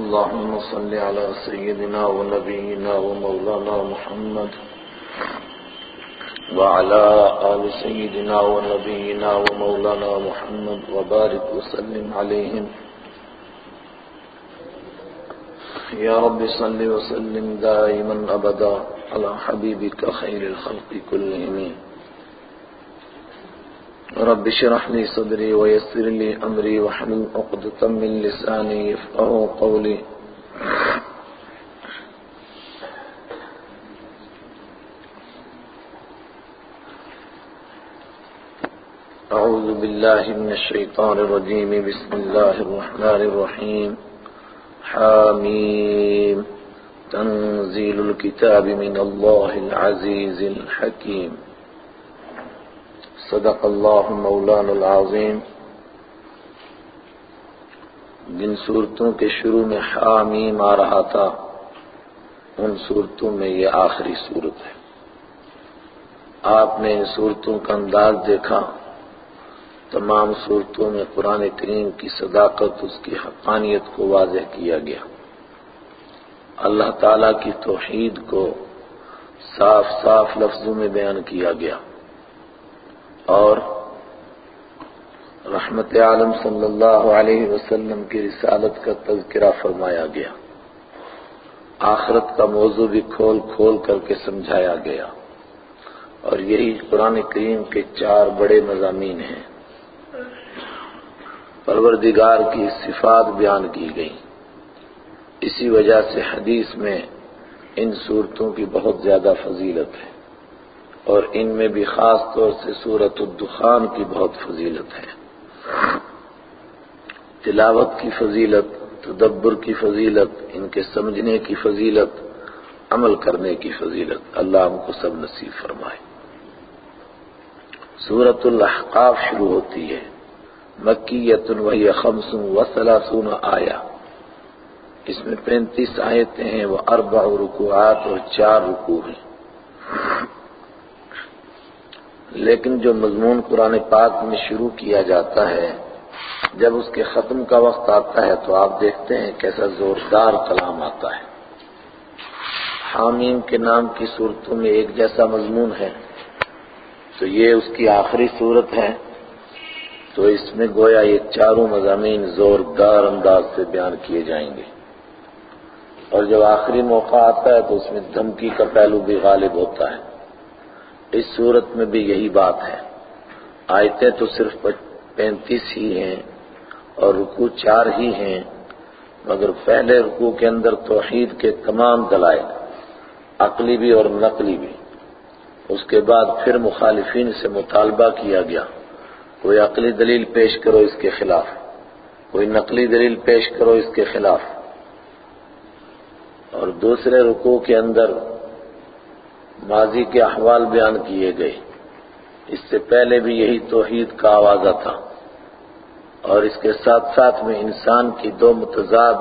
اللهم صل على سيدنا ونبينا ومولانا محمد وعلى آل سيدنا ونبينا ومولانا محمد وبارك وسلم عليهم. يا رب صل وسلم دائما أبدا على حبيبك خير الخلق كلهم. رب اشرح لي صدري ويسر لي أمري واحلل عقدة من لساني يفقهوا قولي. أعوذ بالله من الشيطان الرجيم. بسم الله الرحمن الرحيم. حاميم. تنزيل الكتاب من الله العزيز الحكيم. صدق الله مولانا العظيم جن صورتوں کے شروع میں حامیم آ رہا تھا، ان صورتوں میں یہ آخری صورت ہے۔ آپ نے ان صورتوں کا انداز دیکھا۔ تمام صورتوں میں قرآن کریم کی صداقت، اس کی حقانیت کو واضح کیا گیا۔ اللہ تعالی کی توحید کو صاف صاف لفظوں میں بیان کیا گیا۔ اور رحمت عالم صلی اللہ علیہ وسلم کی رسالت کا تذکرہ فرمایا گیا۔ آخرت کا موضوع بھی کھول کھول کر کے سمجھایا گیا۔ اور یہی قرآن کریم کے چار بڑے مضامین ہیں۔ پروردگار کی صفات بیان کی گئی اسی وجہ سے حدیث میں ان صورتوں کی بہت زیادہ فضیلت ہے۔ اور ان میں بھی خاص طور سے سورت الدخان کی بہت فضیلت ہے۔ تلاوت کی فضیلت، تدبر کی فضیلت، ان کے سمجھنے کی فضیلت، عمل کرنے کی فضیلت، اللہ ہم کو سب نصیب فرمائے۔ سورت الاحقاف شروع ہوتی ہے۔ مکیت وہی خمس و سلاسون آیا اس میں پینتیس آیتیں ہیں، وہ اربع رکوعات اور چار رکوع ہیں۔ لیکن جو مضمون قرآن پاک میں شروع کیا جاتا ہے، جب اس کے ختم کا وقت آتا ہے تو آپ دیکھتے ہیں کیسا زوردار کلام آتا ہے۔ حامیم کے نام کی صورتوں میں ایک جیسا مضمون ہے۔ تو یہ اس کی آخری صورت ہے۔ تو اس میں گویا یہ چاروں مضامین زوردار انداز سے بیان کیے جائیں گے۔ اور جب آخری موقع آتا ہے تو اس میں دھمکی کا پہلو بھی غالب ہوتا ہے۔ اس صورت میں بھی یہی بات ہے۔ آیتیں تو صرف پینتیس ہی ہیں اور رکو چار ہی ہیں، مگر پہلے رکو کے اندر توحید کے تمام دلائل، عقلی بھی اور نقلی بھی۔ اس کے بعد پھر مخالفین سے مطالبہ کیا گیا۔ کوئی عقلی دلیل پیش کرو اس کے خلاف۔ کوئی نقلی دلیل پیش کرو اس کے خلاف۔ اور دوسرے رکوع کے اندر ماضی کے احوال بیان کیے گئے۔ اس سے پہلے بھی یہی توحید کا آوازہ تھا۔ اور اس کے ساتھ ساتھ میں انسان کی دو متضاد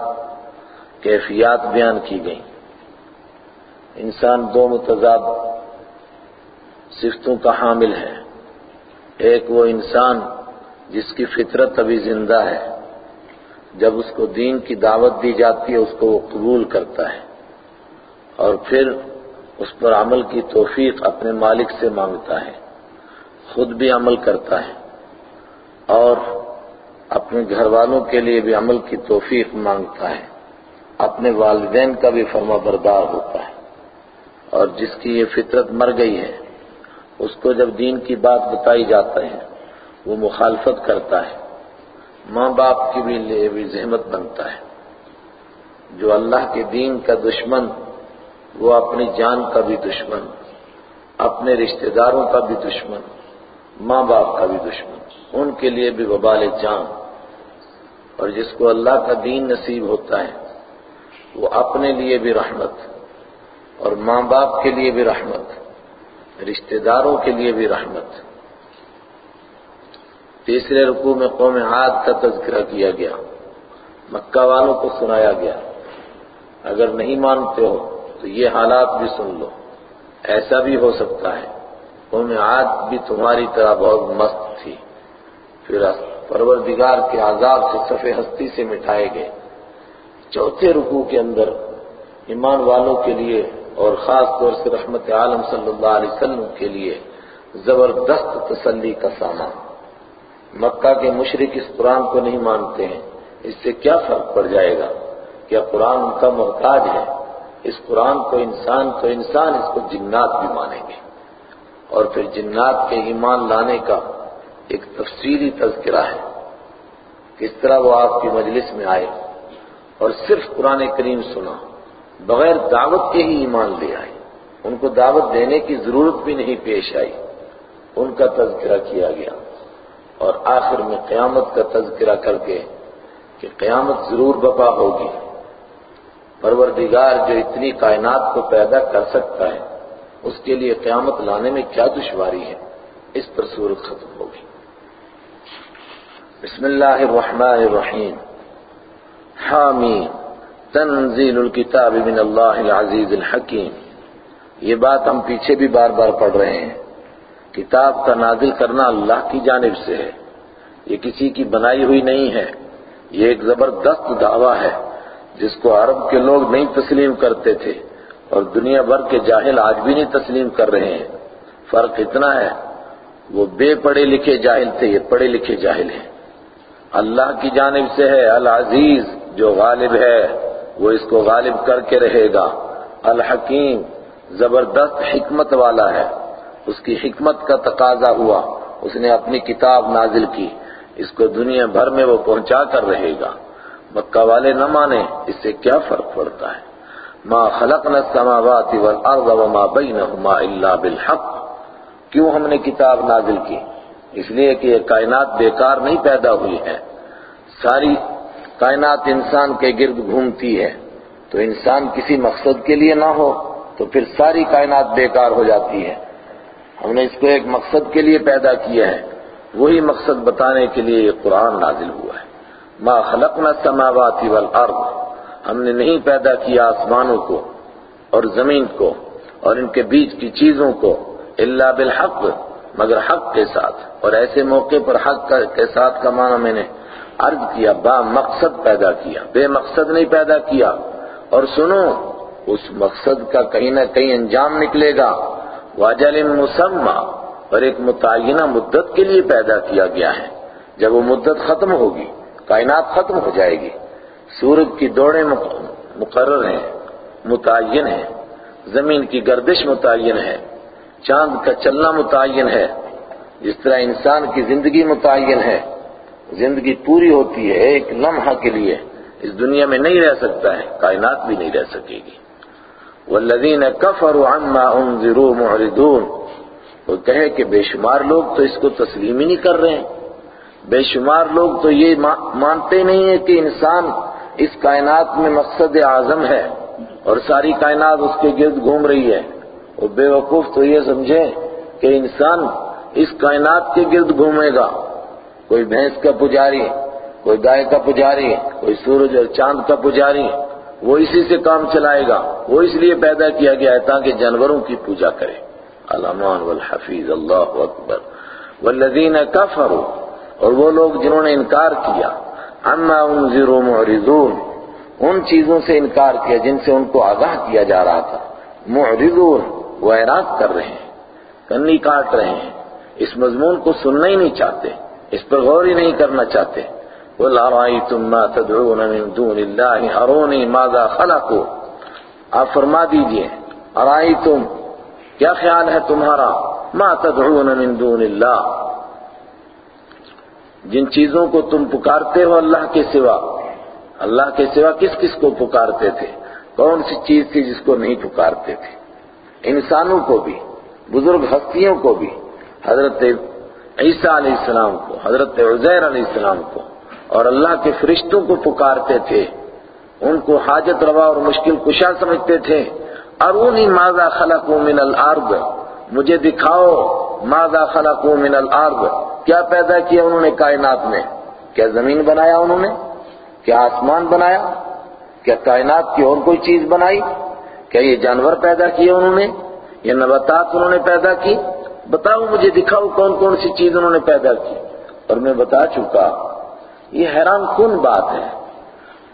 کیفیات بیان کی گئیں۔ انسان دو متضاد صفتوں کا حامل ہے۔ ایک وہ انسان جس کی فطرت ابھی زندہ ہے۔ جب اس کو دین کی دعوت دی جاتی ہے، اس کو وہ قبول کرتا ہے۔ اور پھر اس پر عمل کی توفیق اپنے مالک سے مانگتا ہے، خود بھی عمل کرتا ہے، اور اپنے گھر والوں کے لیے بھی عمل کی توفیق مانگتا ہے۔ اپنے والدین کا بھی فرما بردار ہوتا ہے۔ اور جس کی یہ فطرت مر گئی ہے، اس کو جب دین کی بات بتائی جاتا ہے، وہ مخالفت کرتا ہے۔ ماں باپ کی بھی لیے بھی زحمت بنتا ہے۔ جو اللہ کے دین کا دشمن وہ اپنی جان کا بھی دشمن، اپنے رشتہ داروں کا بھی دشمن، ماں باپ کا بھی دشمن، ان کے لیے بھی وبال جان۔ اور جس کو اللہ کا دین نصیب ہوتا ہے، وہ اپنے لیے بھی رحمت، اور ماں باپ کے لیے بھی رحمت، رشتہ داروں کے لیے بھی رحمت۔ تیسرے رکوع میں قوم عاد کا تذکرہ کیا گیا، مکہ والوں کو سنایا گیا۔ اگر نہیں مانتے ہو تو یہ حالات بھی سن لو۔ ایسا بھی ہو سکتا ہے۔ قوم عاد بھی تمہاری طرح بہت مست تھی۔ پھر پروردگار کے عذاب سے صفحے ہستی سے مٹھائے گئے۔ چوتھے رکوع کے اندر ایمان والوں کے لیے اور خاص طور سے رحمت عالم صلی اللہ علیہ وسلم کے لیے زبردست تسلی کا سامان۔ مکہ کے مشرق اس قرآن کو نہیں مانتے ہیں۔ اس سے کیا فرق پڑ جائے گا؟ کیا قرآن ان کا محتاج ہے؟ اس قرآن کو انسان تو انسان اس کو جنات بھی مانیں گے۔ اور پھر جنات کے ایمان لانے کا ایک تفصیلی تذکرہ ہے۔ کس طرح وہ آپ کی مجلس میں آئے اور صرف قرآن کریم سنا، بغیر دعوت کے ہی ایمان لے آئے۔ ان کو دعوت دینے کی ضرورت بھی نہیں پیش آئی۔ ان کا تذکرہ کیا گیا۔ اور آخر میں قیامت کا تذکرہ کر کے کہ قیامت ضرور بپا ہوگی۔ پروردگار جو اتنی کائنات کو پیدا کر سکتا ہے، اس کے لیے قیامت لانے میں کیا دشواری ہے؟ اس پر صورت ختم ہوگی بسم اللہ الرحمن الرحیم۔ حامی تنزیل الكتاب من اللہ العزیز الحکیم۔ یہ بات ہم پیچھے بھی بار بار پڑھ رہے ہیں۔ کتاب کا نازل کرنا اللہ کی جانب سے ہے۔ یہ کسی کی بنائی ہوئی نہیں ہے۔ یہ ایک زبردست دعویٰ ہے۔ جس کو عرب کے لوگ نہیں تسلیم کرتے تھے اور دنیا بھر کے جاہل آج بھی نہیں تسلیم کر رہے ہیں۔ فرق اتنا ہے، وہ بے پڑھے لکھے جاہل تھے، یہ پڑھے لکھے جاہل ہیں۔ اللہ کی جانب سے ہے العزیز جو غالب ہے، وہ اس کو غالب کر کے رہے گا۔ الحکیم زبردست حکمت والا ہے۔ اس کی حکمت کا تقاضا ہوا، اس نے اپنی کتاب نازل کی۔ اس کو دنیا بھر میں وہ پہنچا کر رہے گا۔ مکہ والے نہ مانے، اس سے کیا فرق پڑتا ہے؟ ما خلقنا السماوات والارض وما بینہما الا بالحق۔ کیوں ہم نے کتاب نازل کی؟ اس لیے کہ یہ کائنات بیکار نہیں پیدا ہوئی ہے ساری کائنات انسان کے گرد گھومتی ہے۔ تو انسان کسی مقصد کے لیے نہ ہو، تو پھر ساری کائنات بیکار ہو جاتی ہے۔ ہم نے اس کو ایک مقصد کے لیے پیدا کیا ہے۔ وہی مقصد بتانے کے لیے یہ قرآن نازل ہوا ہے۔ ما خلقنا السماوات والارض۔ ہم نے نہیں پیدا کیا آسمانوں کو اور زمین کو اور ان کے بیچ کی چیزوں کو الا بالحق، مگر حق کے ساتھ۔ اور ایسے موقع پر حق کے ساتھ کا معنی میں نے عرض کیا، با مقصد پیدا کیا، بے مقصد نہیں پیدا کیا۔ اور سنو، اس مقصد کا کہیں نہ کہیں انجام نکلے گا۔ واجل مسمى اور ایک متعینہ مدت کے لیے پیدا کیا گیا ہے۔ جب وہ مدت ختم ہوگی کائنات ختم ہو جائے گی۔ سورج کی دوڑیں مقرر ہیں، متعین ہیں۔ زمین کی گردش متعین ہے۔ چاند کا چلنا متعین ہے۔ جس طرح انسان کی زندگی متعین ہے، زندگی پوری ہوتی ہے ایک لمحہ کے لیے۔ اس دنیا میں نہیں رہ سکتا ہے، کائنات بھی نہیں رہ سکے گی۔ والذین کفروا عما انذروا معرضون۔ وہ کہے کہ بے شمار لوگ تو اس کو تسلیم ہی نہیں کر رہے ہیں۔ بے شمار لوگ تو یہ مانتے نہیں ہیں کہ انسان اس کائنات میں مقصد اعظم ہے اور ساری کائنات اس کے گرد گھوم رہی ہے۔ اور بے وقوف تو یہ سمجھے کہ انسان اس کائنات کے گرد گھومے گا۔ کوئی بھینس کا پجاری، کوئی گائے کا پجاری، کوئی سورج اور چاند کا پجاری، وہ اسی سے کام چلائے گا۔ وہ اس لیے پیدا کیا گیا ہے تاکہ جانوروں کی پوجا کرے۔ علامان والحفیظ اللہ اکبر۔ والذین کفروا اور وہ لوگ جنہوں نے انکار کیا، اما انذروا معرضون، ان چیزوں سے انکار کیا جن سے ان کو آگاہ کیا جا رہا تھا۔ معرضون، وہ اعراض کر رہے ہیں کنی کاٹ رہے ہیں۔ اس مضمون کو سننا ہی نہیں چاہتے، اس پر غور ہی نہیں کرنا چاہتے۔ قل ارائیتم ما تدعون من دون اللہ ارونی ماذا خلقو؟ آپ فرما دیجیے، ارائیتم، کیا خیال ہے تمہارا؟ ما تدعون من دون اللہ۔ جن چیزوں کو تم پکارتے ہو اللہ کے سوا، اللہ کے سوا کس کس کو پکارتے تھے؟ کون سی چیز تھی جس کو نہیں پکارتے تھے؟ انسانوں کو بھی، بزرگ ہستیوں کو بھی، حضرت عیسیٰ علیہ السلام کو، حضرت عزیر علیہ السلام کو، اور اللہ کے فرشتوں کو پکارتے تھے۔ ان کو حاجت روا اور مشکل کشا سمجھتے تھے۔ ارونی ماذا خلقوا من الارض؟ مجھے دکھاؤ۔ ماذا خلقوا من الارض؟ کیا پیدا کیا انہوں نے کائنات میں؟ کیا زمین بنایا انہوں نے؟ کیا آسمان بنایا؟ کیا کائنات کی اور کوئی چیز بنائی؟ کیا یہ جانور پیدا کیے انہوں نے؟ یہ نباتات انہوں نے پیدا کی؟ بتاؤ مجھے، دکھاؤ کون کون سی چیز انہوں نے پیدا کی؟ اور میں بتا چکا یہ حیران کن بات ہے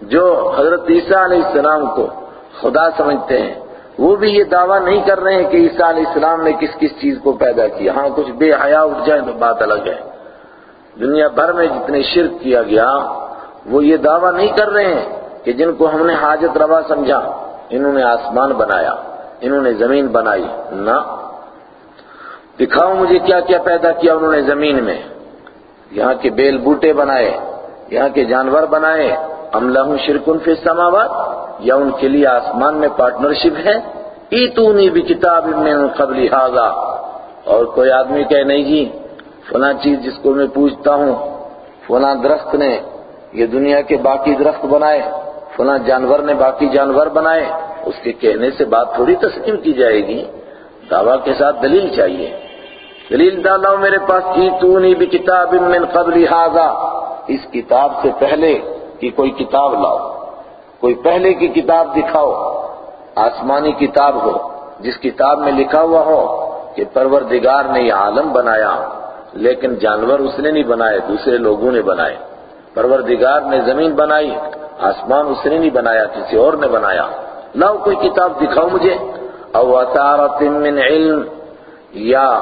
جو حضرت عیسیٰ علیہ السلام کو خدا سمجھتے ہیں۔ وہ بھی یہ دعویٰ نہیں کر رہے ہیں کہ عیسیٰ علیہ السلام نے کس کس چیز کو پیدا کیا۔ ہاں کچھ بے حیا اٹھ جائے تو بات الگ ہے۔ دنیا بھر میں جتنے شرک کیا گیا، وہ یہ دعویٰ نہیں کر رہے ہیں کہ جن کو ہم نے حاجت روا سمجھا، انہوں نے آسمان بنایا، انہوں نے زمین بنائی۔ نہ۔ دکھاؤ مجھے کیا کیا پیدا کیا انہوں نے زمین میں۔ یہاں کے بیل بوٹے بنائے، یہاں کے جانور بنائے ام شرکن فی السماوات، یا ان کے لیے آسمان میں پارٹنرشپ ہے؟ ایتونی بھی کتاب من قبل هذا اور کوئی آدمی کہے نہیں جی فلاں چیز جس کو میں پوچھتا ہوں، فلاں درخت نے یہ دنیا کے باقی درخت بنائے، فلاں جانور نے باقی جانور بنائے، اس کے کہنے سے بات تھوڑی تسلیم کی جائے گی۔ دعویٰ کے ساتھ دلیل چاہیے۔ دلیل ڈالاؤ میرے پاس، ایتونی بھی کتاب من قبل هذا اس کتاب سے پہلے کی کوئی کتاب لاؤ، کوئی پہلے کی کتاب دکھاؤ، آسمانی کتاب ہو، جس کتاب میں لکھا ہوا ہو کہ پروردگار نے یہ عالم بنایا لیکن جانور اس نے نہیں بنائے، دوسرے لوگوں نے بنائے۔ پروردگار نے زمین بنائی، آسمان اس نے نہیں بنایا، کسی اور نے بنایا۔ لاؤ کوئی کتاب دکھاؤ مجھے۔ او اثارت من علم، یا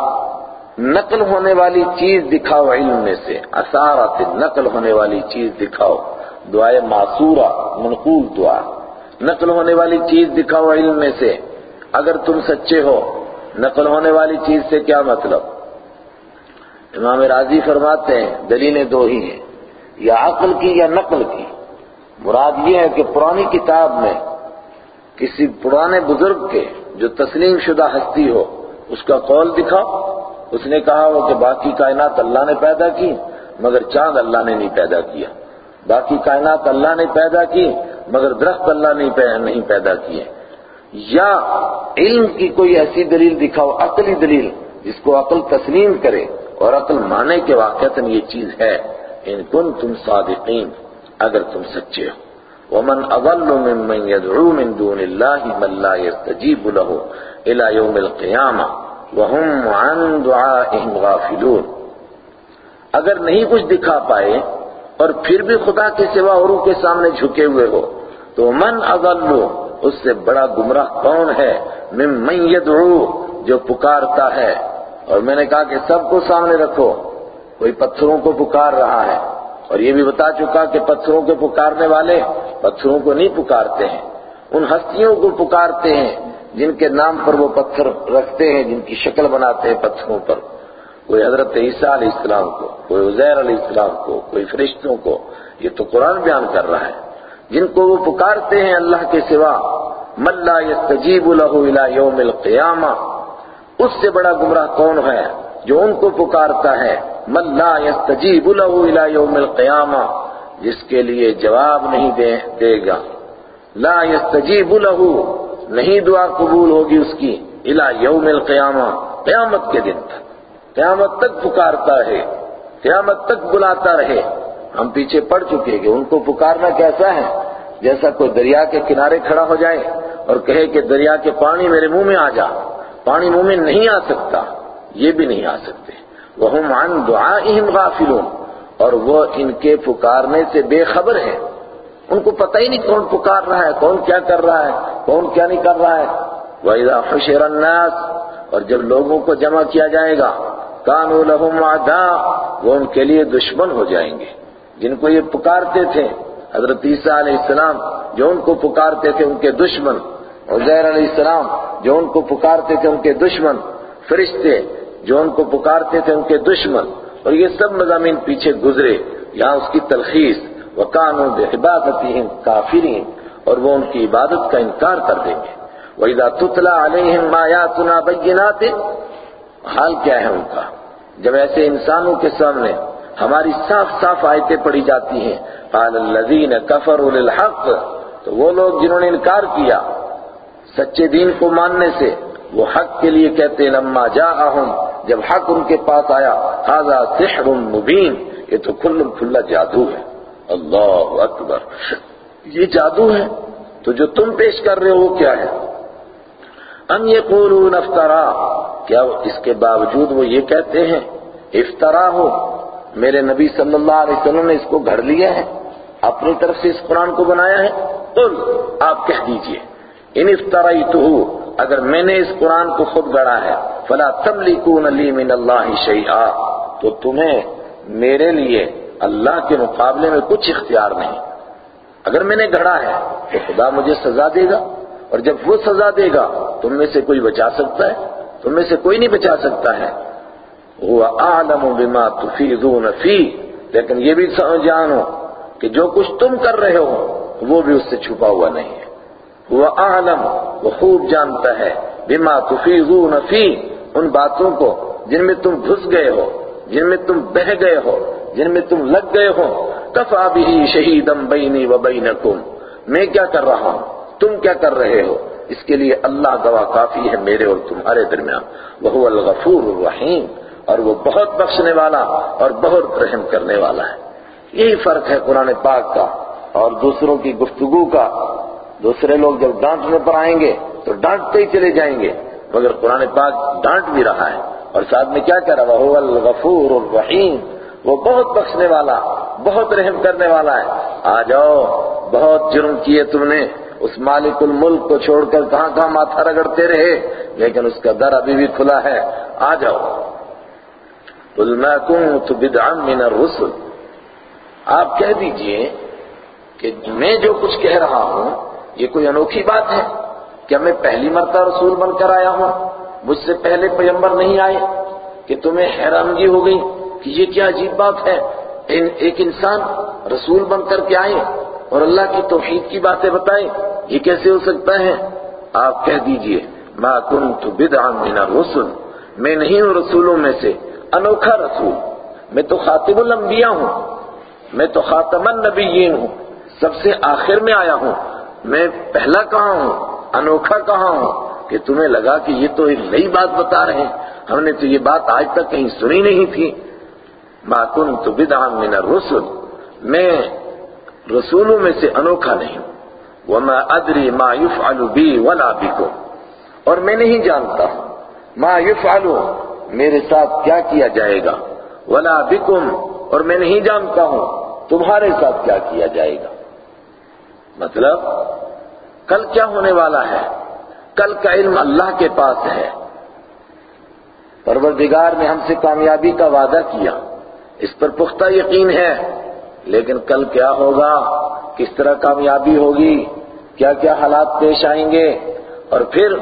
نقل ہونے والی چیز دکھاؤ علم میں سے۔ اثارت نقل ہونے والی چیز دکھاؤ۔ دعائے معصورہ، منقول دعا۔ نقل ہونے والی چیز دکھاؤ علم میں سے۔ اگر تم سچے ہو، نقل ہونے والی چیز سے کیا مطلب؟ امام راضی فرماتے ہیں، دلیلیں دو ہی ہیں۔ یا عقل کی یا نقل کی۔ مراد یہ ہے کہ پرانی کتاب میں کسی پرانے بزرگ کے جو تسلیم شدہ ہستی ہو، اس کا قول دکھاؤ۔ اس نے کہا ہو کہ باقی کائنات اللہ نے پیدا کی، مگر چاند اللہ نے نہیں پیدا کیا۔ باقی کائنات اللہ نے پیدا کی، مگر درخت اللہ نے نہیں پیدا کیے۔ یا علم کی کوئی ایسی دلیل دکھاؤ، عقلی دلیل، جس کو عقل تسلیم کرے اور عقل مانے کے واقعات یہ چیز ہے۔ ان کن تم صادقین، اگر تم سچے ہو۔ ومن اضل ممن يدعو من دون الله من لا يستجيب له الى يوم القيامه وهم عن دعائهم غافلون۔ اگر نہیں کچھ دکھا پائے اور پھر بھی خدا کے سوا اوروں کے سامنے جھکے ہوئے ہو۔ تو من اضل اس سے بڑا گمراہ کون ہے؟ ممن يدعو جو پکارتا ہے۔ اور میں نے کہا کہ سب کو سامنے رکھو، کوئی پتھروں کو پکار رہا ہے۔ اور یہ بھی بتا چکا کہ پتھروں کے پکارنے والے پتھروں کو نہیں پکارتے ہیں۔ ان ہستیوں کو پکارتے ہیں، جن کے نام پر وہ پتھر رکھتے ہیں، جن کی شکل بناتے ہیں پتھروں پر۔ کوئی حضرت عیسیٰ علیہ السلام کو، کوئی عزیر علیہ السلام کو، کوئی فرشتوں کو، یہ تو قرآن بیان کر رہا ہے۔ جن کو وہ پکارتے ہیں اللہ کے سوا ملا یستجیب له الى یوم القیامہ، اس سے بڑا گمراہ کون ہے جو ان کو پکارتا ہے؟ ملا یستجیب له الى یوم القیامہ، جس کے لیے جواب نہیں دے دے گا۔ لا یستجیب له نہیں دعا قبول ہوگی اس کی، الى یوم القیامہ، قیامت کے دن تک۔ قیامت تک پکارتا ہے قیامت تک بلاتا رہے۔ ہم پیچھے پڑ چکے کہ ان کو پکارنا کیسا ہے؟ جیسا کوئی دریا کے کنارے کھڑا ہو جائے اور کہے کہ دریا کے پانی میرے منہ میں آ جا، پانی منہ میں نہیں آ سکتا، یہ بھی نہیں آ سکتے۔ وَهُمْ عَنْ دُعَائِهِمْ غَافِلُونَ۔ اور وہ ان کے پکارنے سے بے خبر ہیں۔ ان کو پتہ ہی نہیں کون پکار رہا ہے، کون کیا کر رہا ہے، کون کیا نہیں کر رہا ہے۔ وَإِذَا حُشِرَ النَّاسِ اور جب لوگوں کو جمع کیا جائے گا كَانُوا لَهُمْ عَدَا، وہ ان کے لیے دشمن ہو جائیں گے۔ جن کو یہ پکارتے تھے، حضرت عیسیٰ علیہ السلام جو ان کو پکارتے تھے، ان کے دشمن۔ عزیر علیہ السلام جو ان کو پکارتے تھے، ان کے دشمن۔ فرشتے جو ان کو پکارتے تھے، ان کے دشمن۔ اور یہ سب مضامین پیچھے گزرے، یہاں اس کی تلخیص۔ وَقَانُوا بِعِبَادَتِهِمْ كَافِرِينَ اور وہ ان کی عبادت کا انکار کر دیں گے۔ وَإِذَا تُتْلَى عَلَيْهِمْ آيَاتُنَا بَيِّنَاتٍ حال کیا ہے ان کا؟ جب ایسے انسانوں کے سامنے ہماری صاف صاف آیتیں پڑھی جاتی ہیں، قال الذین کفروا للحق، تو وہ لوگ جنہوں نے انکار کیا سچے دین کو ماننے سے، وہ حق کے لیے کہتے لما جاءہم، جب حق ان کے پاس آیا، هذا سحر مبین، یہ تو کھل کھلا جادو ہے۔ اللہ اکبر۔ یہ جادو ہے؟ تو جو تم پیش کر رہے ہو وہ کیا ہے؟ ام یقولون افترا کیا اس کے باوجود وہ یہ کہتے ہیں افطرا ہو، میرے نبی صلی اللہ علیہ وسلم نے اس کو گھڑ لیا ہے، اپنی طرف سے اس قرآن کو بنایا ہے، قل، آپ کہہ دیجیے، ان افترائیتہو اگر میں نے اس قرآن کو خود گڑا ہے، فلا تملکون لی من اللہ شیئا، تو تمہیں میرے لیے اللہ کے مقابلے میں کچھ اختیار نہیں۔ اگر میں نے گھڑا ہے، تو خدا مجھے سزا دے گا، اور جب وہ سزا دے گا، تم میں سے کوئی بچا سکتا ہے۔ تم میں سے کوئی نہیں بچا سکتا ہے۔ وہ عالم بما تفیضون فی لیکن یہ بھی جانو کہ جو کچھ تم کر رہے ہو، وہ بھی اس سے چھپا ہوا نہیں ہے۔ وہ عالم وہ خوب جانتا ہے۔ بما تفیضون فی ان باتوں کو جن میں تم گھس گئے ہو، جن میں تم بہ گئے ہو، جن میں تم لگ گئے ہو۔ کفا بھی شہیدم بینی و بینکم۔ میں کیا کر رہا ہوں؟ تم کیا کر رہے ہو؟ اس کے لیے اللہ گواہ کافی ہے میرے اور تمہارے درمیان۔ وہ الغفور الرحیم، اور وہ بہت بخشنے والا اور بہت رحم کرنے والا ہے۔ یہی فرق ہے قرآن پاک کا۔ اور دوسروں کی گفتگو کا۔ دوسرے لوگ جب ڈانٹنے پر آئیں گے تو ڈانٹتے ہی چلے جائیں گے۔ مگر قرآن پاک ڈانٹ بھی رہا ہے۔ اور ساتھ میں کیا کہہ رہا وہ الغفور الرحیم، وہ بہت بخشنے والا، بہت رحم کرنے والا ہے۔ آ جاؤ، بہت جرم کیے تم نے۔ اس مالک الملک کو چھوڑ کر کہاں کہاں ماتھا رگڑتے رہے، لیکن اس کا در ابھی بھی کھلا ہے۔ آ جاؤ۔ قل ما كنت بدعا من الرسل۔ آپ کہہ دیجیے کہ میں جو کچھ کہہ رہا ہوں، یہ کوئی انوکھی بات ہے کیا میں پہلی مرتبہ رسول بن کر آیا ہوں؟ مجھ سے پہلے پیمبر نہیں آئے کہ تمہیں حیرانگی ہو گئی کہ یہ کیا عجیب بات ہے؟ ایک انسان رسول بن کر کے آئے اور اللہ کی توحید کی باتیں بتائیں، یہ کیسے ہو سکتا ہے؟ آپ کہہ دیجیے، ما كنت بدعا من الرسل، میں نہیں ہوں رسولوں میں سے، انوکھا رسول، میں تو خاتم الانبیاء ہوں، میں تو خاتم النبیین ہوں، سب سے آخر میں آیا ہوں، میں پہلا کہاں ہوں، انوکھا کہاں ہوں؟ کہ تمہیں لگا کہ یہ تو ایک نئی بات بتا رہے ہیں، ہم نے تو یہ بات آج تک کہیں سنی نہیں تھی۔ ما كنت بدعا من الرسل، میں رسولوں میں سے انوکھا نہیں۔ وما ادری ما يفعل بی ولا بكم۔ اور میں نہیں جانتا ہوں ما يفعل، میرے ساتھ کیا کیا جائے گا۔ ولا بكم، اور میں نہیں جانتا ہوں تمہارے ساتھ کیا کیا جائے گا۔ مطلب کل کیا ہونے والا ہے؟ کل کا علم اللہ کے پاس ہے۔ پروردگار نے ہم سے کامیابی کا وعدہ کیا۔ اس پر پختہ یقین ہے۔ لیکن کل کیا ہوگا؟ کس طرح کامیابی ہوگی؟ کیا کیا حالات پیش آئیں گے؟ اور پھر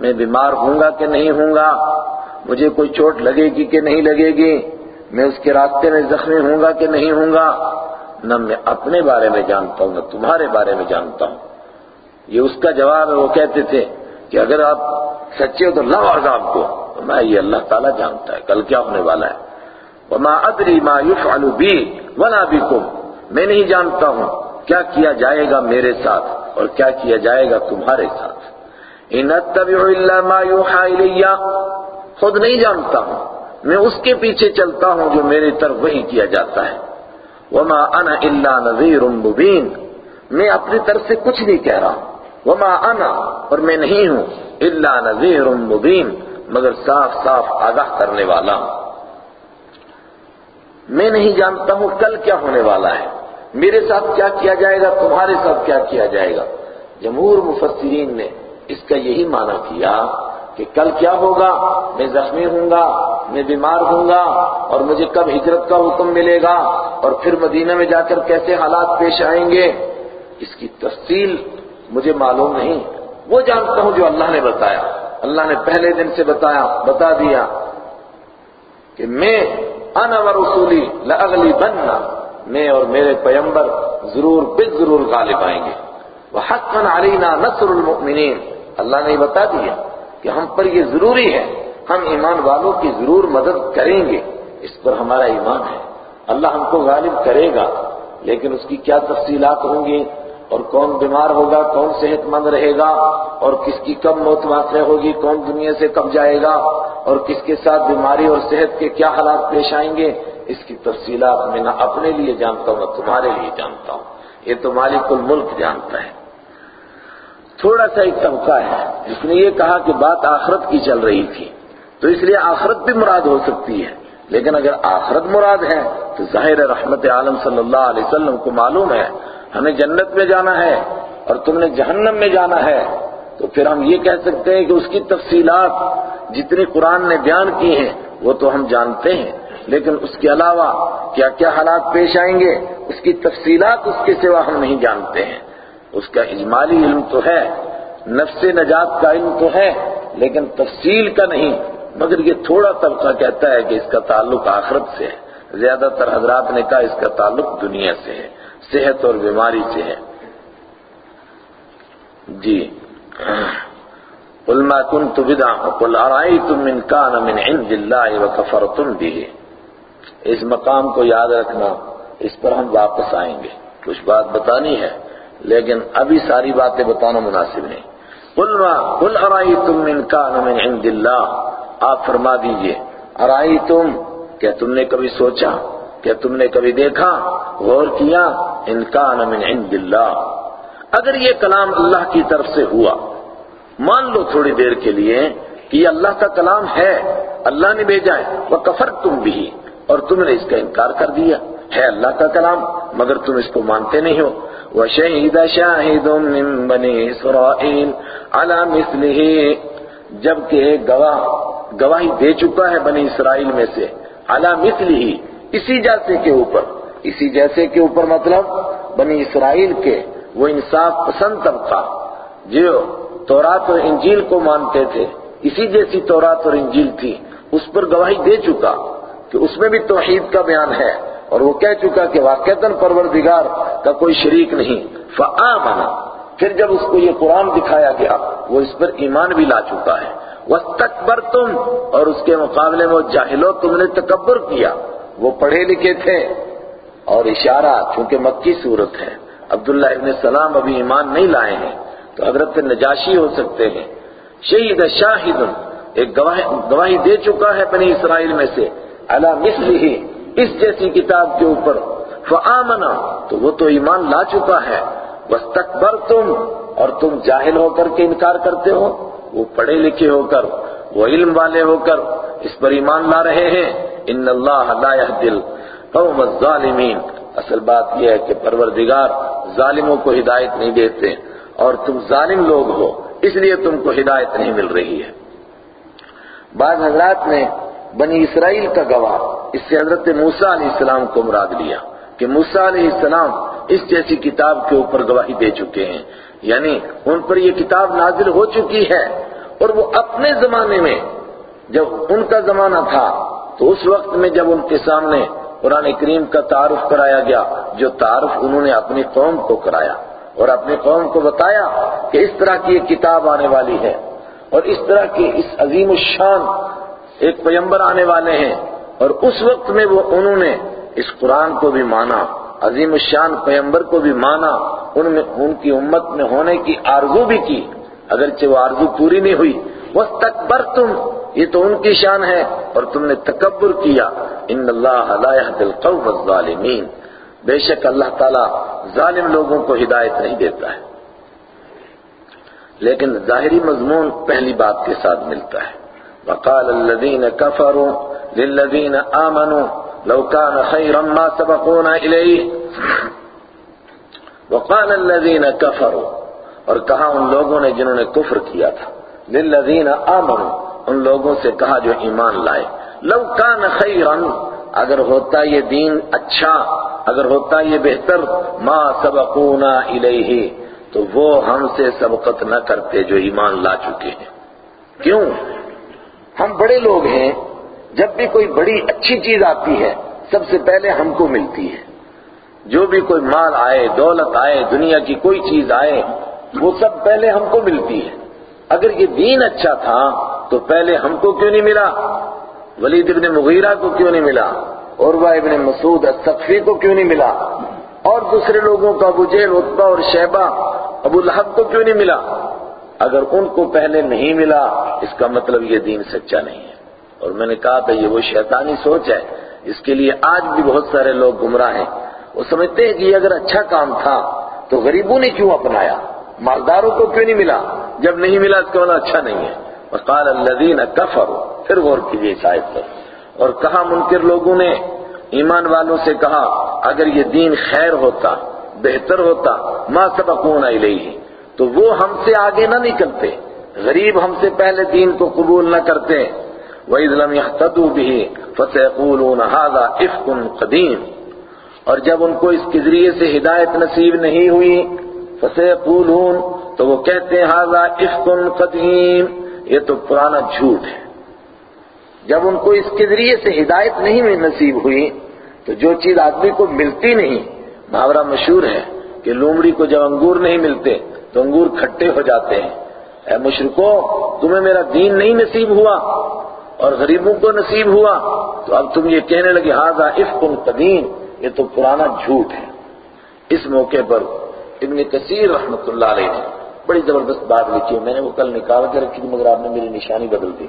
میں بیمار ہوں گا کہ نہیں ہوں گا؟ مجھے کوئی چوٹ لگے گی کہ نہیں لگے گی؟ میں اس کے راستے میں زخمی ہوں گا کہ نہیں ہوں گا؟ نہ میں اپنے بارے میں جانتا ہوں، نہ تمہارے بارے میں جانتا ہوں۔ یہ اس کا جواب ہے، وہ کہتے تھے کہ اگر آپ سچے ہو تو لو عذاب کو۔ میں یہ اللہ تعالیٰ جانتا ہے، کل کیا ہونے والا ہے؟ وما ادری ما يفعل بی ولا بكم میں نہیں جانتا ہوں کیا کیا جائے گا میرے ساتھ اور کیا کیا جائے گا تمہارے ساتھ۔ ان اتبع الا ما يوحى الي خود نہیں جانتا ہوں۔ میں اس کے پیچھے چلتا ہوں جو میری طرف وہی کیا جاتا ہے۔ وما انا الا نذیر مبین۔ میں اپنی طرف سے کچھ نہیں کہہ رہا ہوں۔ وما انا اور میں نہیں ہوں الا نذیر مبین۔ مگر صاف صاف آگاہ کرنے والا ہوں۔ میں نہیں جانتا ہوں کل کیا ہونے والا ہے۔ میرے ساتھ کیا کیا جائے گا؟ تمہارے ساتھ کیا کیا جائے گا؟ جمہور مفسرین نے اس کا یہی معنی کیا کہ کل کیا ہوگا؟ میں زخمی ہوں گا، میں بیمار ہوں گا اور مجھے کب ہجرت کا حکم ملے گا؟ اور پھر مدینہ میں جا کر کیسے حالات پیش آئیں گے؟ اس کی تفصیل مجھے معلوم نہیں۔ وہ جانتا ہوں جو اللہ نے بتایا۔ اللہ نے پہلے دن سے بتایا، بتا دیا کہ میں انا و رسولی لاغلی بننا میں اور میرے پیمبر ضرور بے ضرور غالب آئیں گے. وحقا علینا نصر المؤمنین. اللہ نے بتا دیا کہ ہم پر یہ ضروری ہے، ہم ایمان والوں کی ضرور مدد کریں گے۔ اس پر ہمارا ایمان ہے۔ اللہ ہم کو غالب کرے گا، لیکن اس کی کیا تفصیلات ہوں گی؟ اور کون بیمار ہوگا، کون صحت مند رہے گا، اور کس کی کب موت واقع ہوگی، کون دنیا سے کب جائے گا، اور کس کے ساتھ بیماری اور صحت کے کیا حالات پیش آئیں گے، اس کی تفصیلات میں نہ اپنے لیے جانتا ہوں، نہ تمہارے لیے جانتا ہوں۔ یہ تو مالک الملک جانتا ہے۔ تھوڑا سا ایک طبقہ ہے، جس نے یہ کہا کہ بات آخرت کی چل رہی تھی، تو اس لیے آخرت بھی مراد ہو سکتی ہے۔ لیکن اگر آخرت مراد ہے، تو ظاہر رحمت عالم صلی اللہ علیہ وسلم کو معلوم ہے ہمیں جنت میں جانا ہے اور تم نے جہنم میں جانا ہے تو پھر ہم یہ کہہ سکتے ہیں کہ اس کی تفصیلات جتنی قرآن نے بیان کی ہیں، وہ تو ہم جانتے ہیں۔ لیکن اس کے علاوہ کیا کیا حالات پیش آئیں گے، اس کی تفصیلات اس کے سوا ہم نہیں جانتے ہیں۔ اس کا اجمالی علم تو ہے، نفس نجات کا علم تو ہے، لیکن تفصیل کا نہیں۔ مگر یہ تھوڑا طبقہ کہتا ہے کہ اس کا تعلق آخرت سے ہے۔ زیادہ تر حضرات نے کہا اس کا تعلق دنیا سے ہے۔ صحت اور بیماری سے ہے جی۔ قل ما كنت بدعا، قل ارائیتم من کان من عند اللہ وکفرتم به۔ اس مقام کو یاد رکھنا، اس پر ہم واپس آئیں گے۔ کچھ بات بتانی ہے، لیکن ابھی ساری باتیں بتانا مناسب نہیں۔ قل ما، قل ارائیتم من کان من عند اللہ۔ آپ فرما دیجیے، ارائیتم، کیا تم نے کبھی سوچا؟ کیا تم نے کبھی دیکھا؟ غور کیا، ان کان من عند اللہ۔ اگر یہ کلام اللہ کی طرف سے ہوا، مان لو تھوڑی دیر کے لیے کہ یہ اللہ کا کلام ہے، اللہ نے بھیجا ہے وہ کفر تم بھی اور تم نے اس کا انکار کر دیا۔ ہے اللہ کا کلام، مگر تم اس کو مانتے نہیں ہو۔ وَشَهِدَ شَاهِدٌ مِّن بَنِي إِسْرَائِيلَ عَلَى مِثْلِهِ۔ جبکہ گواہ، گواہی دے چکا ہے بنی اسرائیل میں سے۔ عَلَى مِثْلِهِ۔ اسی جیسے کے اوپر۔ اسی جیسے کے اوپر مطلب بنی اسرائیل کے وہ انصاف پسند طبقہ جو تورات اور انجیل کو مانتے تھے، اسی جیسی تورات اور انجیل تھی۔ اس پر گواہی دے چکا کہ اس میں بھی توحید کا بیان ہے اور وہ کہہ چکا کہ واقعتاً پروردگار کا کوئی شریک نہیں۔ فآمنا پھر جب اس کو یہ قرآن دکھایا گیا، وہ اس پر ایمان بھی لا چکا ہے۔ وَاسْتَكْبَرْتُمْ۔ اور اس کے مقابلے میں جاہلو تم نے تکبر کیا۔ وہ پڑھے لکھے تھے اور اشارہ چونکہ مکی صورت ہے، عبداللہ ابن السلام ابھی ایمان نہیں لائے ہیں، تو حضرت نجاشی ہو سکتے ہیں۔ شہید شاہد، ایک گواہی دے چکا ہے بنی اسرائیل میں سے۔ علی مثلی اس جیسی کتاب کے اوپر۔ فآمنا، تو وہ تو ایمان لا چکا ہے۔ وَاسْتَكْبَرْتُمْ، اور تم جاہل ہو کر کے انکار کرتے ہو۔ وہ پڑھے لکھے ہو کر، وہ علم والے ہو کر اس پر ایمان لا رہے ہیں۔ ان اللہ لا يهدي القوم الظالمین۔ اصل بات یہ ہے کہ پروردگار ظالموں کو ہدایت نہیں دیتے اور تم ظالم لوگ ہو، اس لیے تم کو ہدایت نہیں مل رہی ہے۔ بعض حضرات نے بنی اسرائیل کا گواہ، اس سے حضرت موسیٰ علیہ السلام کو مراد لیا کہ موسیٰ علیہ السلام اس جیسی کتاب کے اوپر گواہی دے چکے ہیں۔ یعنی ان پر یہ کتاب نازل ہو چکی ہے اور وہ اپنے زمانے میں، جب ان کا زمانہ تھا تو اس وقت میں جب ان کے سامنے قرآن کریم کا تعارف کرایا گیا، جو تعارف انہوں نے اپنی قوم کو کرایا اور اپنی قوم کو بتایا کہ اس طرح کی ایک کتاب آنے والی ہے اور اس طرح کی اس عظیم الشان ایک پیمبر آنے والے ہیں اور اس وقت میں وہ انہوں نے اس قرآن کو بھی مانا، عظیم الشان پیمبر کو بھی مانا، ان میں، ان کی امت میں ہونے کی آرزو بھی کی۔ اگرچہ وہ آرزو پوری نہیں ہوئی وہ تکبر تم یہ تو ان کی شان ہے، اور تم نے تکبر کیا۔ ان اللہ لا يهدي القوم الظالمین بے شک اللہ تعالی ظالم لوگوں کو ہدایت نہیں دیتا ہے۔ لیکن ظاہری مضمون پہلی بات کے ساتھ ملتا ہے۔ وقال الذين كفروا للذين آمنوا لو كان خيرا ما سبقونا إليه۔ وقال الذين كفروا، اور کہا ان لوگوں نے جنہوں نے کفر کیا تھا۔ للذین آمنوا، ان لوگوں سے کہا جو ایمان لائے۔ لو کان خیرا اگر ہوتا یہ دین اچھا اگر ہوتا یہ بہتر، ما سبقونا الیہ، تو وہ ہم سے سبقت نہ کرتے جو ایمان لا چکے ہیں۔ کیوں؟ ہم بڑے لوگ ہیں، جب بھی کوئی بڑی اچھی چیز آتی ہے، سب سے پہلے ہم کو ملتی ہے۔ جو بھی کوئی مال آئے، دولت آئے، دنیا کی کوئی چیز آئے، وہ سب پہلے ہم کو ملتی ہے۔ اگر یہ دین اچھا تھا تو پہلے ہم کو کیوں نہیں ملا؟ ولید ابن مغیرہ کو کیوں نہیں ملا؟ عروہ ابن مسعود السقفی کو کیوں نہیں ملا؟ اور دوسرے لوگوں کا ابو جیل عطبہ اور شہبہ ابو لہب کو کیوں نہیں ملا؟ اگر ان کو پہلے نہیں ملا، اس کا مطلب یہ دین سچا نہیں ہے۔ اور میں نے کہا تھا یہ وہ شیطانی سوچ ہے۔ اس کے لیے آج بھی بہت سارے لوگ گمراہ ہیں۔ وہ سمجھتے ہیں کہ یہ اگر اچھا کام تھا تو غریبوں نے کیوں اپنایا؟ مالداروں کو کیوں نہیں ملا؟ جب نہیں ملا اس کا مطلب اچھا نہیں ہے۔ وقال الذین کفروا، پھر غور کیجیے شاید پر۔ اور کہا منکر لوگوں نے، ایمان والوں سے کہا، اگر یہ دین خیر ہوتا، بہتر ہوتا، ما سبقون الیہ، تو وہ ہم سے آگے نہ نکلتے۔ غریب ہم سے پہلے دین کو قبول نہ کرتے۔ وَإِذْ لَمْ يَحْتَدُوا بِهِ فَسَيَقُولُونَ هَذَا إِفْكٌ قَدِيمٌ۔ اور جب ان کو اس کے ذریعے سے ہدایت نصیب نہیں ہوئی، فَسَيَقُولُونَ تو وہ کہتے ہیں هَذَا إِفْكٌ قَدِيمٌ یہ تو پرانا جھوٹ ہے۔ جب ان کو اس کے ذریعے سے ہدایت نہیں نصیب ہوئی، تو جو چیز آدمی کو ملتی نہیں، محاورہ مشہور ہے کہ لومڑی کو جب انگور نہیں ملتے، تو انگور کھٹے ہو جاتے ہیں۔ اے مشرکو، تمہیں میرا دین نہیں نصیب ہوا اور غریبوں کو نصیب ہوا، تو اب تم یہ کہنے لگے ہاضا افق قدیم. یہ تو پرانا جھوٹ ہے۔ اس موقع پر ابن کثیر رحمت اللہ علیہ نے بڑی زبردست بات لکھی ہے۔ میں نے وہ کل نکال کے رکھی تھی، مگر آپ نے میری نشانی بدل دی۔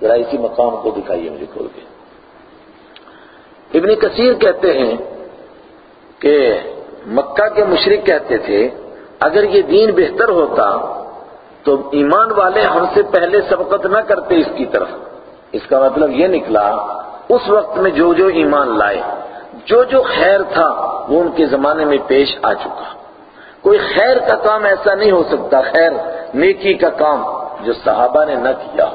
ذرا اسی مقام کو دکھائیے مجھے کھول کے۔ ابن کثیر کہتے ہیں کہ مکہ کے مشرق کہتے تھے، اگر یہ دین بہتر ہوتا تو ایمان والے ہم سے پہلے سبقت نہ کرتے اس کی طرف۔ اس کا مطلب یہ نکلا، اس وقت میں جو جو ایمان لائے، جو جو خیر تھا وہ ان کے زمانے میں پیش آ چکا۔ کوئی خیر کا کام ایسا نہیں ہو سکتا، خیر نیکی کا کام جو صحابہ نے نہ کیا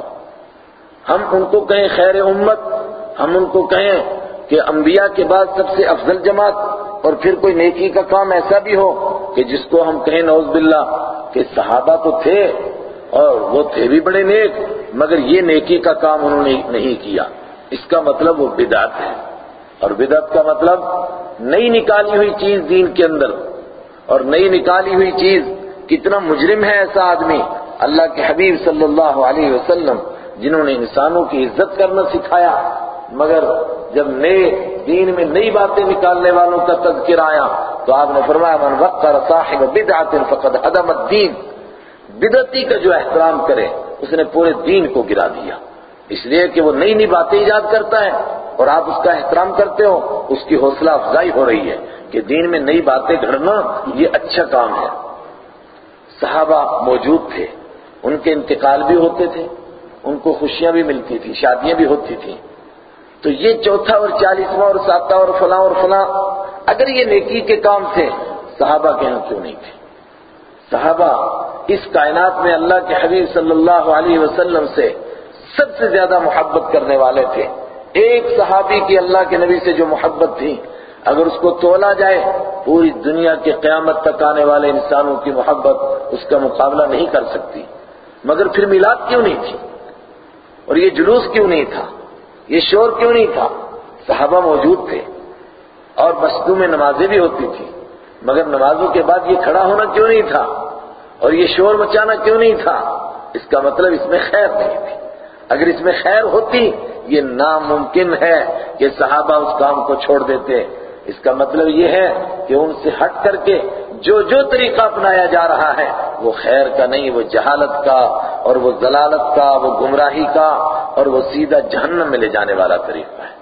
ہم ان کو کہیں خیر امت، ہم ان کو کہیں کہ انبیاء کے بعد سب سے افضل جماعت، اور پھر کوئی نیکی کا کام ایسا بھی ہو کہ جس کو ہم کہیں نوز باللہ کہ صحابہ تو تھے، اور وہ تھے بھی بڑے نیک، مگر یہ نیکی کا کام انہوں نے نہیں کیا۔ اس کا مطلب وہ بدعت ہے۔ اور بدعت کا مطلب نئی نکالی ہوئی چیز دین کے اندر۔ اور نئی نکالی ہوئی چیز، کتنا مجرم ہے ایسا آدمی۔ اللہ کے حبیب صلی اللہ علیہ وسلم، جنہوں نے انسانوں کی عزت کرنا سکھایا، مگر جب نئے دین میں نئی باتیں نکالنے والوں کا تذکر آیا، تو آپ نے فرمایا، من وقر صاحب بدعت فقد حدم الدین بدعتی کا جو احترام کرے، اس نے پورے دین کو گرا دیا۔ اس لیے کہ وہ نئی نئی باتیں ایجاد کرتا ہے، اور آپ اس کا احترام کرتے ہو، اس کی حوصلہ افزائی ہو رہی ہے۔ کہ دین میں نئی باتیں گھڑنا یہ اچھا کام ہے۔ صحابہ موجود تھے، ان کے انتقال بھی ہوتے تھے، ان کو خوشیاں بھی ملتی تھی شادیاں بھی ہوتی تھیں۔ تو یہ چوتھا اور چالیسواں اور ساتواں اور فلاں اور فلاں، اگر یہ نیکی کے کام تھے، صحابہ کے ہاں کیوں نہیں تھے؟ صحابہ اس کائنات میں اللہ کے حبیب صلی اللہ علیہ وسلم سے سب سے زیادہ محبت کرنے والے تھے۔ ایک صحابی کی اللہ کے نبی سے جو محبت تھی اگر اس کو تولا جائے، پوری دنیا کے قیامت تک آنے والے انسانوں کی محبت اس کا مقابلہ نہیں کر سکتی۔ مگر پھر میلاد کیوں نہیں تھی؟ اور یہ جلوس کیوں نہیں تھا؟ یہ شور کیوں نہیں تھا؟ صحابہ موجود تھے۔ اور مسجدوں میں نمازیں بھی ہوتی تھی مگر نمازوں کے بعد یہ کھڑا ہونا کیوں نہیں تھا؟ اور یہ شور مچانا کیوں نہیں تھا؟ اس کا مطلب اس میں خیر نہیں تھی۔ اگر اس میں خیر ہوتی، یہ ناممکن ہے کہ صحابہ اس کام کو چھوڑ دیتے۔ اس کا مطلب یہ ہے کہ ان سے ہٹ کر کے جو جو طریقہ اپنایا جا رہا ہے، وہ خیر کا نہیں، وہ جہالت کا اور وہ ضلالت کا، وہ گمراہی کا اور وہ سیدھا جہنم میں لے جانے والا طریقہ ہے۔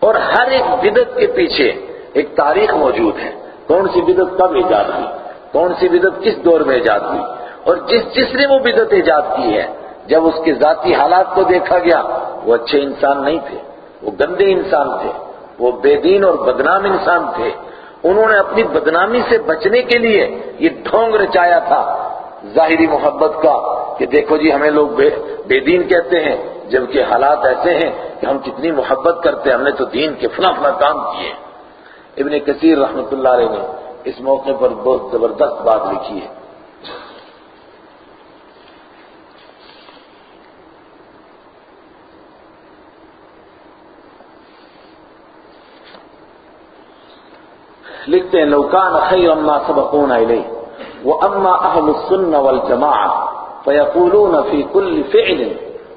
اور ہر ایک بدت کے پیچھے ایک تاریخ موجود ہے۔ کون سی بدت کب ایجاد ہوئی؟ کون سی بدت کس دور میں ایجاد ہوئی؟ اور جس جس نے وہ بدت ایجاد کی ہے، جب اس کے ذاتی حالات کو دیکھا گیا، وہ اچھے انسان نہیں تھے، وہ گندے انسان تھے۔ وہ بے دین اور بدنام انسان تھے۔ انہوں نے اپنی بدنامی سے بچنے کے لیے یہ ڈھونگ رچایا تھا ظاہری محبت کا کہ دیکھو جی ہمیں لوگ بے دین کہتے ہیں، جبکہ حالات ایسے ہیں کہ ہم کتنی محبت کرتے ہیں، ہم نے تو دین کے فلاں فلاں کام کیے۔ ابن کثیر رحمت اللہ علیہ نے اس موقع پر بہت زبردست بات لکھی ہے۔ لکھتے ہیں لوکان خیر اما سبقون الیہ. واما اهل السنه والجماعه فيقولون في كل فعل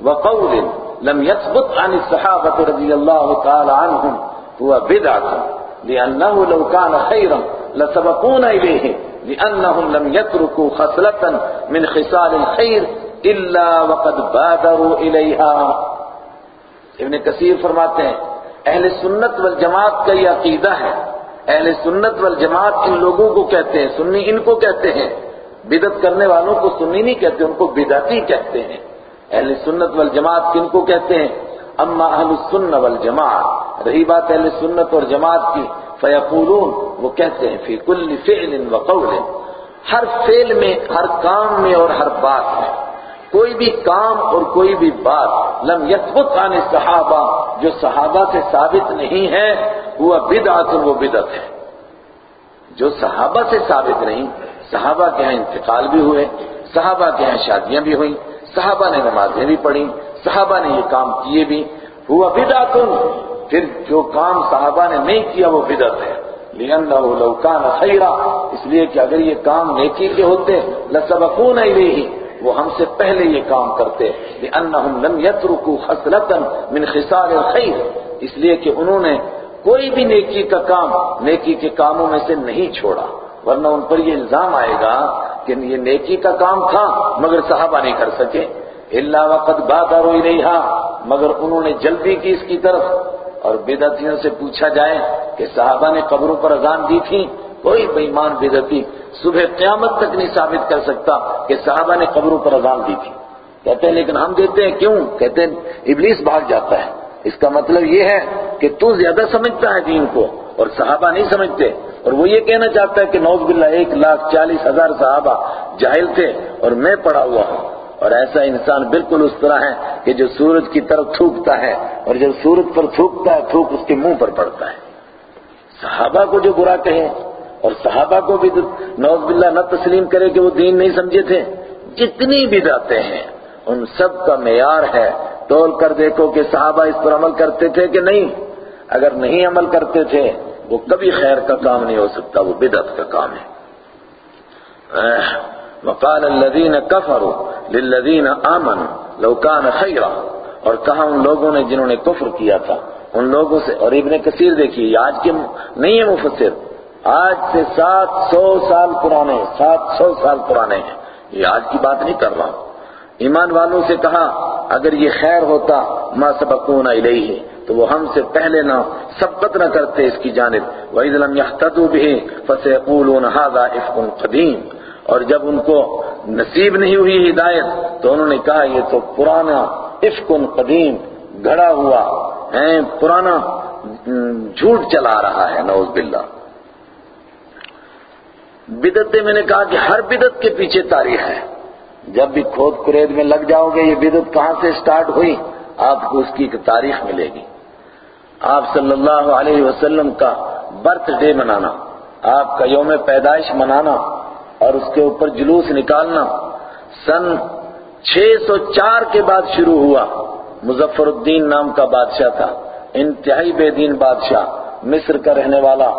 وقول لم يثبت عن الصحابه رضي الله تعالى عنهم هو بدعه لانه لو كان خيرا لسبقون اليه لانهم لم يتركوا خصله من خصال الخير الا وقد بادروا اليها ابن کثیر فرماتے ہیں، اہل سنت والجماعت کا یہ عقیدہ ہے اہل سنت والجماعت ان لوگوں کو کہتے ہیں، سنی ان کو کہتے ہیں۔ بدت کرنے والوں کو سنی نہیں کہتے، ان کو بدعتی کہتے ہیں۔ اہل سنت والجماعت کن کو کہتے ہیں؟ اما اہل السنت والجماعت۔ رہی بات اہل سنت اور جماعت کی۔ فیقولون، وہ کہتے ہیں، فی کل فعل و قول۔ ہر فعل میں، ہر کام میں اور ہر بات میں۔ کوئی بھی کام اور کوئی بھی بات لم یثبت عن صحابہ جو صحابہ سے ثابت نہیں ہے، وہ بدعت وہ بدعت ہے۔ جو صحابہ سے ثابت نہیں، صحابہ کے ہاں انتقال بھی ہوئے، صحابہ کے ہاں شادیاں بھی ہوئیں، صحابہ نے نمازیں بھی پڑھی، صحابہ نے یہ کام کیے بھی۔ ہوا بدعت، پھر جو کام صحابہ نے نہیں کیا، وہ بدعت ہے۔ لِأَنَّهُ لَوْ كَانَ خَيْرًا، اس لیے کہ اگر یہ کام نیکی کے ہوتے، لَسَبَقُونَ إِلَيْهِ وہ ہم سے پہلے یہ کام کرتے لِأَنَّهُمْ لَمْ يَتْرُكُوا خَسْلَةً مِنْ خِصَالِ الْخَيْرِ اس لیے کہ انہوں نے کوئی بھی نیکی کا کام نیکی کے کاموں میں سے نہیں چھوڑا ورنہ ان پر یہ الزام آئے گا کہ یہ نیکی کا کام تھا مگر صحابہ نہیں کر سکے اللہ وقت بات آروئی رہا مگر انہوں نے جلدی کی اس کی طرف اور بدعتیوں سے پوچھا جائے کہ صحابہ نے قبروں پر اذان دی تھی کوئی بےمان بدعتی صبح قیامت تک نہیں ثابت کر سکتا کہ صحابہ نے قبروں پر اذان دی تھی۔ کہتے ہیں، لیکن ہم دیتے ہیں، کیوں؟ کہتے ہیں، ابلیس بھاگ جاتا ہے۔ اس کا مطلب یہ ہے کہ تو زیادہ سمجھتا ہے دین کو اور صحابہ نہیں سمجھتے۔ اور وہ یہ کہنا چاہتا ہے کہ نوز باللہ، ایک لاکھ چالیس ہزار صحابہ جاہل تھے اور میں پڑا ہوا ہوں۔ اور ایسا انسان بالکل اس طرح ہے کہ جو سورج کی طرف تھوکتا ہے اور جب سورج پر تھوکتا ہے، تھوک اس کے منہ پر پڑتا ہے۔ صحابہ کو جو برا کہے اور صحابہ کو بھی نوز باللہ نہ تسلیم کرے کہ وہ دین نہیں سمجھے تھے، جتنی بھی جاتے ہیں، ان سب کا معیار ہے، تول کر دیکھو کہ صحابہ اس پر عمل کرتے تھے کہ نہیں؟ اگر نہیں عمل کرتے تھے، وہ کبھی خیر کا کام نہیں ہو سکتا، وہ بدعت کا کام ہے۔ وقال الذين كفروا للذين امنوا لو كان خيرا اور کہا ان لوگوں نے جنہوں نے کفر کیا تھا، ان لوگوں سے، اور ابن کثیر دیکھیے آج کے نہیں ہے مفسر آج سے سات سو سال پرانے، سات سو سال پرانے ہیں۔ یہ آج کی بات نہیں کر رہا۔ ایمان والوں سے کہا، اگر یہ خیر ہوتا، ما سبقونا الیہ، تو وہ ہم سے پہلے نہ سبقت نہ کرتے اس کی جانب۔ وَإِذْ لَمْ يَحْتَدُوا بِهِ، فَسَيَقُولُونَ هَذَا إِفْكٌ قَدِيمٌ۔ اور جب ان کو نصیب نہیں ہوئی ہدایت، تو انہوں نے کہا، یہ تو پرانا افکن قدیم گھڑا ہوا پرانا جھوٹ چلا رہا ہے نوز باللہ۔ بدت میں نے کہا کہ ہر بدت کے پیچھے تاریخ ہے۔ جب بھی کھود کرید میں لگ جاؤ گے یہ بدت کہاں سے سٹارٹ ہوئی، آپ کو اس کی ایک تاریخ ملے گی۔ آپ صلی اللہ علیہ وسلم کا برتھ ڈے منانا، آپ کا یوم پیدائش منانا اور اس کے اوپر جلوس نکالنا۔ سن چھ سو چار کے بعد شروع ہوا، مظفر الدین نام کا بادشاہ تھا، انتہائی بے دین بادشاہ، مصر کا رہنے والا۔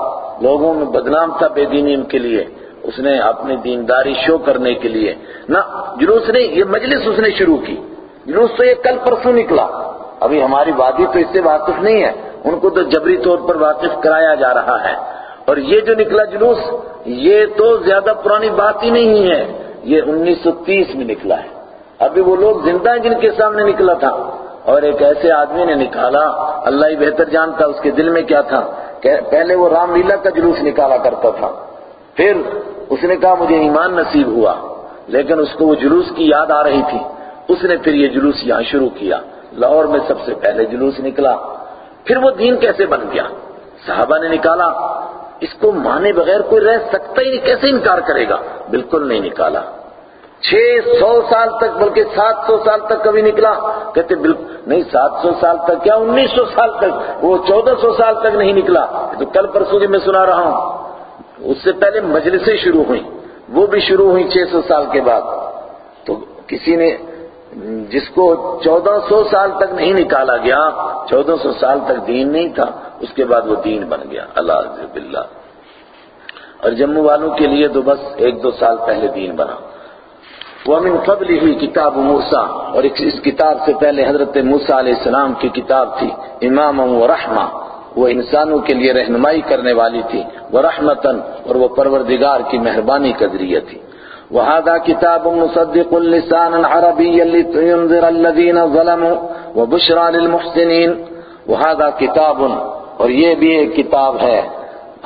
لوگوں میں بدنام تھا بے دینی ان کے لیے۔ اس نے اپنی دینداری شو کرنے کے لیے۔ نہ، جلوس نہیں، یہ مجلس اس نے شروع کی۔ جلوس تو یہ کل پرسوں نکلا۔ ابھی ہماری وادی تو اس سے واقف نہیں ہے۔ ان کو تو جبری طور پر واقف کرایا جا رہا ہے۔ اور یہ جو نکلا جلوس، یہ تو زیادہ پرانی بات ہی نہیں ہے۔ یہ انیس سو تیس میں نکلا ہے۔ ابھی وہ لوگ زندہ ہیں جن کے سامنے نکلا تھا۔ اور ایک ایسے آدمی نے نکالا۔ اللہ ہی بہتر جانتا اس کے دل میں کیا تھا۔ پہلے وہ رام لیلا کا جلوس نکالا کرتا تھا، پھر اس نے کہا مجھے ایمان نصیب ہوا، لیکن اس کو وہ جلوس کی یاد آ رہی تھی۔ اس نے پھر یہ جلوس یہاں شروع کیا، لاہور میں سب سے پہلے جلوس نکلا۔ پھر وہ دین کیسے بن گیا؟ صحابہ نے نکالا۔ اس کو مانے بغیر کوئی رہ سکتا ہی نہیں، کیسے انکار کرے گا؟ بالکل نہیں نکالا۔ چھ سو سال تک، بلکہ سات سو سال تک کبھی نکلا۔ کہتے بالکل نہیں، سات سو سال تک، کیا انیس سو سال تک؟ وہ چودہ سو سال تک نہیں نکلا۔ تو کل پرسوں میں سنا رہا ہوں۔ اس سے پہلے مجلسیں شروع ہوئیں۔ وہ بھی شروع ہوئی چھ سو سال کے بعد۔ تو کسی نے جس کو چودہ سو سال تک نہیں نکالا گیا، چودہ سو سال تک دین نہیں تھا، اس کے بعد وہ دین بن گیا۔ اللہ عزب اللہ اور جموں والوں کے لیے تو بس ایک دو سال پہلے دین بنا۔ وہ من قبل ہی کتاب موسا اور اس کتاب سے پہلے حضرت موسا علیہ السلام کی کتاب تھی امام و رحمہ، وہ انسانوں کے لیے رہنمائی کرنے والی تھی وہ رحمتن اور وہ پروردگار کی مہربانی کا ذریعہ تھی۔ وهذا كتاب مصدق لسانا عربيا لتنذر الذين ظلموا وبشرى للمحسنين وهذا كتاب اور یہ بھی ایک کتاب ہے۔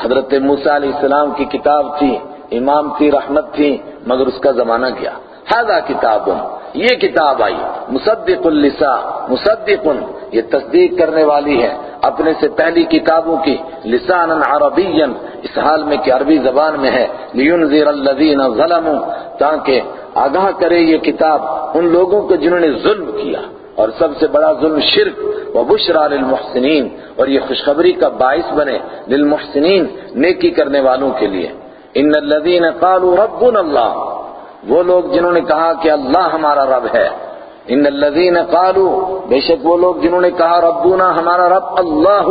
حضرت موسیٰ علیہ السلام کی کتاب تھی، امام تھی، رحمت تھی، مگر اس کا زمانہ گیا۔ هذا کتاب. یہ کتاب آئی. مصدق اللسا مصدق یہ تصدیق کرنے والی ہے. اپنے سے پہلی کتابوں کی. لسانا عربیا. اس حال میں کہ عربی زبان میں ہے. لینذر الذین ظلموا. تاکہ آگاہ کرے یہ کتاب ان لوگوں کو جنہوں نے ظلم کیا. اور سب سے بڑا ظلم شرک. و بشرا للمحسنین اور یہ خوشخبری کا باعث بنے للمحسنین، نیکی کرنے والوں کے لیے. ان الذین قالوا ربنا اللہ وہ لوگ جنہوں نے کہا کہ اللہ ہمارا رب ہے۔ ان الذین قالوا، بے شک وہ لوگ جنہوں نے کہا، ربنا ہمارا رب اللہ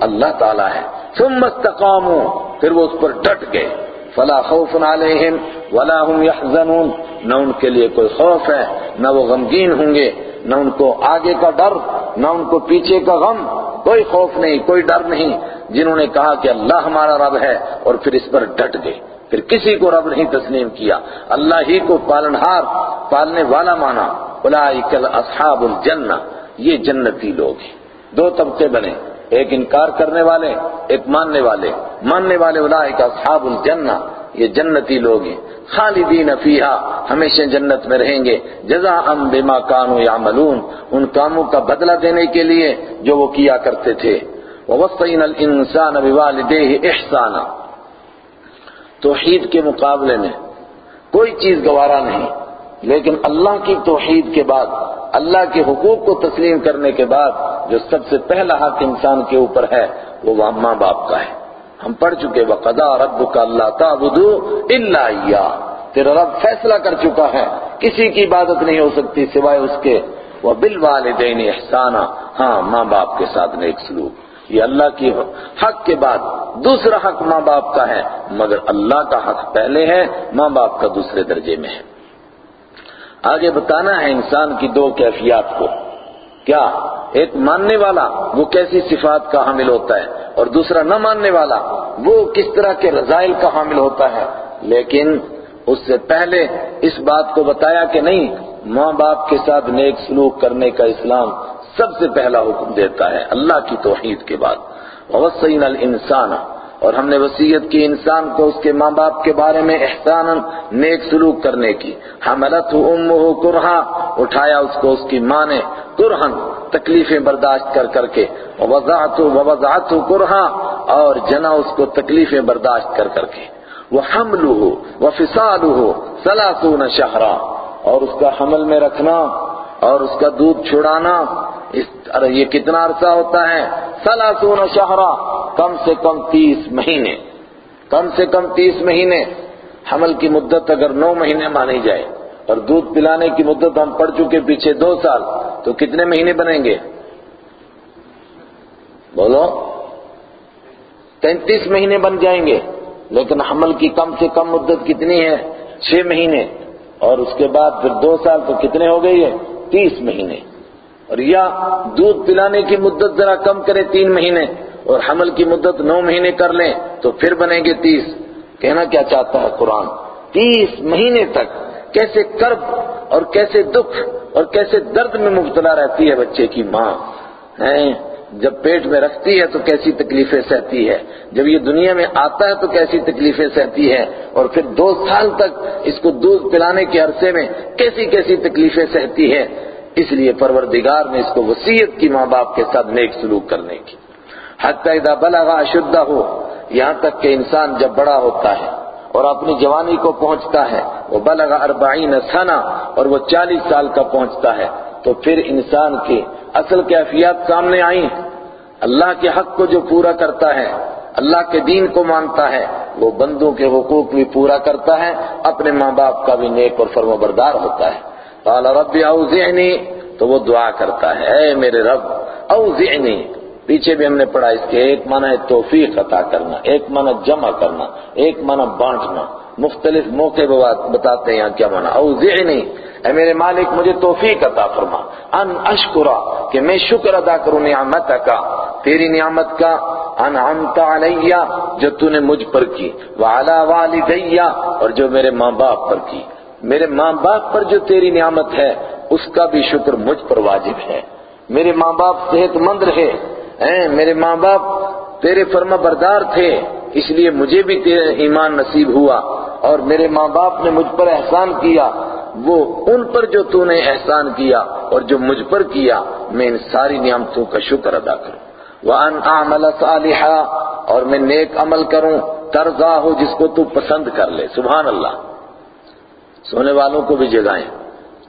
اللہ تعالی ہے۔ ثم استقاموا، پھر وہ اس پر ڈٹ گئے۔ فلا خوف علیہم ولا هم يحزنون نہ ان کے لیے کوئی خوف ہے، نہ وہ غمگین ہوں گے، نہ ان کو آگے کا ڈر، نہ ان کو پیچھے کا غم، کوئی خوف نہیں، کوئی ڈر نہیں۔ جنہوں نے کہا کہ اللہ ہمارا رب ہے اور پھر اس پر ڈٹ گئے۔ پھر کسی کو رب نہیں تسلیم کیا۔ اللہ ہی کو پالنہار، پالنے والا مانا۔ اولئک اصحاب الجنہ۔ یہ جنتی لوگ ہیں۔ دو طبقے بنے۔ ایک انکار کرنے والے، ایک ماننے والے۔ ماننے والے اولئک اصحاب الجنہ۔ یہ جنتی لوگ ہیں۔ خالدین فیہا۔ ہمیشہ جنت میں رہیں گے۔ جزاء بما کانوا یعملون۔ ان کاموں کا بدلہ دینے کے لیے جو وہ کیا کرتے تھے۔ ووصینا الانسان بوالدیہ احسانا۔ توحید کے مقابلے میں کوئی چیز گوارا نہیں، لیکن اللہ کی توحید کے بعد، اللہ کے حقوق کو تسلیم کرنے کے بعد جو سب سے پہلا حق انسان کے اوپر ہے، وہ ماں باپ کا ہے۔ ہم پڑھ چکے وقضا ربک اللہ تعبدوا الا تیرا رب فیصلہ کر چکا ہے، کسی کی عبادت نہیں ہو سکتی سوائے اس کے۔ وہ بالوالدین احسانا ہاں ماں باپ کے ساتھ نیک سلوک۔ یہ اللہ کی حق کے بعد دوسرا حق ماں باپ کا ہے، مگر اللہ کا حق پہلے ہے، ماں باپ کا دوسرے درجے میں ہے۔ آگے بتانا ہے انسان کی دو کیفیات کو۔ کیا ایک ماننے والا وہ کیسی صفات کا حامل ہوتا ہے اور دوسرا نہ ماننے والا وہ کس طرح کے رضائل کا حامل ہوتا ہے؟ لیکن اس سے پہلے اس بات کو بتایا کہ نہیں، ماں باپ کے ساتھ نیک سلوک کرنے کا اسلام سب سے پہلا حکم دیتا ہے اللہ کی توحید کے بعد۔ وَوَصَّيْنَا الْإِنسَانَ، اور ہم نے وصیت کی انسان کو اس کے ماں باپ کے بارے میں احسانا نیک سلوک کرنے کی۔ حملت امہ کرہا، اٹھایا اس کو اس کی ماں نے کرہن، تکلیفیں برداشت کر کر کے۔ وضعت وضعت کرہا، اور جنا اس کو تکلیفیں برداشت کر کر کے۔ وہ حمل حملہ وفصالہ ثلاثون شہرا اور اس کا حمل میں رکھنا، اور اس کا دودھ چھڑانا اس یہ کتنا عرصہ ہوتا ہے؟ ثلاثون شہرا، کم سے کم تیس مہینے۔ کم سے کم تیس مہینے۔ حمل کی مدت اگر نو مہینے مانی جائے، اور دودھ پلانے کی مدت ہم پڑھ چکے پیچھے دو سال، تو کتنے مہینے بنیں گے؟ بولو۔ تینتیس مہینے بن جائیں گے، لیکن حمل کی کم سے کم مدت کتنی ہے؟ چھ مہینے۔ اور اس کے بعد پھر دو سال تو کتنے ہو گئی ہے تیس مہینے۔ اور یا دودھ پلانے کی مدت ذرا کم کرے تین مہینے اور حمل کی مدت نو مہینے کر لیں تو پھر بنیں گے تیس۔ کہنا کیا چاہتا ہے قرآن؟ تیس مہینے تک کیسے کرب اور کیسے دکھ اور کیسے درد میں مبتلا رہتی ہے بچے کی ماں جب پیٹ میں رکھتی ہے تو کیسی تکلیفیں سہتی ہے؟ جب یہ دنیا میں آتا ہے تو کیسی تکلیفیں سہتی ہے اور پھر دو سال تک اس کو دودھ پلانے کے عرصے میں کیسی کیسی تکلیفیں سہتی ہے اس لیے پروردگار نے اس کو وسیعت کی ماں باپ کے ساتھ نیک سلوک کرنے کی۔ حتی اذا بلغ اشدہ ہو یہاں تک کہ انسان جب بڑا ہوتا ہے اور اپنی جوانی کو پہنچتا ہے، وہ بلغ اربعین سنہ اور وہ چالیس سال کا پہنچتا ہے، تو پھر انسان کی اصل کیفیات سامنے آئی اللہ کے حق کو جو پورا کرتا ہے، اللہ کے دین کو مانتا ہے، وہ بندوں کے حقوق بھی پورا کرتا ہے، اپنے ماں باپ کا بھی نیک اور فرم بردار ہوتا ہے۔ قال رب اوزعنی، تو وہ دعا کرتا ہے، اے میرے رب، اوزعنی۔ پیچھے بھی ہم نے پڑھا اس کے ایک معنی ہے توفیق عطا کرنا، ایک معنی جمع کرنا، ایک معنی بانٹنا۔ مختلف موقع بتاتے ہیں یہاں کیا معنی اوزعنی، اے میرے مالک، مجھے توفیق عطا فرما۔ ان اشکرا، کہ میں شکر ادا کروں نعمت کا تیری نعمت کا۔ انعمت علیہ، جو تو نے مجھ پر کی۔ وعلا والدیہ، اور جو میرے ماں باپ پر کی۔ میرے ماں باپ پر جو تیری نعمت ہے، اس کا بھی شکر مجھ پر واجب ہے۔ میرے ماں باپ صحت مند رہے میرے ماں باپ تیرے فرما بردار تھے، اس لیے مجھے بھی تیرے ایمان نصیب ہوا۔ اور میرے ماں باپ نے مجھ پر احسان کیا۔ وہ ان پر جو تو نے احسان کیا اور جو مجھ پر کیا، میں ان ساری نعمتوں کا شکر ادا کروں۔ وَأَنْ أَعْمَلَ صَالِحًا، اور میں نیک عمل کروں ترضا ہو جس کو تو پسند کر لے۔ سبحان اللہ۔ سونے والوں کو بھی جگائیں۔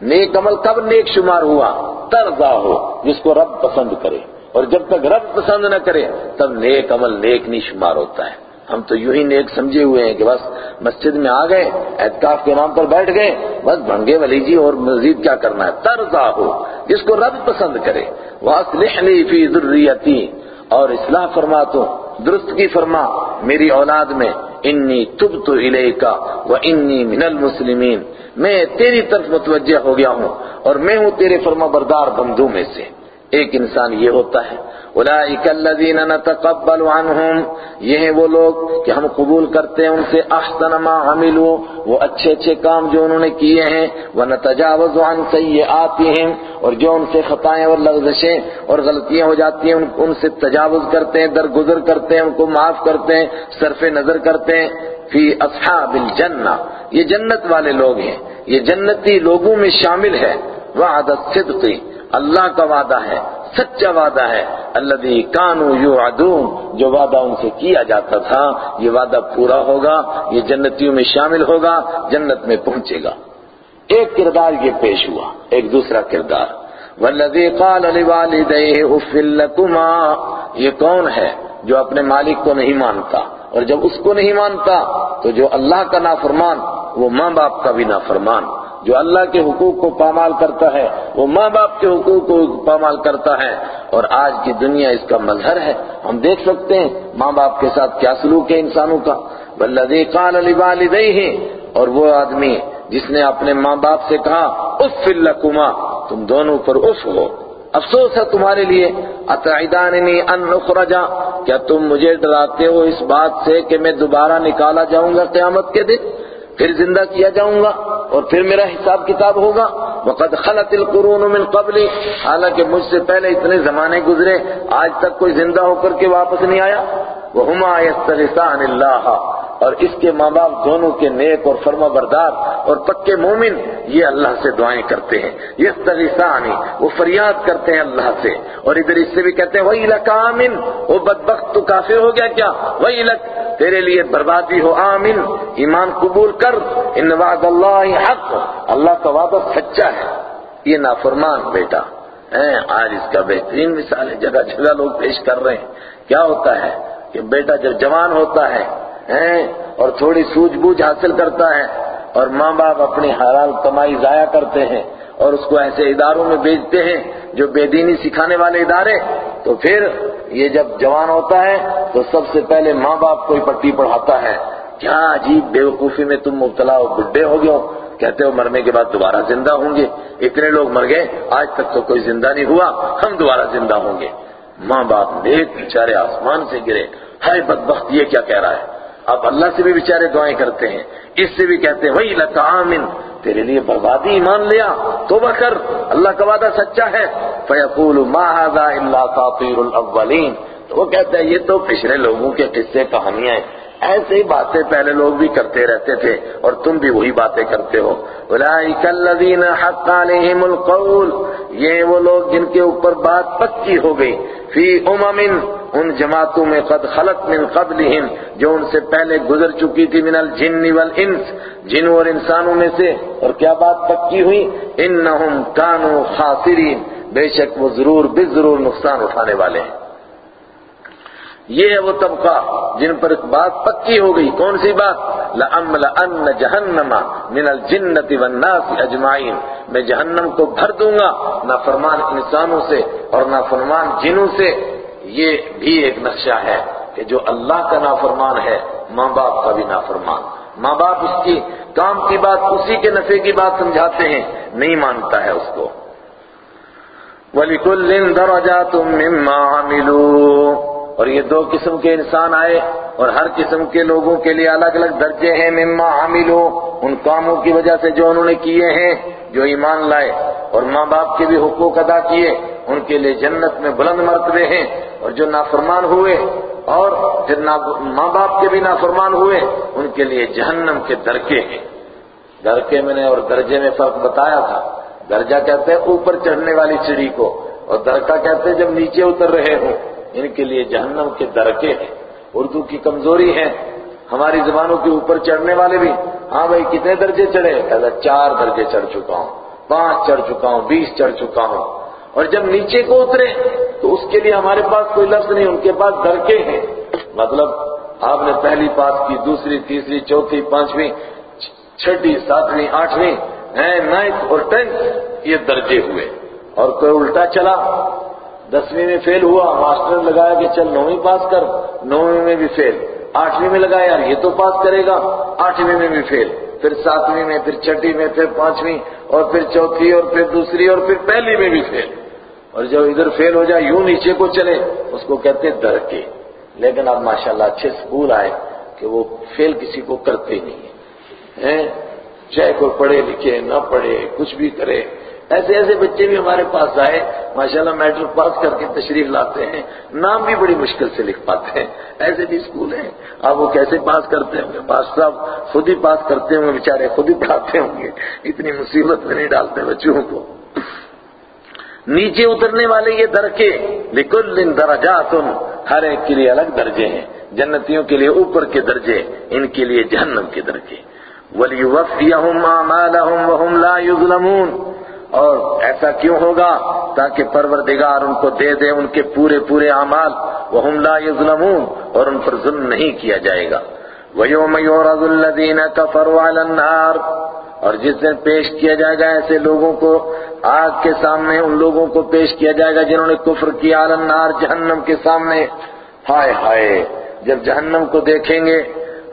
نیک عمل کب نیک شمار ہوا؟ ترضا ہو، جس کو رب پسند کرے۔ اور جب تک رب پسند نہ کرے، تب نیک عمل نیک نہیں شمار ہوتا ہے۔ ہم تو یوں ہی نیک سمجھے ہوئے ہیں کہ بس مسجد میں آ گئے، اعتکاف کے نام پر بیٹھ گئے، بس بھنگے ولی جی اور مزید کیا کرنا ہے؟ ترضا ہو، جس کو رب پسند کرے۔ وَأَصْلِحْ لِي فِي ذُرِّيَّتِي اور اصلاح فرما تو درست کی فرما میری اولاد میں۔ انی تبت کا و انی من المسلمین۔ میں تیری طرف متوجہ ہو گیا ہوں اور میں ہوں تیرے فرما بردار بندوں میں سے۔ ایک انسان یہ ہوتا ہے اولئک الذین نتقبل عنہم، یہ ہیں وہ لوگ کہ ہم قبول کرتے ہیں، ان سے احسن ما عملوا، وہ اچھے اچھے کام جو انہوں نے کیے ہیں، ونتجاوز عن سیئاتہم، اور جو ان سے خطائیں اور لغزشیں اور غلطیاں ہو جاتی ہیں ان سے تجاوز کرتے ہیں، درگزر کرتے ہیں، ان کو معاف کرتے ہیں، صرف نظر کرتے ہیں، فی اصحاب الجنہ۔ یہ جنت والے لوگ ہیں، یہ جنتی لوگوں میں شامل ہے، وعد الصدق۔ اللہ کا وعدہ ہے، سچا وعدہ ہے۔ الذی کانوا یوعدون، جو وعدہ ان سے کیا جاتا تھا، یہ وعدہ پورا ہوگا، یہ جنتیوں میں شامل ہوگا، جنت میں پہنچے گا۔ ایک کردار یہ پیش ہوا، ایک دوسرا کردار۔ والذی قال لوالدیہ، اف یہ کون ہے جو اپنے مالک کو نہیں مانتا؟ اور جب اس کو نہیں مانتا، تو جو اللہ کا نافرمان، وہ ماں باپ کا بھی نافرمان۔ جو اللہ کے حقوق کو پامال کرتا ہے، وہ ماں باپ کے حقوق کو پامال کرتا ہے۔ اور آج کی دنیا اس کا مظہر ہے۔ ہم دیکھ سکتے ہیں ماں باپ کے ساتھ کیا سلوک ہے انسانوں کا۔ والذی قال لوالدیہ اور وہ آدمی جس نے اپنے ماں باپ سے کہا اف لکما تم دونوں پر اف ہو۔ افسوس ہے تمہارے لیے۔ اتعداننی ان نخرجا کیا تم مجھے ڈراتے ہو اس بات سے کہ میں دوبارہ نکالا جاؤں گا قیامت کے دن؟ پھر زندہ کیا جاؤں گا اور پھر میرا حساب کتاب ہوگا۔ وقد خلت القرون من قبلی حالانکہ مجھ سے پہلے اتنے زمانے گزرے، آج تک کوئی زندہ ہو کر کے واپس نہیں آیا۔ وَهُمَا يَسْتَغِثَانِ اللَّهَ۔ اور اس کے ماں باپ دونوں کے نیک اور فرما بردار اور پکے مومن، یہ اللہ سے دعائیں کرتے ہیں۔ یہ تغیثانی وہ فریاد کرتے ہیں اللہ سے۔ اور ادھر اس سے بھی کہتے ہیں وہی لک آمن، وہ بدبخت تو کافر ہو گیا کیا؟ وہی لک تیرے لیے بربادی ہو، آمن، ایمان قبول کر، ان وعد اللہ حق۔ اللہ کا وعدہ سچا ہے۔ یہ نافرمان بیٹا۔ آج اس کا بہترین مثال ہے، جگہ جگہ لوگ پیش کر رہے ہیں۔ کیا ہوتا ہے کہ بیٹا جب جوان ہوتا ہے ہیں اور تھوڑی سوجھ بوجھ حاصل کرتا ہے اور ماں باپ اپنی حلال کمائی ضائع کرتے ہیں اور اس کو ایسے اداروں میں بیچتے ہیں جو بے دینی سکھانے والے ادارے، تو پھر یہ جب جوان ہوتا ہے تو سب سے پہلے ماں باپ کو ہی پٹی پڑھاتا ہے۔ کیا عجیب بے وقوفی میں تم مبتلا ہو، بڈھے ہو گئے ہو؟ کہتے ہو مرنے کے بعد دوبارہ زندہ ہوں گے۔ اتنے لوگ مر گئے، آج تک تو کوئی زندہ نہیں ہوا، ہم دوبارہ زندہ ہوں گے۔ ماں باپ نیک بیچارے آسمان سے گرے۔ ہائے، بدبخت، یہ کیا کہہ رہا ہے؟ اب اللہ سے بھی بیچارے دعائیں کرتے ہیں، اس سے بھی کہتے ہیں، وہی لکامن تیرے لیے بربادی ایمان لیا تو کر، اللہ کا وعدہ سچا ہے۔ فیقول ما هذا الا اساطیر الاولین۔ تو وہ کہتا ہے یہ تو پچھلے لوگوں کے قصے کہانیاں ہیں۔ ایسے ہی باتیں پہلے لوگ بھی کرتے رہتے تھے اور تم بھی وہی باتیں کرتے ہو۔ الذین حق علیہم القول، یہ وہ لوگ جن کے اوپر بات پکی ہو گئی۔ فی امم، ان جماعتوں میں قد خلق من قبلہم، جو ان سے پہلے گزر چکی تھی من الجن والانس جنوں اور انسانوں میں سے۔ اور کیا بات پکی ہوئی؟ انہم کانوا خاسرین۔ بے شک وہ ضرور بے ضرور نقصان اٹھانے والے ہیں۔ یہ ہے وہ طبقہ جن پر بات پکی ہو گئی۔ کون سی بات؟ لَأَمْلَأَنَّ جَهَنَّمَ مِنَ الْجِنَّةِ وَالنَّاسِ أَجْمَعِينَ۔ میں جہنم کو بھر دوں گا نافرمان انسانوں سے اور نافرمان جنوں سے۔ یہ بھی ایک نقشہ ہے کہ جو اللہ کا نافرمان ہے، ماں باپ کا بھی نافرمان۔ ماں باپ اس کی کام کی بات، اسی کے نفع کی بات سمجھاتے ہیں، نہیں مانتا ہے اس کو۔ وَلِكُلٍّ دَرَجَاتٌ مِّمَّا عَمِلُوا۔ اور یہ دو قسم کے انسان آئے اور ہر قسم کے لوگوں کے لیے الگ الگ درجے ہیں مما عاملو ان کاموں کی وجہ سے جو انہوں نے کیے ہیں، جو ایمان لائے اور ماں باپ کے بھی حقوق ادا کیے، ان کے لیے جنت میں بلند مرتبے ہیں اور جو نافرمان ہوئے اور پھر ماں باپ کے بھی نافرمان ہوئے، ان کے لیے جہنم کے درکے ہیں۔ درکے میں نے اور درجے میں فرق بتایا تھا۔ درجہ کہتے ہیں اوپر چڑھنے والی چڑی کو اور درکا کہتے ہیں جب نیچے اتر رہے ہوں۔ ان کے لیے جہنم کے درکے ہیں۔ اردو کی کمزوری ہے ہماری زبانوں کے اوپر چڑھنے والے بھی۔ ہاں بھائی، کتنے درجے چڑھے؟ کہتا چار درجے چڑھ چکا ہوں۔ پانچ چڑھ چکا ہوں۔ بیس چڑھ چکا ہوں۔ اور جب نیچے کو اترے، تو اس کے لیے ہمارے پاس کوئی لفظ نہیں، ان کے پاس درکے ہیں۔ مطلب آپ نے پہلی پاس کی، دوسری، تیسری، چوتھی، پانچویں، چھٹی، ساتویں، آٹھویں، نائنتھ اور ٹینتھ یہ درجے ہوئے۔ اور کوئی الٹا چلا۔ دسویں میں فیل ہوا، ماسٹر لگایا کہ چل نویں پاس کر، نویں میں بھی فیل۔ آٹھویں میں لگایا، یار یہ تو پاس کرے گا۔ آٹھویں میں بھی فیل۔ پھر ساتویں میں، پھر چھٹی میں، پھر پانچویں، اور پھر چوتھی، اور پھر دوسری، اور پھر پہلی میں بھی فیل۔ اور جب ادھر فیل ہو جائے، یوں نیچے کو چلے، اس کو کہتے درکے لیکن اب ماشاءاللہ اچھے سکول آئے کہ وہ فیل کسی کو کرتے نہیں ہیں؟ چاہے کوئی پڑھے لکھے، نہ پڑھے، کچھ بھی کرے۔ ایسے ایسے بچے بھی ہمارے پاس آئے، ماشاءاللہ میٹرک پاس کر کے تشریف لاتے ہیں، نام بھی بڑی مشکل سے لکھ پاتے ہیں۔ ایسے بھی اسکول ہیں۔ اب وہ کیسے پاس کرتے ہوں گے؟ پاس صاحب خود ہی پاس کرتے ہوں گے، بیچارے خود ہی پڑھاتے ہوں گے۔ اتنی مصیبت میں نہیں ڈالتے بچوں کو۔ نیچے اترنے والے یہ درکے، لکل درجات ہر ایک کے لیے الگ درجے ہیں۔ جنتیوں کے لیے اوپر کے درجے، ان کے لیے جہنم کے درجے۔ وَلِيُوَفِّيَهُمْ أَعْمَالَهُمْ وَهُمْ لَا يُظْلَمُونَ۔ اور ایسا کیوں ہوگا تاکہ پروردگار ان کو دے دے ان کے پورے پورے اعمال؟ وَهُمْ لَا يُظْلَمُونَ اور ان پر ظلم نہیں کیا جائے گا۔ وَيَوْمَ يُعْرَضُ الَّذِينَ كَفَرُوا عَلَى النَّارِ، اور جس دن پیش کیا جائے گا ایسے لوگوں کو، آگ کے سامنے ان لوگوں کو پیش کیا جائے گا جنہوں نے کفر کیا۔ علی النار، جہنم کے سامنے۔ ہائے ہائے، جب جہنم کو دیکھیں گے،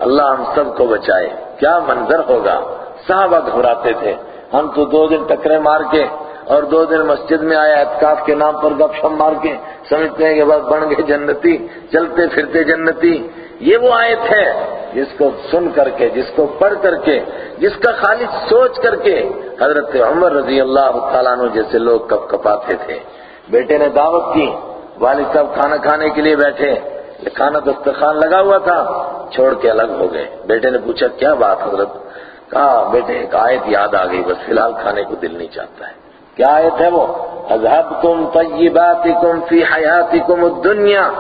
اللہ ہم سب کو بچائے۔ کیا منظر ہوگا؟ صحابہ گھبراتے تھے۔ ہم تو دو دن ٹکرے مار کے اور دو دن مسجد میں آیا اعتکاف کے نام پر گپ شپ مار کے سمجھتے ہیں کہ بس بن گئے جنتی، چلتے پھرتے جنتی۔ یہ وہ آیت ہے جس کو سن کر کے، جس کو پڑھ کر کے، جس کا خالص سوچ کر کے حضرت عمر رضی اللہ تعالیٰ عنہ جیسے لوگ کپ کپاتے تھے۔ بیٹے نے دعوت کی، والد صاحب کھانا کھانے کے لیے بیٹھے۔ کھانا دسترخوان لگا ہوا تھا، چھوڑ کے الگ ہو گئے۔ بیٹے نے پوچھا، کیا بات حضرت؟ کہا، بیٹے، ایک آیت یاد آ گئی، بس فی الحال کھانے کو دل نہیں چاہتا ہے. کیا آیت ہے وہ؟ اذهبتم طیباتکم فی حیاتکم الدنیا.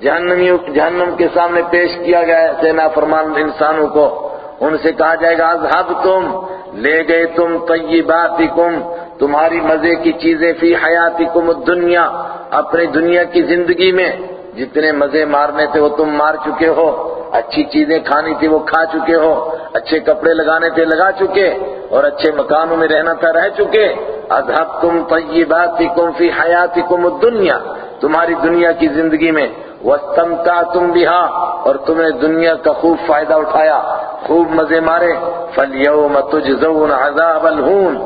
جہنمیوں جہنم کے سامنے پیش کیا گیا ہے سینا فرمان انسانوں کو۔ ان سے کہا جائے گا اذهبتم لے گئے تم طیباتکم، تمہاری مزے کی چیزیں فی حیاتکم الدنیا اپنی دنیا کی زندگی میں۔ جتنے مزے مارنے تھے وہ تم مار چکے ہو۔ اچھی چیزیں کھانی تھی، وہ کھا چکے ہو۔ اچھے کپڑے لگانے تھے، لگا چکے۔ اور اچھے مکانوں میں رہنا تھا، رہ چکے۔ اذهبتم طیباتکم فی حیاتکم الدنیا، تمہاری دنیا کی زندگی میں۔ وَاسْتَمْتَعْتُمْ بِهَا اور تم نے دنیا کا خوب فائدہ اٹھایا۔ خوب مزے مارے۔ فَالْيَوْمَ تُجْزَوْنَ عَذَابَ الْهُونَ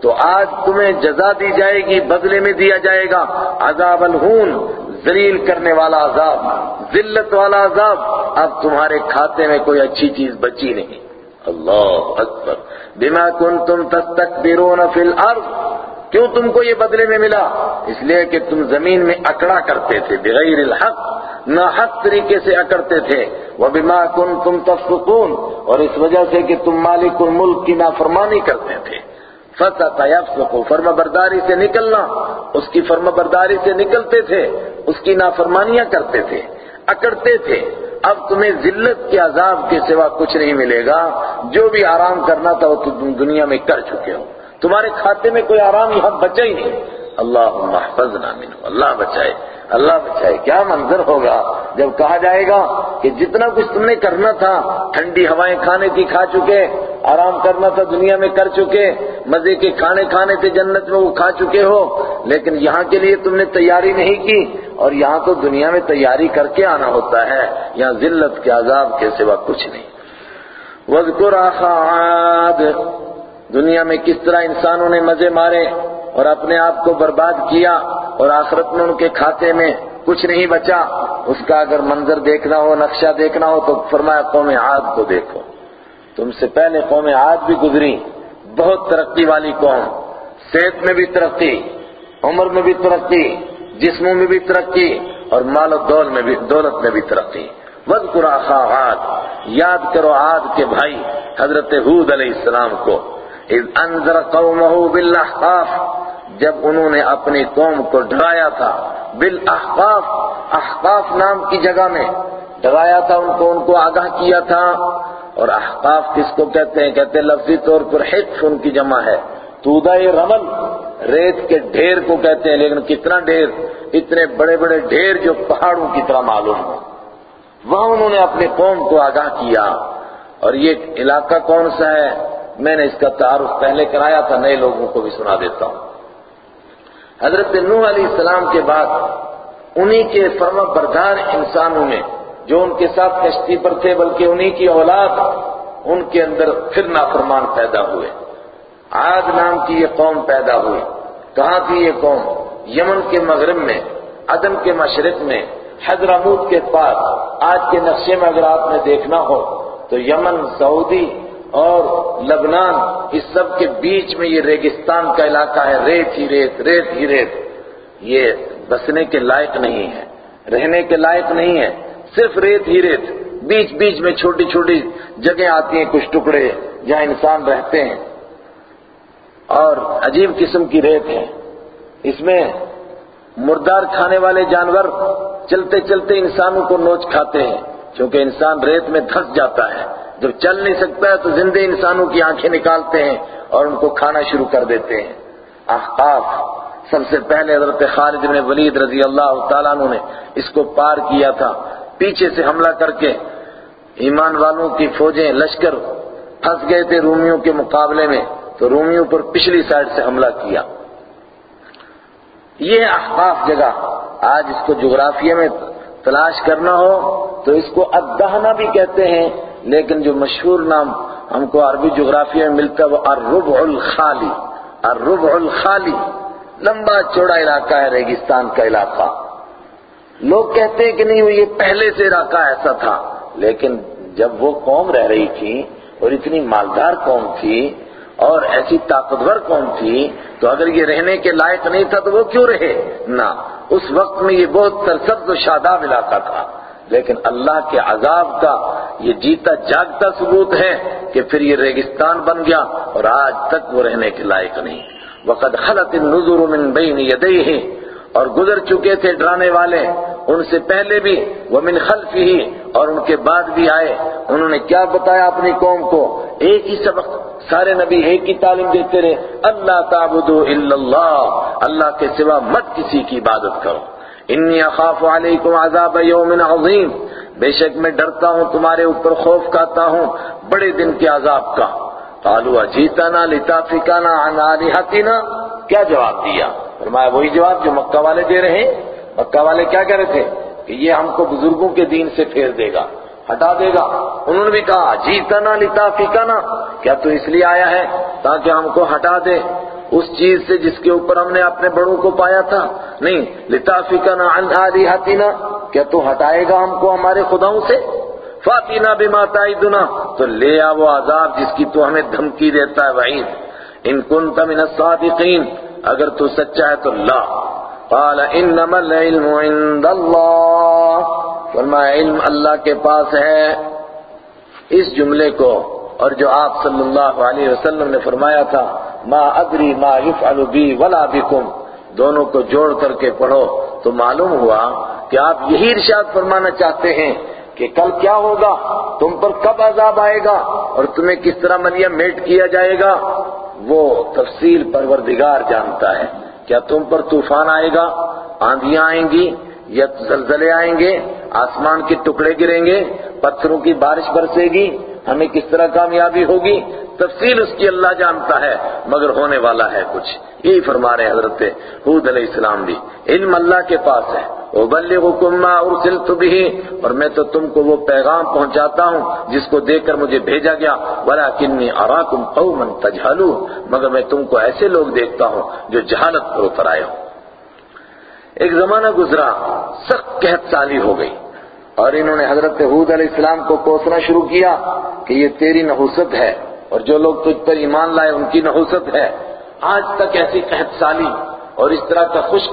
تو آج تمہیں جزا دی جائے گی، بدلے میں دیا جائے گا عذاب الہون۔ ذلیل کرنے والا عذاب، ذلت والا عذاب، اب تمہارے کھاتے میں کوئی اچھی چیز بچی نہیں۔ اللہ اکبر۔ بما کنتم تستکبرون فی الارض۔ کیوں تم کو یہ بدلے میں ملا؟ اس لیے کہ تم زمین میں اکڑا کرتے تھے، بغیر الحق، نہ حق طریقے سے اکڑتے تھے۔ وبما کنتم تفسقون۔ اور اس وجہ سے کہ تم مالک الملک کی نافرمانی کرتے تھے۔ فتح فرما برداری سے نکلنا، اس کی فرما برداری سے نکلتے تھے، اس کی نافرمانیاں کرتے تھے، اکڑتے تھے، اب تمہیں ذلت کے عذاب کے سوا کچھ نہیں ملے گا، جو بھی آرام کرنا تھا وہ تم دنیا میں کر چکے ہو، تمہارے کھاتے میں کوئی آرام یہاں بچا ہی نہیں اللہ محفظنا منه اللہ بچائے۔ اللہ بچائے۔ کیا منظر ہوگا جب کہا جائے گا کہ جتنا کچھ تم نے کرنا تھا، ٹھنڈی ہوائیں کھانے کی کھا چکے، آرام کرنا تھا دنیا میں کر چکے، مزے کے کھانے کھانے تھے جنت میں وہ کھا چکے ہو، لیکن یہاں کے لیے تم نے تیاری نہیں کی اور یہاں تو دنیا میں تیاری کر کے آنا ہوتا ہے۔ یہاں ذلت کے عذاب کے سوا کچھ نہیں۔ وَذْكُرْ أَخَا عَادٍ۔ دنیا میں کس طرح انسانوں نے مزے مارے۔ اور اپنے آپ کو برباد کیا اور آخرت میں ان کے کھاتے میں کچھ نہیں بچا، اس کا اگر منظر دیکھنا ہو، نقشہ دیکھنا ہو تو فرمایا، قوم عاد کو دیکھو۔ تم سے پہلے قوم عاد بھی گزری، بہت ترقی والی قوم۔ صحت میں بھی ترقی، عمر میں بھی ترقی، جسموں میں بھی ترقی اور مال و دول میں بھی، دولت میں بھی ترقی۔ وَذْكُرْ أَخَا یاد کرو عاد کے بھائی حضرت حود علیہ السلام کو۔ اذ انذر قومه بالاحقاف جب انہوں نے اپنی قوم کو ڈرایا تھا بالاحقاف احقاف نام کی جگہ میں، ڈرایا تھا ان کو ان کو آگاہ کیا تھا، اور احقاف کس کو کہتے ہیں؟ کہتے ہیں لفظی طور پر حقف ان کی جمع ہے تودا رمل، ریت کے ڈھیر کو کہتے ہیں، لیکن کتنا ڈھیر؟ اتنے بڑے بڑے ڈھیر جو پہاڑوں کی طرح معلوم ہو۔ وہاں انہوں نے اپنی قوم کو آگاہ کیا، اور یہ علاقہ کون سا ہے؟ میں نے اس کا تعارف پہلے کرایا تھا، نئے لوگوں کو بھی سنا دیتا ہوں۔ حضرت نوح علیہ السلام کے بعد انہی کے فرما بردار انسانوں میں، جو ان کے ساتھ کشتی پر تھے، بلکہ انہی کی اولاد، ان کے اندر پھر نافرمان پیدا ہوئے۔ عاد نام کی یہ قوم پیدا ہوئی۔ کہاں تھی یہ قوم؟ یمن کے مغرب میں، عدن کے مشرق میں حضرموت کے پاس۔ آج کے نقشے میں اگر آپ نے دیکھنا ہو، تو یمن، سعودی اور لبنان، اس سب کے بیچ میں یہ ریگستان کا علاقہ ہے، ریت ہی ریت ریت ہی ریت۔ یہ بسنے کے لائق نہیں ہے، رہنے کے لائق نہیں ہے، صرف ریت ہی ریت۔ بیچ بیچ میں چھوٹی چھوٹی جگہ آتی ہیں، کچھ ٹکڑے جہاں انسان رہتے ہیں۔ اور عجیب قسم کی ریت ہے۔ اس میں مردار کھانے والے جانور چلتے چلتے انسانوں کو نوچ کھاتے ہیں کیونکہ انسان ریت میں دھس جاتا ہے۔ جب چل نہیں سکتا ہے تو زندے انسانوں کی آنکھیں نکالتے ہیں اور ان کو کھانا شروع کر دیتے ہیں۔ احقاف، سب سے پہلے حضرت خالد بن ولید رضی اللہ تعالیٰ عنہ نے اس کو پار کیا تھا۔ پیچھے سے حملہ کر کے ایمان والوں کی فوجیں، لشکر پھنس گئے تھے رومیوں کے مقابلے میں، تو رومیوں پر پچھلی سائڈ سے حملہ کیا۔ یہ احقاف جگہ، آج اس کو جغرافیہ میں تلاش کرنا ہو تو اس کو ادہنا بھی کہتے ہیں۔ لیکن جو مشہور نام ہم کو عربی جغرافیہ میں ملتا ہے وہ الربع الخالی الربع الخالی۔ لمبا چوڑا علاقہ ہے ریگستان کا علاقہ۔ لوگ کہتے ہیں کہ نہیں، وہ یہ پہلے سے علاقہ ایسا تھا۔ لیکن جب وہ قوم رہ رہی تھی اور اتنی مالدار قوم تھی اور ایسی طاقتور قوم تھی، تو اگر یہ رہنے کے لائق نہیں تھا تو وہ کیوں رہے؟ نہ، اس وقت میں یہ بہت سرسبز و شاداب علاقہ تھا۔ لیکن اللہ کے عذاب کا یہ جیتا جاگتا ثبوت ہے کہ پھر یہ ریگستان بن گیا اور آج تک وہ رہنے کے لائق نہیں۔ وقد خلط النظر من بین یدیہ اور گزر چکے تھے ڈرانے والے۔ ان سے پہلے بھی وہ من خلف ہی اور ان کے بعد بھی آئے۔ انہوں نے کیا بتایا اپنی قوم کو؟ ایک ہی سبق۔ سارے نبی ایک ہی تعلیم دیتے رہے۔ اللہ تعبدو الا اللہ۔ اللہ کے سوا مت کسی کی عبادت کرو۔ انی اخاف علیکم عذاب یوم عظیم۔ بے شک میں ڈرتا ہوں، تمہارے اوپر خوف کھاتا ہوں، بڑے دن کے عذاب کا۔ قالوا اجیتنا لتافکنا عن آلہتنا؟ کیا جواب دیا؟ فرمایا، وہی جواب جو مکہ والے دے رہے ہیں۔ مکہ والے کیا کہہ رہے تھے؟ کہ یہ ہم کو بزرگوں کے دین سے پھیر دے گا، ہٹا دے گا۔ انہوں نے بھی کہا جیتنا لتافکنا۔ کیا تو اس لیے آیا ہے تاکہ ہم کو ہٹا دے؟ اس چیز سے جس کے اوپر ہم نے اپنے بڑوں کو پایا تھا۔ نہیں لتافکنا عن آلہتنا کیا تو ہٹائے گا ہم کو ہمارے خداؤں سے؟ فاتینا بما تعیدنا تو لے آ وہ عذاب جس کی تو ہمیں دھمکی دیتا ہے وعید۔ ان کنت من الصادقین اگر تو سچا ہے تو لا۔ قال انما العلم عند اللہ فرمایا، علم اللہ کے پاس ہے۔ اس جملے کو اور جو آپ صلی اللہ علیہ وسلم نے فرمایا تھا ما ادری ما يفعل بی ولا بکم۔ دونوں کو جوڑ کر کے پڑھو۔ تو معلوم ہوا کہ آپ یہی ارشاد فرمانا چاہتے ہیں کہ کل کیا ہوگا؟ تم پر کب عذاب آئے گا؟ اور تمہیں کس طرح منیا میٹ کیا جائے گا؟ وہ تفصیل پروردگار جانتا ہے۔ کیا تم پر طوفان آئے گا؟ آندیاں آئیں گی یا زلزلے آئیں گے؟ آسمان کے ٹکڑے گریں گے؟ پتھروں کی بارش برسے گی؟ ہمیں کس طرح کامیابی ہوگی؟ تفصیل اس کی اللہ جانتا ہے، مگر ہونے والا ہے کچھ۔ یہی فرما رہے حضرت حود علیہ السلام بھی۔ علم اللہ کے پاس ہے۔ وَبَلِّغُكُمْ مَا أُرْسِلْتُ بِهِ، اور میں تو تم کو وہ پیغام پہنچاتا ہوں، جس کو دیکھ کر مجھے بھیجا گیا۔ وَلَكِنِّي أَرَاكُمْ قَوْمًا تَجْهَلُونَ مگر میں تم کو ایسے لوگ دیکھتا ہوں جو جہالت پر اتر آئے ہوں۔ ایک زمانہ گزرا، سخت قحط سالی ہو گئی۔ اور انہوں نے حضرت حود علیہ السلام کو کوسنا شروع کیا کہ یہ تیری نحوست ہے اور جو لوگ تجھ پر ایمان لائے ان کی نحوست ہے۔ آج تک ایسی قحط سالی اور اس طرح کا خشک،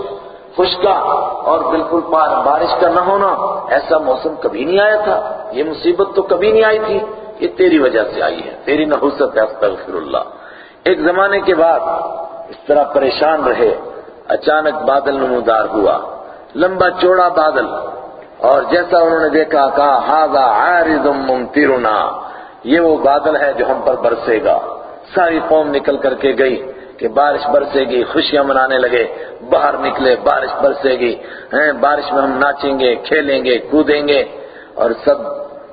خشکا اور بالکل بارش کا نہ ہونا ایسا موسم کبھی نہیں آیا تھا۔ یہ مصیبت تو کبھی نہیں آئی تھی۔ یہ تیری وجہ سے آئی ہے۔ تیری نحوست ہے استغفر اللہ ایک زمانے کے بعد اس طرح پریشان رہے۔ اچانک بادل نمودار ہوا۔ لمبا چوڑا بادل۔ اور جیسا انہوں نے دیکھا، کہا ہاضا عارض ممطرنا. یہ وہ بادل ہے جو ہم پر برسے گا۔ ساری قوم نکل کر کے گئی کہ بارش برسے گی، خوشیاں منانے لگے۔ باہر نکلے، بارش برسے گی۔ بارش میں ہم ناچیں گے، کھیلیں گے، کودیں گے۔ اور سب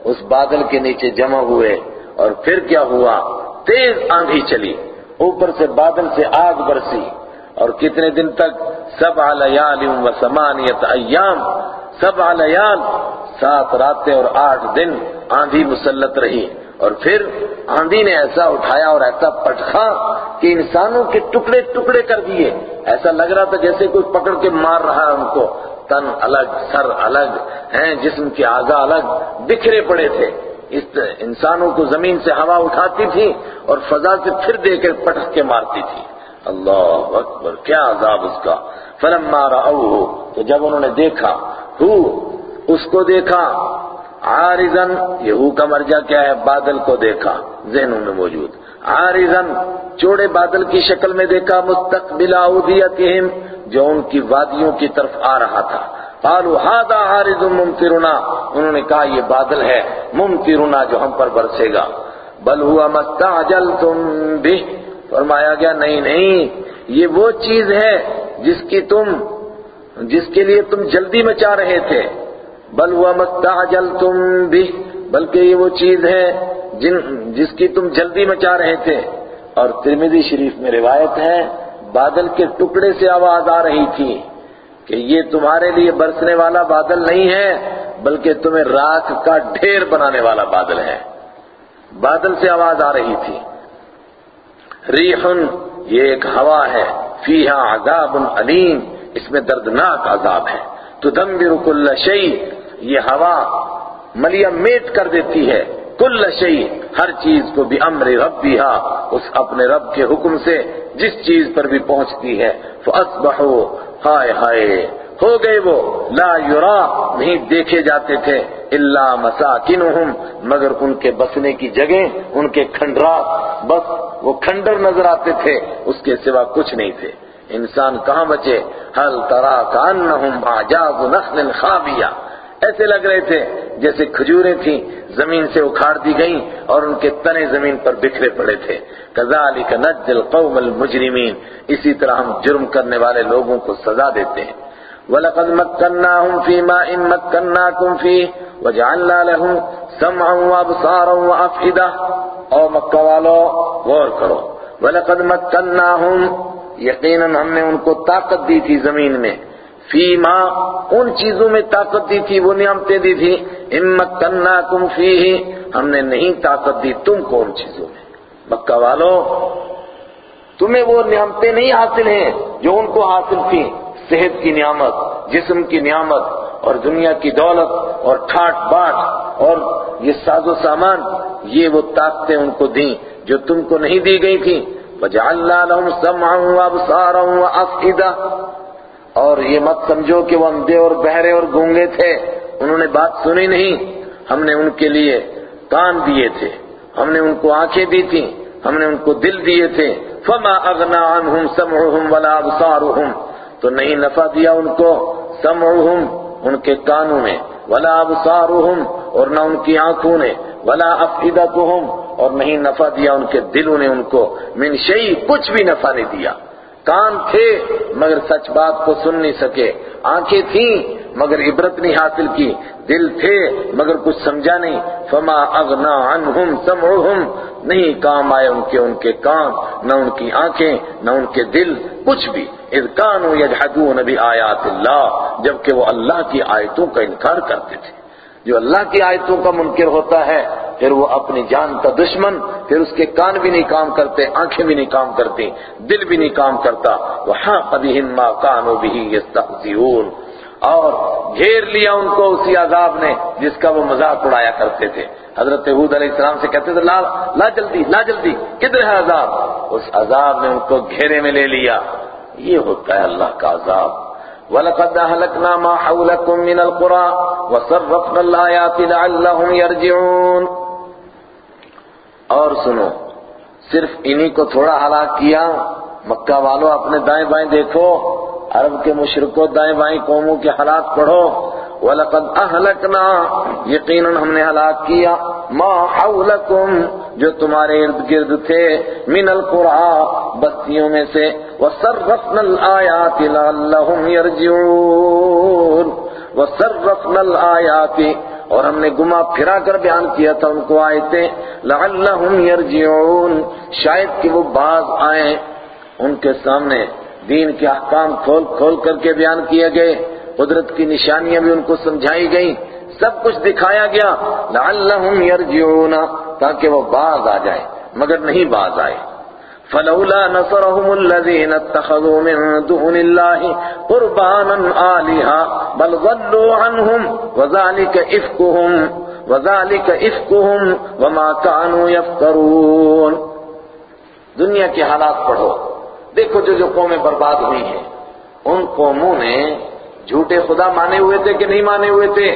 اس بادل کے نیچے جمع ہوئے۔ اور پھر کیا ہوا؟ تیز آندھی چلی۔ اوپر سے بادل سے آگ برسی۔ اور کتنے دن تک؟ سب لیال و سمانیت ایام۔ سب لیال سات راتیں اور آٹھ دن آندھی مسلط رہی۔ اور پھر آندھی نے ایسا اٹھایا اور ایسا پٹخا کہ انسانوں کے ٹکڑے ٹکڑے کر دیے۔ ایسا لگ رہا تھا جیسے کوئی پکڑ کے مار رہا ہے ان کو۔ تن الگ، سر الگ، ہیں، جسم کے آگا الگ، بکھرے پڑے تھے۔ اس انسانوں کو زمین سے ہوا اٹھاتی تھی اور فضا سے پھر دے کر پٹخ کے مارتی تھی۔ اللہ اکبر، کیا عذاب اس کا۔ فلم مارا تو جب انہوں نے دیکھا ہو، اس کو دیکھا۔ عارضن یہ ہو کا مرجع کیا ہے؟ بادل کو دیکھا، ذہنوں میں موجود۔ عارضن چوڑے بادل کی شکل میں دیکھا، مستقبل اودیتہم، جو ان کی وادیوں کی طرف آ رہا تھا۔ قالوا هذا عارض ممطرنا انہوں نے کہا، یہ بادل ہے، ممطرنا جو ہم پر برسے گا۔ بل ہوا مستعجلتم به فرمایا گیا، نہیں نہیں، یہ وہ چیز ہے جس کی تم جس کے لیے تم جلدی مچا رہے تھے۔ بل ہوا مستعجلتم به بلکہ یہ وہ چیز ہے جن، جس کی تم جلدی مچا رہے تھے۔ اور ترمیدی شریف میں روایت ہے، بادل کے ٹکڑے سے آواز آ رہی تھی کہ یہ تمہارے لیے برسنے والا بادل نہیں ہے، بلکہ تمہیں راکھ کا ڈھیر بنانے والا بادل ہے۔ بادل سے آواز آ رہی تھی۔ ریحن، یہ ایک ہوا ہے۔ فیہا عذاب علیم۔ اس میں دردناک عذاب ہے۔ تدمر کل شیء، یہ ہوا ملیا میٹ کر دیتی ہے۔ کل شیء، ہر چیز کو بھی امر ربیہا، اس اپنے رب کے حکم سے جس چیز پر بھی پہنچتی ہے۔ فاصبحوا، ہائے ہائے، ہو گئے وہ، لا یرا، نہیں دیکھے جاتے تھے، الا مساکنہم، مگر ان کے بسنے کی جگہ ان کے کھنڈرات، بس وہ کھنڈر نظر آتے تھے، اس کے سوا کچھ نہیں تھے۔ انسان کہاں بچے؟ حل ترا کانہم اعجاز نخل خابیہ۔ ایسے لگ رہے تھے جیسے کھجوریں تھیں، زمین سے اکھاڑ دی گئیں اور ان کے تنے زمین پر بکھرے پڑے تھے۔ کذالک نجزی القوم المجرمین۔ اسی طرح ہم جرم کرنے والے لوگوں کو سزا دیتے ہیں۔ وَلَقَدْ مَكَّنَّاهُمْ فِي مَا إِن مَكَّنَّاكُمْ فِيهِ وَجَعَلْنَا لَهُمْ سَمْعًا وَأَبْصَارًا وَأَفْئِدَةً۔ اور مکہ والو، غور کرو۔ وَلَقَدْ مَكَّنَّاهُمْ یقیناً ہم نے ان کو طاقت دی تھی زمین میں۔ فی ما ان چیزوں میں طاقت دی تھی، وہ نعمتیں دی تھی۔ امت کرنا کم فی ہم نے نہیں طاقت دی تم کو ان چیزوں میں۔ مکہ والو، تمہیں وہ نعمتیں نہیں حاصل ہیں جو ان کو حاصل تھی صحت کی نعمت، جسم کی نعمت اور دنیا کی دولت اور ٹھاٹ باٹ اور یہ ساز و سامان، یہ وہ طاقتیں ان کو دیں جو تم کو نہیں دی گئی تھی وَجَعَلْنَا لَهُمْ سَمْعًا وَأَبْصَارًا وَأَفْئِدَةً اور یہ مت سمجھو کہ وہ اندھے اور بہرے اور گونگے تھے۔ انہوں نے بات سنی نہیں۔ ہم نے ان کے لیے کان دیے تھے۔ ہم نے ان کو آنکھیں دی تھی ہم نے ان کو دل دیے تھے۔ فما اغنا عنہم سمعہم ولا ابصارہم تو نہیں نفع دیا ان کو سمعہم ان کے کانوں نے ولا ابصارہم اور نہ ان کی آنکھوں نے ولا افئدتہم اور نہیں نفع دیا ان کے دلوں نے ان کو، من شیء، کچھ بھی نفع نہیں دیا۔ کان تھے مگر سچ بات کو سن نہیں سکے۔ آنکھیں تھیں مگر عبرت نہیں حاصل کی۔ دل تھے مگر کچھ سمجھا نہیں۔ فما اغنا عنہم سمعہم نہیں کام آئے ان کے ان کے کان، نہ ان کی آنکھیں، نہ ان کے دل، کچھ بھی۔ اذ کانوا یجحدون بآیات اللہ، جبکہ وہ اللہ کی آیتوں کا انکار کرتے تھے۔ جو اللہ کی آیتوں کا منکر ہوتا ہے، پھر وہ اپنی جان کا دشمن، پھر اس کے کان بھی نہیں کام کرتے، آنکھیں بھی نہیں کام کرتی، دل بھی نہیں کام کرتا۔ وَحَاقَ بِهِمْ مَا كَانُوا بِهِ يَسْتَحْزِئُونَ اور گھیر لیا ان کو اسی عذاب نے، جس کا وہ مذاق اڑایا کرتے تھے۔ حضرت حود علیہ السلام سے کہتے تھے، لا لا جلدی لا جلدی، کدھر ہے عذاب؟ اس عذاب نے ان کو گھیرے میں لے لیا۔ یہ ہوتا ہے اللہ کا عذاب۔ وَلَقَدْ أَهْلَكْنَا مَا حَوْلَكُمْ مِنَ الْقُرَىٰ وَصَرَّفْنَا الْآيَاتِ لَعَلَّهُمْ يَرْجِعُونَ۔ اور سنو، صرف انہی کو تھوڑا ہلاک کیا، مکہ والوں اپنے دائیں بائیں دیکھو، عرب کے مشرکوں دائیں بائیں قوموں کے حالات پڑھو۔ وَلَقَدْ أَهْلَكْنَا یقیناً ہم نے ہلاک کیا۔ مَا حَوْلَكُمْ جو تمہارے ارد گرد تھے، من القرآ بستیوں میں سے۔ وَصَرَّفْنَا الْآيَاتِ لَعَلَّهُمْ يَرْجِعُونَ وَصَرَّفْنَا الْآيَاتِ اور ہم نے گما پھرا کر بیان کیا تھا ان کو آیتیں۔ لعلہم یرجعون، شاید کہ وہ باز آئیں۔ ان کے سامنے دین کے احکام کھول کھول کر کے بیان کیے گئے۔ قدرت کی نشانیاں بھی ان کو سمجھائی گئیں، سب کچھ دکھایا گیا، لعلہم یرجعون، تاکہ وہ باز آ جائے مگر نہیں باز آئے۔ فلولا نصرهم الذين اتخذوا من دون الله قربانا آلهة بل ضلوا عنهم وذلك افكهم وذلك افكهم وما كانوا يفترون دنیا کے حالات پڑھو، دیکھو جو جو قومیں برباد ہوئی ہیں، ان قوموں نے جھوٹے خدا مانے ہوئے تھے کہ نہیں مانے ہوئے تھے؟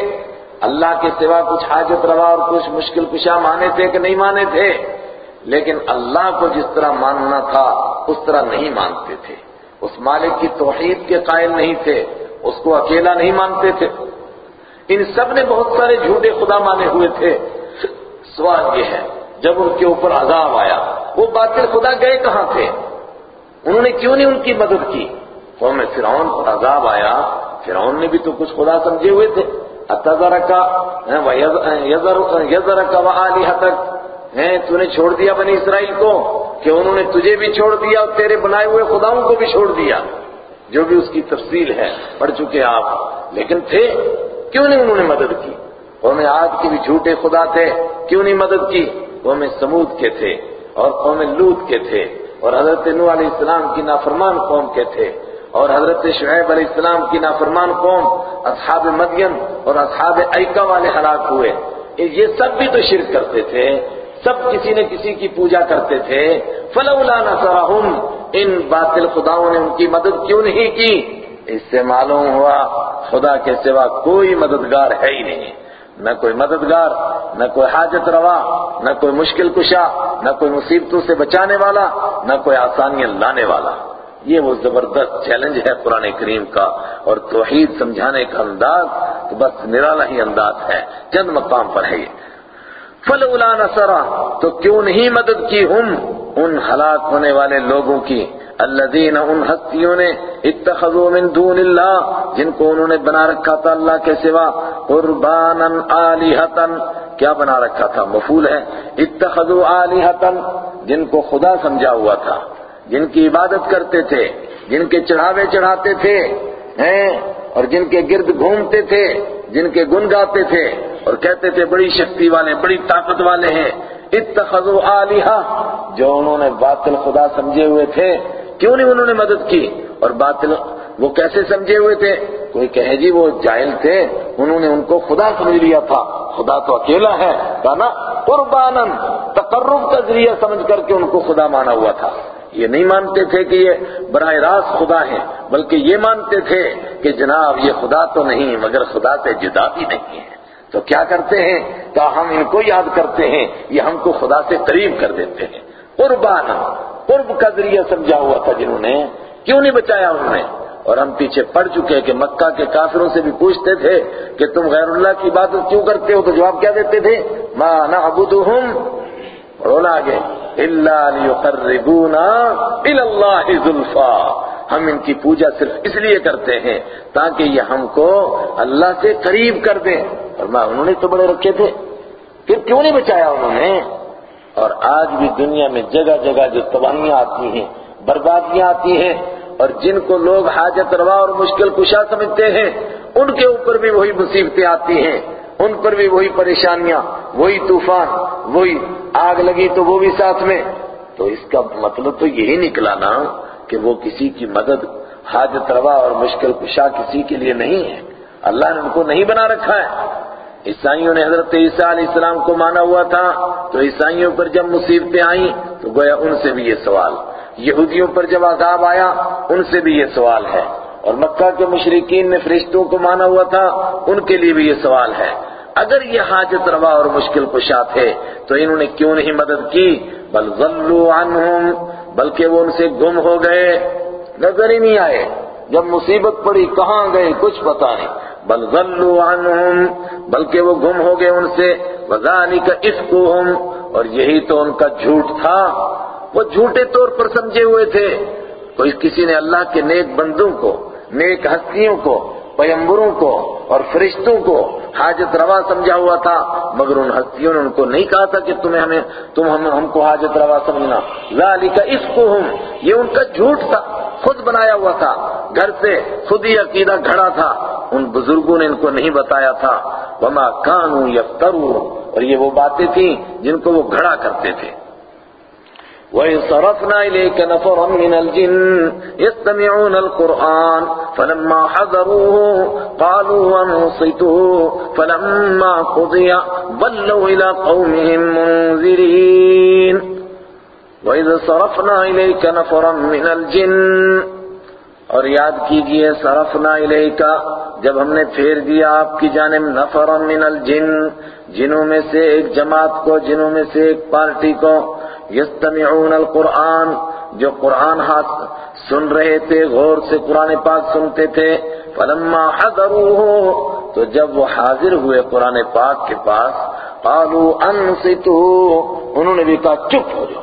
اللہ کے سوا کچھ حاجت روا اور کچھ مشکل کشا مانے تھے کہ نہیں مانے تھے؟ لیکن اللہ کو جس طرح ماننا تھا، اس طرح نہیں مانتے تھے۔ اس مالک کی توحید کے قائل نہیں تھے، اس کو اکیلا نہیں مانتے تھے۔ ان سب نے بہت سارے جھوٹے خدا مانے ہوئے تھے۔ سوال یہ ہے، جب ان کے اوپر عذاب آیا، وہ باطل خدا گئے کہاں تھے؟ انہوں نے کیوں نہیں ان کی مدد کی؟ قوم فرعون پر عذاب آیا فرعون نے بھی تو کچھ خدا سمجھے ہوئے تھے۔ اتذر کا یزر کا وآلہتک ہیں، تو نے چھوڑ دیا بنی اسرائیل کو، کہ انہوں نے تجھے بھی چھوڑ دیا اور تیرے بنائے ہوئے خداؤں کو بھی چھوڑ دیا۔ جو بھی اس کی تفصیل ہے، پڑھ چکے آپ۔ لیکن تھے، کیوں نہیں انہوں نے مدد کی؟ قوم عاد کے بھی جھوٹے خدا تھے، کیوں نہیں مدد کی؟ قوم سمود کے تھے اور قوم لوت کے تھے اور حضرت نوح علیہ السلام کی نافرمان قوم کے تھے۔ اور حضرت شعیب علیہ السلام کی نافرمان قوم، اصحاب مدین اور اصحاب ایکا والے ہلاک ہوئے۔ یہ سب بھی تو شرک کرتے تھے۔ سب کسی نے کسی کی پوجا کرتے تھے۔ فلولا نصرہم ان باطل خداؤں نے ان کی مدد کیوں نہیں کی؟ اس سے معلوم ہوا خدا کے سوا کوئی مددگار ہے ہی نہیں۔ نہ کوئی مددگار، نہ کوئی حاجت روا، نہ کوئی مشکل کشا، نہ کوئی مصیبتوں سے بچانے والا، نہ کوئی آسانیاں لانے والا۔ یہ وہ زبردست چیلنج ہے قرآن کریم کا اور توحید سمجھانے کا انداز تو بس نرالا ہی انداز ہے، چند مقام پر ہے یہ۔ فلولا نصرا، تو کیوں نہیں مدد کی ہم ان ہلاک ہونے والے لوگوں کی؟ الذین ان ہستیوں نے اتخذوا من دون اللہ، جن کو انہوں نے بنا رکھا تھا اللہ کے سوا، قربانا آلیہتا۔ کیا بنا رکھا تھا؟ مفول ہے۔ اتخذوا آلیہتا، جن کو خدا سمجھا ہوا تھا۔ جن کی عبادت کرتے تھے، جن کے چڑھاوے چڑھاتے تھے، ہیں، اور جن کے گرد گھومتے تھے، جن کے گن گاتے تھے، اور کہتے تھے بڑی شکتی والے، بڑی طاقت والے ہیں۔ اتخذوا آلیہ جو انہوں نے باطل خدا سمجھے ہوئے تھے۔ کیوں نہیں انہوں نے مدد کی؟ اور باطل وہ کیسے سمجھے ہوئے تھے؟ کوئی کہے جی وہ جاہل تھے، انہوں نے ان کو خدا سمجھ لیا تھا۔ خدا تو اکیلا ہے نا قربانا، تقرب کا ذریعہ سمجھ کر کے ان کو خدا مانا ہوا تھا۔ یہ نہیں مانتے تھے کہ یہ براہ راست خدا ہے بلکہ یہ مانتے تھے کہ جناب یہ خدا تو نہیں، مگر خدا سے جدا بھی نہیں ہے تو کیا کرتے ہیں؟ کہ ہم ان کو یاد کرتے ہیں، یہ ہم کو خدا سے قریب کر دیتے ہیں۔ قربان، قرب کا ذریعہ سمجھا ہوا تھا جنہوں نے، کیوں نہیں بچایا انہوں نے؟ اور ہم پیچھے پڑ چکے کہ مکہ کے کافروں سے بھی پوچھتے تھے کہ تم غیر اللہ کی بات کیوں کرتے ہو؟ تو جواب کیا دیتے تھے؟ ما نعبدہم رونا آگے الا لیقربونا ذلفا ہم ان کی پوجا صرف اس لیے کرتے ہیں تاکہ یہ ہم کو اللہ سے قریب کر دیں۔ فرمایا، انہوں نے تو بڑے رکھے تھے۔ پھر کیوں نہیں بچایا انہوں نے؟ اور آج بھی دنیا میں جگہ جگہ جو تباہیاں آتی ہیں، بربادیاں آتی ہیں، اور جن کو لوگ حاجت روا اور مشکل کشا سمجھتے ہیں، ان کے اوپر بھی وہی مصیبتیں آتی ہیں۔ ان پر بھی وہی پریشانیاں، وہی طوفان، وہی آگ لگی تو وہ بھی ساتھ میں۔ تو اس کا مطلب تو یہی نکلا نا کہ وہ کسی کی مدد، حاجت روا اور مشکل کشا کسی کے لیے نہیں ہے۔ اللہ نے ان کو نہیں بنا رکھا ہے۔ عیسائیوں نے حضرت عیسیٰ علیہ السلام کو مانا ہوا تھا۔ تو عیسائیوں پر جب مصیبتیں آئیں تو گویا ان سے بھی یہ سوال، یہودیوں پر جب عذاب آیا، ان سے بھی یہ سوال ہے۔ اور مکہ کے مشرقین نے فرشتوں کو مانا ہوا تھا، ان کے لیے بھی یہ سوال ہے۔ اگر یہ حاجت روا اور مشکل کشا تھے، تو انہوں نے کیوں نہیں مدد کی؟ بل ضلوا عنہم، بلکہ وہ ان سے گم ہو گئے۔ نظر ہی نہیں آئے۔ جب مصیبت پڑی، کہاں گئے؟ کچھ پتا نہیں۔ بل غلوا عنہم، بلکہ وہ گم ہو گئے ان سے۔ وذالک افکہم اور یہی تو ان کا جھوٹ تھا۔ وہ جھوٹے طور پر سمجھے ہوئے تھے۔ کوئی کسی نے اللہ کے نیک بندوں کو نیک ہستیوں کو، پیمبروں کو اور فرشتوں کو حاجت روا سمجھا ہوا تھا، مگر ان ہستیوں نے ان کو نہیں کہا تھا کہ تمہیں ہمیں، تم ہم ہم کو حاجت روا سمجھنا۔ ذالک افکہم یہ ان کا جھوٹ تھا، خود بنایا ہوا تھا۔ گھر سے خود ہی عقیدہ گھڑا تھا۔ ان بزرگوں نے ان کو نہیں بتایا تھا۔ وما کانوا یفترون، اور یہ وہ باتیں تھیں جن کو وہ گھڑا کرتے تھے۔ وَإِذْ صَرَفْنَا إِلَيْكَ نَفَرًا مِنَ الْجِنِّ يَسْتَمِعُونَ الْقُرْآنَ فَلَمَّا حَضَرُوهُ قَالُوا أَنصِتُوا فَلَمَّا قُضِيَ وَلَّوْا إِلَى قَوْمِهِمْ مُنذِرِينَ وَإِذْ صَرَفْنَا إِلَيْكَ نَفَرًا مِنَ الْجِنِّ اور یاد کیجیے صرفنا الیک جب ہم نے پھیر دیا آپ کی جانب نفرا من الجن جنوں میں سے ایک جماعت کو جنوں میں سے ایک پارٹی کو یستمعون القرآن، جو قرآن ہاتھ سن رہے تھے، غور سے قرآن پاک سنتے تھے۔ فلما حضروه تو جب وہ حاضر ہوئے قرآن پاک کے پاس قالوا انصتوا انہوں نے بھی کہا، چپ ہو جاؤ۔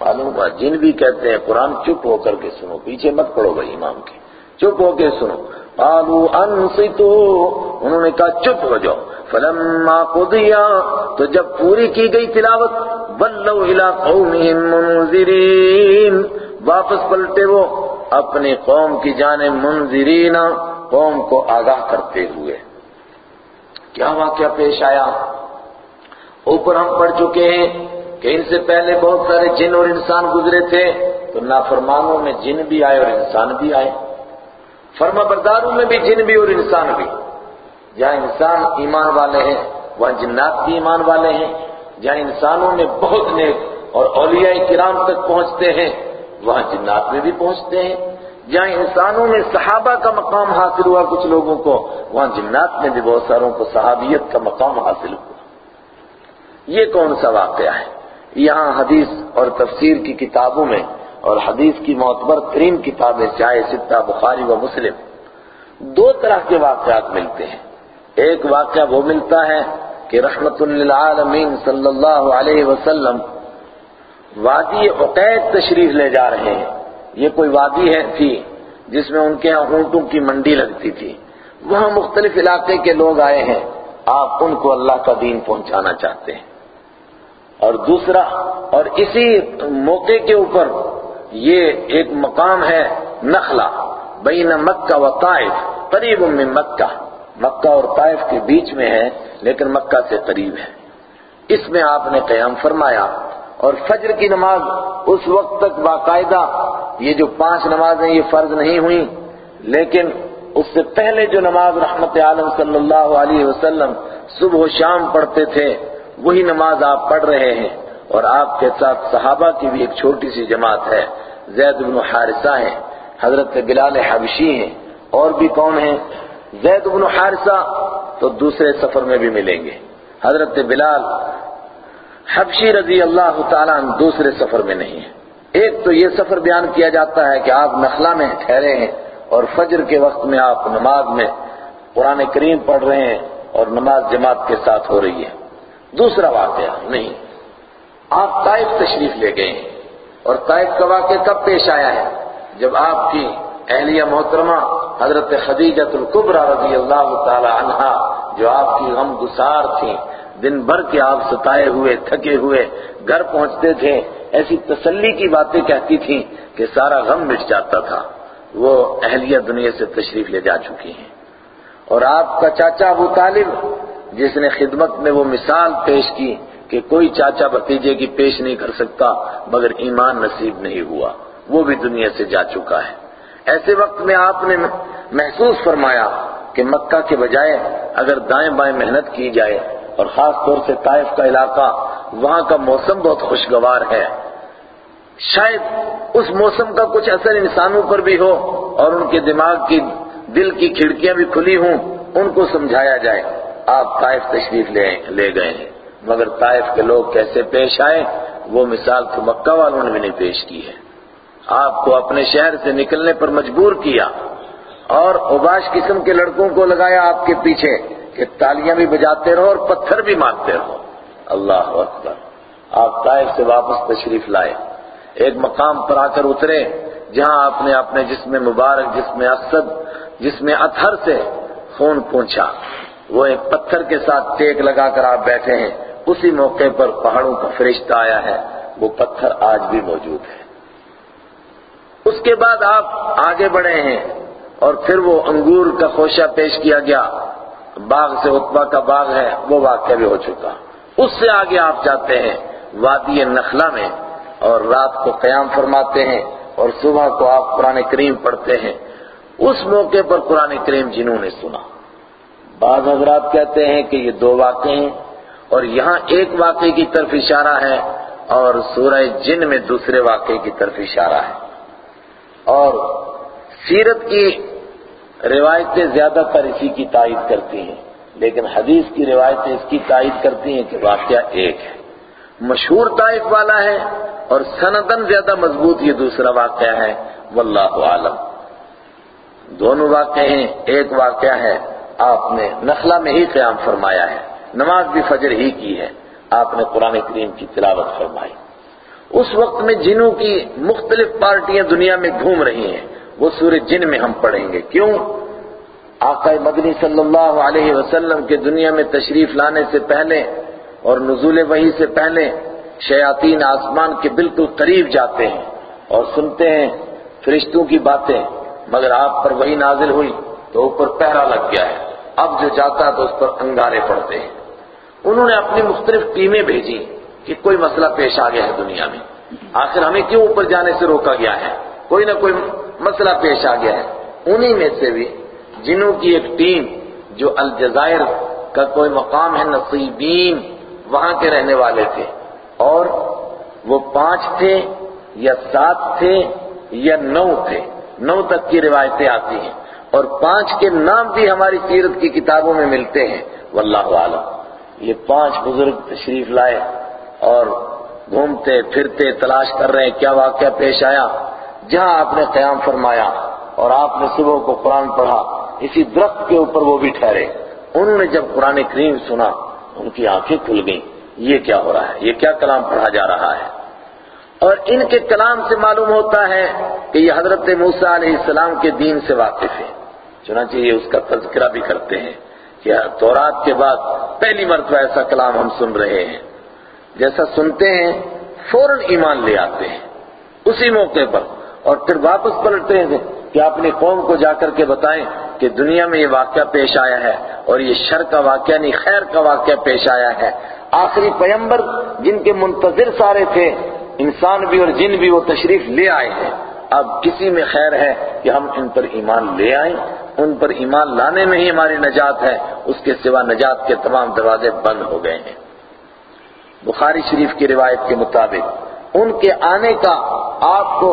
معلوم ہوا، جن بھی کہتے ہیں، قرآن چپ ہو کر کے سنو، پیچھے مت پڑو بھائی امام کے۔ چپ ہو کے سنو۔ قالوا انصتوا انہوں نے کہا، چپ ہو جاؤ۔ فلما قضیا تو جب پوری کی گئی تلاوت ولوا الى قومهم منذرین واپس پلٹے وہ اپنی قوم کی جانب منذرین، قوم کو آگاہ کرتے ہوئے۔ کیا واقعہ پیش آیا؟ اوپر ہم پڑھ چکے ہیں کہ ان سے پہلے بہت سارے جن اور انسان گزرے تھے، تو نافرمانوں میں جن بھی آئے اور انسان بھی آئے۔ فرما برداروں میں بھی جن بھی اور انسان بھی۔ جہاں انسان ایمان والے ہیں وہاں جنات بھی ایمان والے ہیں جہاں انسانوں میں بہت نیک اور اولیاء کرام تک پہنچتے ہیں، وہاں جنات میں بھی پہنچتے ہیں۔ جہاں انسانوں میں صحابہ کا مقام حاصل ہوا کچھ لوگوں کو، وہاں جنات میں بھی بہت ساروں کو صحابیت کا مقام حاصل ہوا۔ یہ کون سا واقعہ ہے؟ یہاں حدیث اور تفسیر کی کتابوں میں اور حدیث کی معتبر ترین کتابیں چاہے ستہ، بخاری و مسلم دو طرح کے واقعات ملتے ہیں۔ ایک واقعہ وہ ملتا ہے کہ رحمت للعالمین صلی اللہ علیہ وسلم وادی عقید تشریف لے جا رہے ہیں۔ یہ کوئی وادی ہے؟ تھی۔ جس میں ان کے ہاں اونٹوں کی منڈی لگتی تھی۔ وہاں مختلف علاقے کے لوگ آئے ہیں۔ آپ ان کو اللہ کا دین پہنچانا چاہتے ہیں۔ اور دوسرا، اور اسی موقع کے اوپر یہ ایک مقام ہے نخلا بین مکہ و طائف، قریب من مکہ۔ مکہ اور طائف کے بیچ میں ہے، لیکن مکہ سے قریب ہے۔ اس میں آپ نے قیام فرمایا۔ اور فجر کی نماز اس وقت تک باقاعدہ، یہ جو پانچ نمازیں، یہ فرض نہیں ہوئیں۔ لیکن اس سے پہلے جو نماز رحمت عالم صلی اللہ علیہ وسلم صبح و شام پڑھتے تھے، وہی نماز آپ پڑھ رہے ہیں۔ اور آپ کے ساتھ صحابہ کی بھی ایک چھوٹی سی جماعت ہے۔ زید بن حارثہ ہیں، حضرت بلال حبشی ہیں۔ اور بھی کون ہیں؟ زید بن حارثہ تو دوسرے سفر میں بھی ملیں گے۔ حضرت بلال حبشی رضی اللہ تعالیٰ دوسرے سفر میں نہیں ہیں۔ ایک تو یہ سفر بیان کیا جاتا ہے کہ آپ نخلا میں ٹھہرے ہیں اور فجر کے وقت میں آپ نماز میں قرآن کریم پڑھ رہے ہیں اور نماز جماعت کے ساتھ ہو رہی ہے۔ دوسرا واقعہ نہیں۔ آپ طائف تشریف لے گئے ہیں اور طائف کا واقعہ کب پیش آیا ہے؟ جب آپ کی اہلیہ محترمہ، حضرت خدیجت القبرہ رضی اللہ تعالی عنہا جو آپ کی غم گسار تھیں، دن بھر کے آپ ستائے ہوئے، تھکے ہوئے، گھر پہنچتے تھے، ایسی تسلی کی باتیں کہتی تھیں کہ سارا غم مٹ جاتا تھا۔ وہ اہلیہ دنیا سے تشریف لے جا چکی ہیں۔ اور آپ کا چاچا ابو طالب، جس نے خدمت میں وہ مثال پیش کی کہ کوئی چاچا بھتیجے کی پیش نہیں کر سکتا، مگر ایمان نصیب نہیں ہوا۔ وہ بھی دنیا سے جا چکا ہے۔ ایسے وقت میں آپ نے محسوس فرمایا کہ مکہ کے بجائے اگر دائیں بائیں محنت کی جائے اور خاص طور سے طائف کا علاقہ، وہاں کا موسم بہت خوشگوار ہے۔ شاید اس موسم کا کچھ اثر انسانوں پر بھی ہو اور ان کے دماغ کی دل کی کھڑکیاں بھی کھلی ہوں، ان کو سمجھایا جائے۔ آپ طائف تشریف لے لے گئے ہیں۔ مگر طائف کے لوگ کیسے پیش آئے، وہ مثال تو مکہ والوں نے بھی نہیں پیش کی ہے۔ آپ کو اپنے شہر سے نکلنے پر مجبور کیا اور اوباش قسم کے لڑکوں کو لگایا آپ کے پیچھے کہ تالیاں بھی بجاتے رہو اور پتھر بھی مارتے رہو۔ اللہ اکبر۔ آپ طائف سے واپس تشریف لائے۔ ایک مقام پر آ کر اترے جہاں آپ نے اپنے جسم مبارک، جسم اسد، جسم اتھر سے خون پونچھا۔ وہ ایک پتھر کے ساتھ ٹیک لگا کر آپ بیٹھے ہیں۔ اسی موقع پر پہاڑوں کا فرشتہ آیا ہے۔ وہ پتھر آج بھی موجود ہے۔ اس کے بعد آپ آگے بڑھے ہیں اور پھر وہ انگور کا خوشہ پیش کیا گیا۔ باغ سے اتبا کا باغ ہے، وہ واقعہ بھی ہو چکا۔ اس سے آگے آپ جاتے ہیں وادی نخلا میں اور رات کو قیام فرماتے ہیں اور صبح کو آپ قرآن کریم پڑھتے ہیں۔ اس موقع پر قرآن کریم جنہوں نے سنا۔ بعض حضرات کہتے ہیں کہ یہ دو واقعے ہیں اور یہاں ایک واقعے کی طرف اشارہ ہے اور سورہ جن میں دوسرے واقعے کی طرف اشارہ ہے۔ اور سیرت کی روایتیں زیادہ تر اسی کی تائید کرتی ہیں۔ لیکن حدیث کی روایتیں اس کی تائید کرتی ہیں کہ واقعہ ایک ہے۔ مشہور طائف والا ہے اور سندن زیادہ مضبوط یہ دوسرا واقعہ ہے۔ واللہ عالم دونوں واقعے ہیں۔ ایک واقعہ ہے۔ آپ نے نخلا میں ہی قیام فرمایا ہے۔ نماز بھی فجر ہی کی ہے۔ آپ نے قرآن کریم کی تلاوت فرمائی۔ اس وقت میں جنوں کی مختلف پارٹیاں دنیا میں گھوم رہی ہیں۔ وہ سورج جن میں ہم پڑھیں گے۔ کیوں؟ آقا مدنی صلی اللہ علیہ وسلم کے دنیا میں تشریف لانے سے پہلے اور نزول وحی سے پہلے شیاطین آسمان کے بالکل قریب جاتے ہیں اور سنتے ہیں فرشتوں کی باتیں۔ مگر آپ پر وہی نازل ہوئی تو اوپر پہرا لگ گیا ہے۔ اب جو جاتا تو اس پر انگارے پڑتے ہیں۔ انہوں نے اپنی مختلف ٹیمیں بھیجی کہ کوئی مسئلہ پیش آ گیا ہے دنیا میں۔ آخر ہمیں کیوں اوپر جانے سے روکا گیا ہے؟ کوئی نہ کوئی مسئلہ پیش آ گیا ہے۔ انہی میں سے بھی جنہوں کی ایک ٹیم جو الجزائر کا کوئی مقام ہے، نصیبین، وہاں کے رہنے والے تھے۔ اور وہ پانچ تھے یا سات تھے یا نو تھے۔ نو تک کی روایتیں آتی ہیں۔ اور پانچ کے نام بھی ہماری سیرت کی کتابوں میں ملتے ہیں۔ واللہ عالم یہ پانچ بزرگ تشریف لائے۔ اور گھومتے پھرتے تلاش کر رہے ہیں، کیا واقعہ پیش آیا؟ جہاں آپ نے قیام فرمایا اور آپ نے صبح کو قرآن پڑھا، اسی درخت کے اوپر وہ بھی ٹھہرے۔ انہوں نے جب قرآن کریم سنا، ان کی آنکھیں کھل گئیں۔ یہ کیا ہو رہا ہے؟ یہ کیا کلام پڑھا جا رہا ہے؟ اور ان کے کلام سے معلوم ہوتا ہے کہ یہ حضرت موسیٰ علیہ السلام کے دین سے واقف ہے چنانچہ یہ اس کا تذکرہ بھی کرتے ہیں کہ تورات کے بعد پہلی مرتبہ ایسا کلام ہم سن رہے ہیں۔ جیسا سنتے ہیں، فوراً ایمان لے آتے ہیں۔ اسی موقع پر۔ اور پھر واپس پلٹتے ہیں کہ اپنی قوم کو جا کر کے بتائیں کہ دنیا میں یہ واقعہ پیش آیا ہے اور یہ شر کا واقعہ نہیں، خیر کا واقعہ پیش آیا ہے۔ آخری پیمبر جن کے منتظر سارے تھے، انسان بھی اور جن بھی وہ تشریف لے آئے ہیں۔ اب کسی میں خیر ہے کہ ہم ان پر ایمان لے آئیں۔ ان پر ایمان لانے میں ہی ہماری نجات ہے۔ اس کے سوا نجات کے تمام دروازے بند ہو گئے ہیں۔ بخاری شریف کی روایت کے مطابق، ان کے آنے کا آپ کو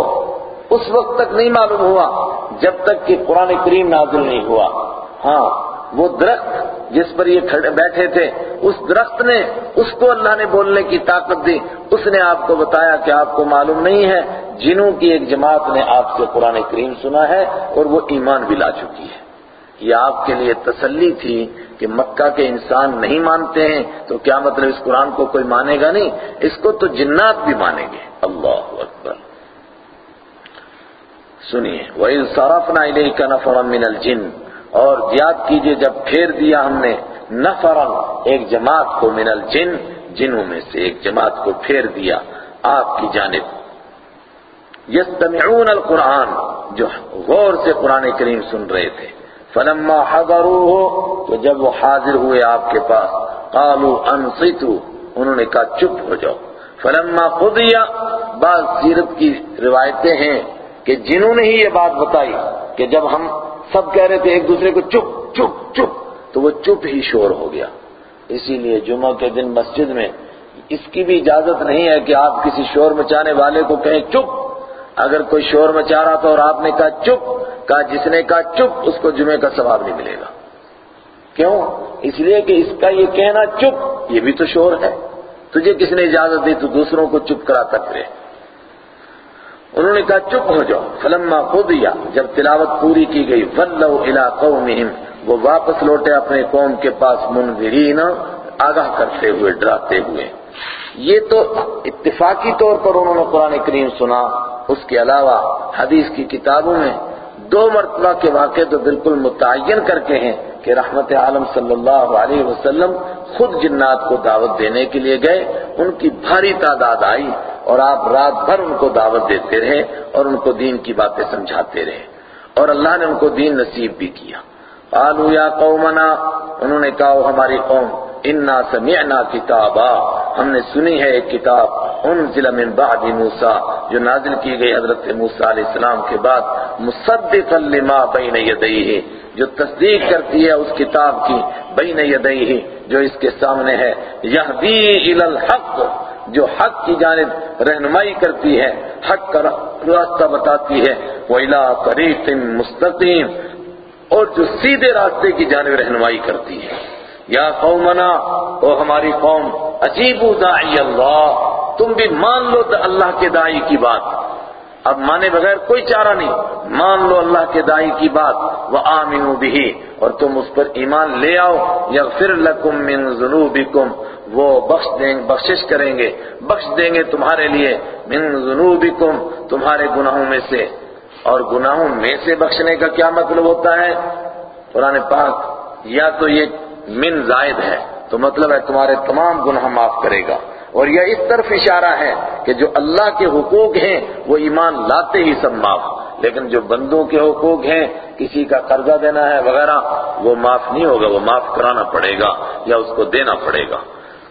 اس وقت تک نہیں معلوم ہوا جب تک کہ قرآن کریم نازل نہیں ہوا۔ ہاں وہ درخت جس پر یہ بیٹھے تھے، اس درخت نے اس کو اللہ نے بولنے کی طاقت دی۔ اس نے آپ کو بتایا کہ آپ کو معلوم نہیں ہے، جنوں کی ایک جماعت نے آپ سے قرآن کریم سنا ہے اور وہ ایمان بھی لا چکی ہے۔ یہ آپ کے لیے تسلی تھی کہ مکہ کے انسان نہیں مانتے ہیں تو کیا مطلب اس قرآن کو کوئی مانے گا نہیں؟ اس کو تو جنات بھی مانیں گے۔ اللہ اکبر۔ سنیے وَإِذْ صَرَفْنَا إِلَيْكَ نَفَرًا مِنَ الْجِنِّ، اور یاد کیجیے جب پھیر دیا ہم نے نفرا ایک جماعت کو من الجن جنوں میں سے ایک جماعت کو پھیر دیا آپ کی جانب۔ یستمعون القرآن، جو غور سے قرآن کریم سن رہے تھے۔ فلما حضروه تو جب وہ حاضر ہوئے آپ کے پاس، قالوا انصتوا، انہوں نے کہا، چپ ہو جاؤ۔ فلما قضیا بعض سیرت کی روایتیں ہیں کہ جنہوں نے ہی یہ بات بتائی کہ جب ہم سب کہہ رہے تھے ایک دوسرے کو، چپ چپ چپ، تو وہ چپ ہی شور ہو گیا۔ اسی لیے جمعہ کے دن مسجد میں اس کی بھی اجازت نہیں ہے کہ آپ کسی شور مچانے والے کو کہیں چپ۔ اگر کوئی شور مچا رہا تھا اور آپ نے کہا، چپ کہا، جس نے کہا، چپ، اس کو جمعے کا ثواب نہیں ملے گا۔ کیوں؟ اس لیے کہ اس کا یہ کہنا چپ، یہ بھی تو شور ہے۔ تجھے کس نے اجازت دی؟ تو دوسروں کو چپ کراتا پھرے۔ انہوں نے کہا، چپ ہو جاؤ۔ فلما قضیا، جب تلاوت پوری کی گئی ولو الى قومہم، وہ واپس لوٹے اپنے قوم کے پاس منذرین، آگاہ کرتے ہوئے، ڈراتے ہوئے۔ یہ تو اتفاقی طور پر انہوں نے قرآن کریم سنا۔ اس کے علاوہ حدیث کی کتابوں میں دو مرتبہ کے واقعے تو بالکل متعین کر کے ہیں کہ رحمت عالم صلی اللہ علیہ وسلم خود جنات کو دعوت دینے کے لیے گئے، ان کی بھاری تعداد آئی اور آپ رات بھر ان کو دعوت دیتے رہے اور ان کو دین کی باتیں سمجھاتے رہے اور اللہ نے ان کو دین نصیب بھی کیا۔ قالوا یا قومنا، انہوں نے کہا ہماری قوم انا سمعنا کتابا ہم نے سنی ہے ایک کتاب انزل من بعد موسیٰ جو نازل کی گئی حضرت موسیٰ علیہ السلام کے بعد، مصدقا لما بین یدیہ جو تصدیق کرتی ہے اس کتاب کی بین یدیہ جو اس کے سامنے ہے۔ یہدی الی الحق، جو حق کی جانب رہنمائی کرتی ہے، حق کا راستہ بتاتی ہے۔ وَإِلَىٰ طَرِيقٍ مُسْتَقِيمٍ، اور جو سیدھے راستے کی جانب رہنمائی کرتی ہے۔ یا قومنا، او ہماری قوم عجیبو داعی اللہ، تم بھی مان لو اللہ کے دائی کی بات۔ اب مانے بغیر کوئی چارہ نہیں، مان لو اللہ کے دائی کی بات وہ آمین بھی اور تم اس پر ایمان لے آؤ۔ یغفر لکم من ذنوبکم، وہ بخش دیں، بخشش کریں گے۔ بخش دیں گے تمہارے لیے۔ من ذنوبکم، تمہارے گناہوں میں سے۔ اور گناہوں میں سے بخشنے کا کیا مطلب ہوتا ہے؟ قرآن پاک، یا تو یہ من زائد ہے تو مطلب ہے تمہارے تمام گناہ معاف کرے گا اور یہ اس طرف اشارہ ہے کہ جو اللہ کے حقوق ہیں وہ ایمان لاتے ہی سب معاف لیکن جو بندوں کے حقوق ہیں، کسی کا قرضہ دینا ہے وغیرہ، وہ معاف نہیں ہوگا، وہ معاف کرانا پڑے گا یا اس کو دینا پڑے گا۔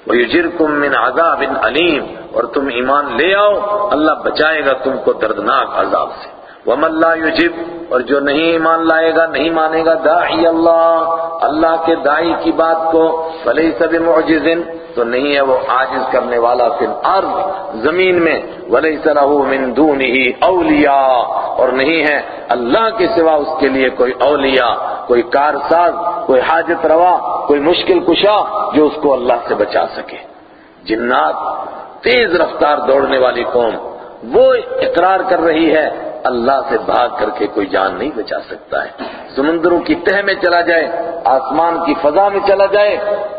وَيُجِرْكُم مِّنْ عَذَابٍ عَلِيمٍ اور تم ایمان لے آؤ، اللہ بچائے گا تم کو دردناک عذاب سے۔ وَمَن لَّا يُجِبْ، اور جو نہیں ایمان لائے گا، نہیں مانے گا، داعی اللہ اللہ کے دائی کی بات کو، فَلَيْسَ بِمُعْجِزٍ، تو نہیں ہے وہ عاجز کرنے والا فی الارض، زمین میں، وَلَيْسَ لَهُ مِن دُونِهِ اولیاء اور نہیں ہے اللہ کے سوا اس کے لیے کوئی اولیاء، کوئی کارساز، کوئی حاجت روا، کوئی مشکل کشا جو اس کو اللہ سے بچا سکے۔ جنات تیز رفتار دوڑنے والی قوم، وہ اقرار کر رہی ہے اللہ سے بھاگ کر کے کوئی جان نہیں بچا سکتا ہے۔ سمندروں کی تہ میں چلا جائے، آسمان کی فضا میں چلا جائے،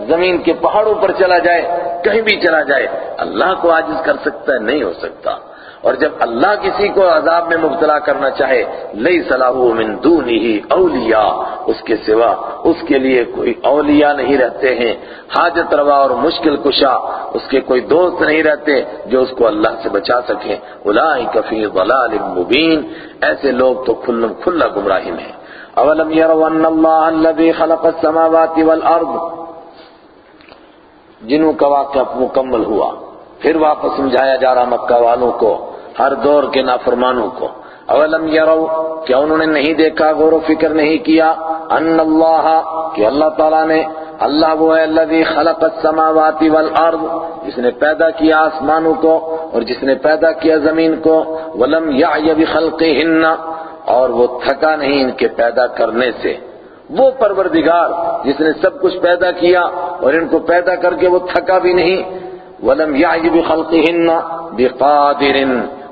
زمین کے پہاڑوں پر چلا جائے، کہیں بھی چلا جائے، اللہ کو عاجز کر سکتا ہے نہیں ہو سکتا۔ اور جب اللہ کسی کو عذاب میں مبتلا کرنا چاہے لئی صلاح من دونی اولیاء اس کے سوا اس کے لیے کوئی اولیاء نہیں رہتے ہیں۔ حاجت روا اور مشکل کشا، اس کے کوئی دوست نہیں رہتے جو اس کو اللہ سے بچا سکیں اولئک فی ضلال مبین، ایسے لوگ تو کھلم کھلا گمراہی میں اولم يروا ان اللہ الذي خلق السماوات والارض، جنوں کا واقعہ مکمل ہوا، پھر واپس سمجھایا جا رہا مکہ والوں کو۔ ہر دور کے نافرمانوں کو۔ اولم یرو کیا انہوں نے نہیں دیکھا، غور و فکر نہیں کیا۔ ان اللہ کہ اللہ تعالیٰ نے، اللہ وہ ہے الذی خلق السماوات والارض، جس نے پیدا کیا آسمانوں کو اور جس نے پیدا کیا زمین کو۔ ولم یعی بخلقہن اور وہ تھکا نہیں ان کے پیدا کرنے سے۔ وہ پروردگار جس نے سب کچھ پیدا کیا اور ان کو پیدا کر کے وہ تھکا بھی نہیں۔ ولم یعی بخلقہن بقادر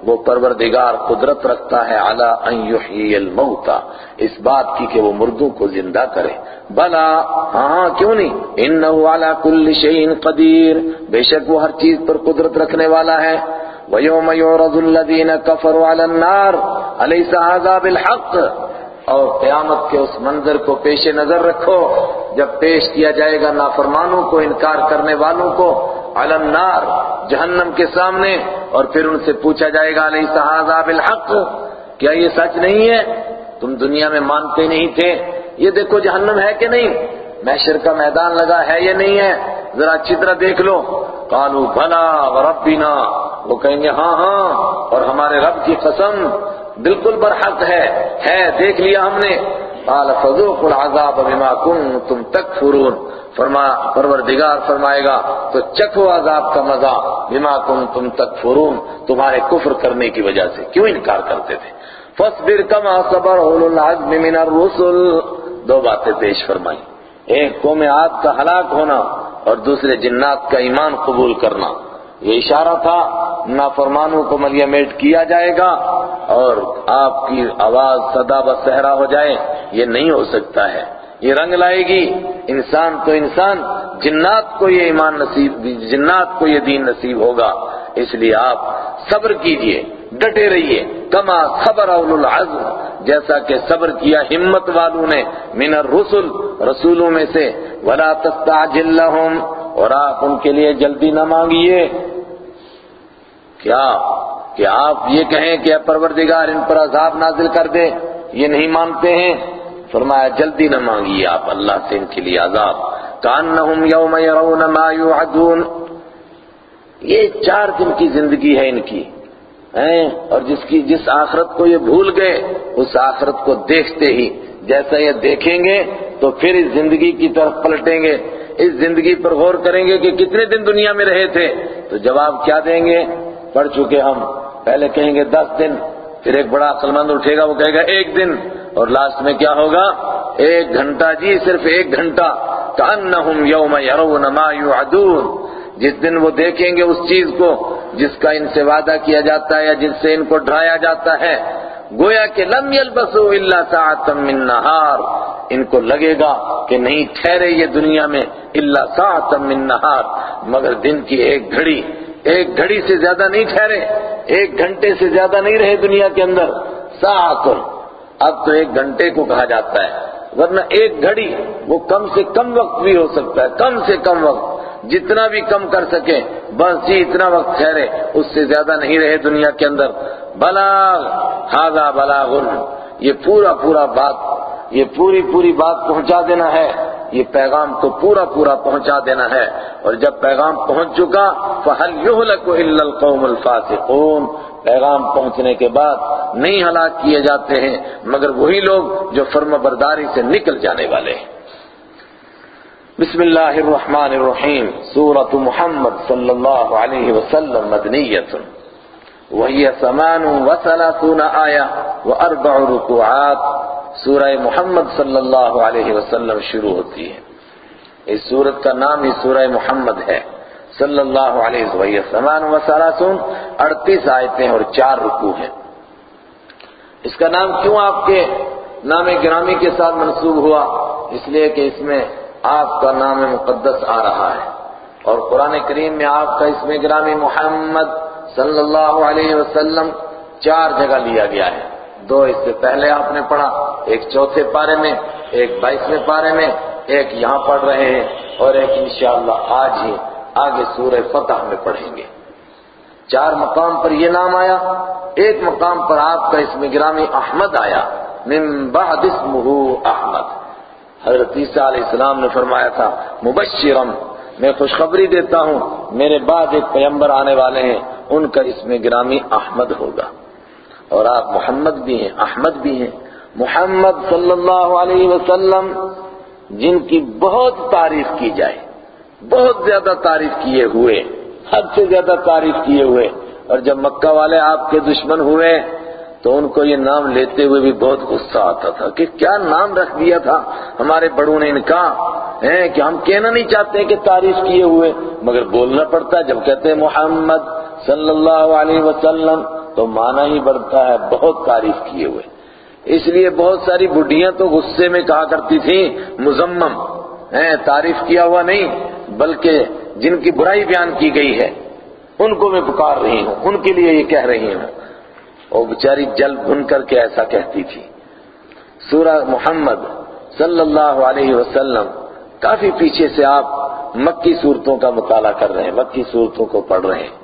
وہ پروردگار قدرت رکھتا ہے علی ان یحیی الموتا اس بات کی کہ وہ مردوں کو زندہ کرے۔ بلا ہاں کیوں نہیں؟ انہو علی کل شیء قدیر بے شک وہ ہر چیز پر قدرت رکھنے والا ہے۔ وَيَوْمَ يُعْرَضُ الَّذِينَ كَفَرُوا عَلَى النَّارِ، أَلَيْسَ هَذَا بِالْحَقِّ؟ اور قیامت کے اس منظر کو پیش نظر رکھو۔ جب پیش کیا جائے گا نافرمانوں کو، انکار کرنے والوں کو علی النار جہنم کے سامنے، اور پھر ان سے پوچھا جائے گا علیہ صحازہ بالحق؟ کیا یہ سچ نہیں ہے؟ تم دنیا میں مانتے نہیں تھے۔ یہ دیکھو جہنم ہے کہ نہیں؟ محشر کا میدان لگا ہے یا نہیں ہے؟ ذرا اچھی طرح دیکھ لو۔ قالوا بھلا وربنا وہ کہیں گے ہاں ہاں اور ہمارے رب کی قسم بالکل برحق ہے۔ ہے، دیکھ لیا ہم نے۔ قال، فذوقوا العذاب بما كنتم تكفرون. فرما، پروردگار فرمائے گا، تو چکھو عذاب کا مزہ، بما کنتم تکفرون تمہارے کفر کرنے کی وجہ سے، کیوں انکار کرتے تھے؟ فاصبر كما صبر اولو العزم من الرسل. دو باتیں پیش فرمائی ایک، قوم عاد کا ہلاک ہونا اور دوسرے، جنات کا ایمان قبول کرنا۔ یہ اشارہ تھا، نافرمانوں کو ملیمیٹ کیا جائے گا اور آپ کی آواز صدا بسہرا ہو جائے، یہ نہیں ہو سکتا ہے۔ یہ رنگ لائے گی، انسان تو انسان، جنات کو یہ ایمان نصیب، جنات کو یہ دین نصیب ہوگا۔ اس لیے آپ صبر کیجیے، ڈٹے رہیے۔ کما صبر اول العزم، جیسا کہ صبر کیا ہمت والوں نے، من الرسل، رسولوں میں سے۔ ولا تستعجل لهم اور آپ ان کے لیے جلدی نہ مانگیے۔ کیا؟ کہ آپ یہ کہیں کہ اے پروردگار ان پر عذاب نازل کر دے، یہ نہیں مانتے ہیں۔ فرمایا، جلدی نہ مانگیے آپ اللہ سے ان کے لیے عذاب۔ کانہم یوم یرون ما یوعدون۔ یہ چار دن کی زندگی ہے ان کی اور جس کی، جس آخرت کو یہ بھول گئے، اس آخرت کو دیکھتے ہی، جیسا یہ دیکھیں گے تو پھر اس زندگی کی طرف پلٹیں گے۔ اس زندگی پر غور کریں گے کہ کتنے دن دنیا میں رہے تھے، تو جواب کیا دیں گے؟ پڑھ چکے ہم۔ پہلے کہیں گے دس دن، پھر ایک بڑا عقل مند اٹھے گا، وہ کہے گا ایک دن۔ اور لاسٹ میں کیا ہوگا؟ ایک گھنٹہ جی صرف ایک گھنٹہ۔ کأنہم یوم یرون ما جس دن وہ دیکھیں گے اس چیز کو، جس کا ان سے وعدہ کیا جاتا ہے یا جس سے ان کو ڈرایا جاتا ہے۔ گویا کہ لم یلبسوا الا ساعتا من نہار۔ ان کو لگے گا کہ نہیں ٹھہرے یہ دنیا میں الا ساعتا من نہار۔ مگر دن کی ایک گھڑی ایک گھڑی سے زیادہ نہیں ٹھہرے، ایک گھنٹے سے زیادہ نہیں رہے دنیا کے اندر۔ ساعت اب تو ایک گھنٹے کو کہا جاتا ہے، ورنہ ایک گھڑی وہ کم سے کم وقت بھی ہو سکتا ہے، کم سے کم وقت۔ جتنا بھی کم کر سکے، بس جی اتنا وقت ٹھہرے، اس سے زیادہ نہیں رہے دنیا کے اندر۔ بلاغ ہاضا بلاغ یہ پورا پورا بات، یہ پوری پوری بات پہنچا دینا ہے، یہ پیغام کو پورا پورا پہنچا دینا ہے، اور جب پیغام پہنچ چکا، فَهَلْ يُهْلَكُ إِلَّا الْقَوْمُ الْفَاسِقُونَ۔ پیغام پہنچنے کے بعد نہیں ہلاک کیے جاتے ہیں، مگر وہی لوگ جو فرم برداری سے نکل جانے والے ہیں۔ بسم اللہ الرحمن الرحیم، سورة محمد صلی اللہ علیہ وسلم مدنیت وہی سمان وثلاثون آیہ واربع رکوعات سورہ محمد صلی اللہ علیہ وسلم شروع ہوتی ہے اس سورت کا نام ہی سورہ محمد ہے۔ صلی اللہ علیہ وسلم سمان وثلاثون اڑتیس آیتیں اور چار رکوع ہیں۔ اس کا نام کیوں آپ کے نام گرامی کے ساتھ منسوب ہوا؟ اس لیے کہ اس میں آپ کا نام مقدس آ رہا ہے۔ اور قرآن کریم میں آپ کا اسم گرامی محمد صلی اللہ علیہ وسلم چار جگہ لیا گیا ہے۔ دو اس سے پہلے آپ نے پڑھا، ایک چوتھے پارے میں، ایک بائیسویں پارے میں، ایک یہاں پڑھ رہے ہیں اور ایک انشاءاللہ آج ہی آگے سورہ فتح میں پڑھیں گے۔ چار مقام پر یہ نام آیا، ایک مقام پر آپ کا اسم گرامی احمد آیا، من بعد اسمہ احمد۔ حضرت عیسیٰ علیہ السلام نے فرمایا تھا مبشرم میں خوشخبری دیتا ہوں، میرے بعد ایک پیمبر آنے والے ہیں، ان کا اس میں گرامی احمد ہوگا۔ اور آپ محمد بھی ہیں، احمد بھی ہیں۔ محمد صلی اللہ علیہ وسلم، جن کی بہت تعریف کی جائے، بہت زیادہ تعریف کیے ہوئے، حد سے زیادہ تعریف کیے ہوئے۔ اور جب مکہ والے آپ کے دشمن ہوئے تو ان کو یہ نام لیتے ہوئے بھی بہت غصہ آتا تھا کہ کیا نام رکھ دیا تھا؟ ہمارے بڑوں نے ان کا کہ ہم کہنا نہیں چاہتے کہ تعریف کیے ہوئے، مگر بولنا پڑتا ہے۔ جب کہتے ہیں محمد صلی اللہ علیہ وسلم، تو مانا ہی بڑھتا ہے بہت تعریف کیے ہوئے۔ اس لیے بہت ساری بڈیاں تو غصے میں کہا کرتی تھیں، مزمم تعریف کیا ہوا نہیں، بلکہ جن کی برائی بیان کی گئی ہے، ان کو میں پکار رہی ہوں، ان کے لیے یہ کہہ رہی ہوں۔ وہ بیچاری جل بھن کر کے ایسا کہتی تھی۔ سورہ محمد صلی اللہ علیہ وسلم کافی پیچھے سے آپ مکی صورتوں کا مطالعہ کر رہے ہیں، مکی صورتوں کو پڑھ رہے ہیں۔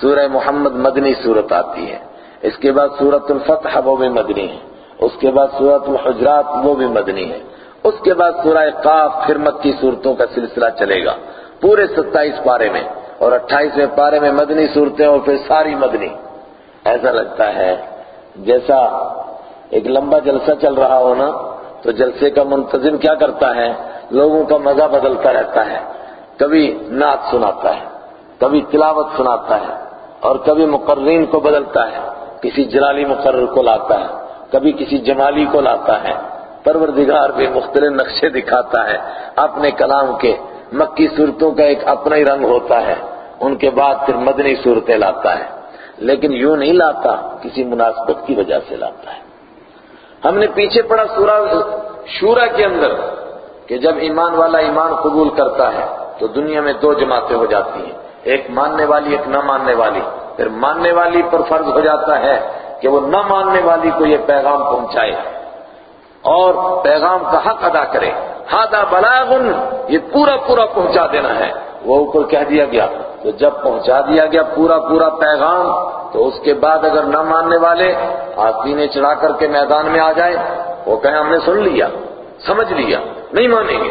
سورہ محمد مدنی صورت آتی ہے۔ اس کے بعد سورت الفتح وہ بھی مدنی ہے۔ اس کے بعد سورت الحجرات وہ بھی مدنی ہے۔ اس کے بعد سورہ قاف پھر مکی صورتوں کا سلسلہ چلے گا۔ پورے ستائیس پارے میں اور اٹھائیسویں پارے میں مدنی صورتیں اور پھر ساری مدنی۔ ایسا لگتا ہے جیسا ایک لمبا جلسہ چل رہا ہو نا، تو جلسے کا منتظم کیا کرتا ہے؟ لوگوں کا مزہ بدلتا رہتا ہے۔ کبھی نعت سناتا ہے، کبھی تلاوت سناتا ہے، اور کبھی مقررین کو بدلتا ہے۔ کسی جلالی مقرر کو لاتا ہے، کبھی کسی جمالی کو لاتا ہے۔ پروردگار بھی مختلف نقشے دکھاتا ہے۔ اپنے کلام کے مکی صورتوں کا ایک اپنا ہی رنگ ہوتا ہے۔ ان کے بعد پھر مدنی صورتیں لاتا ہے۔ لیکن یوں نہیں لاتا، کسی مناسبت کی وجہ سے لاتا ہے۔ ہم نے پیچھے پڑا سورہ شورا کے اندر کہ جب ایمان والا ایمان قبول کرتا ہے تو دنیا میں دو جماعتیں ہو جاتی ہیں۔ ایک ماننے والی، ایک نہ ماننے والی۔ پھر ماننے والی پر فرض ہو جاتا ہے کہ وہ نہ ماننے والی کو یہ پیغام پہنچائے۔ اور پیغام کا حق ادا کرے۔ ہادا بلاغن یہ پورا پورا پہنچا دینا ہے۔ وہ اوپر کہہ دیا گیا۔ تو جب پہنچا دیا گیا پورا پورا پیغام، تو اس کے بعد اگر نہ ماننے والے آستینیں چڑھا کر کے میدان میں آ جائیں وہ کہیں ہم نے سن لیا، سمجھ لیا، نہیں مانیں گے۔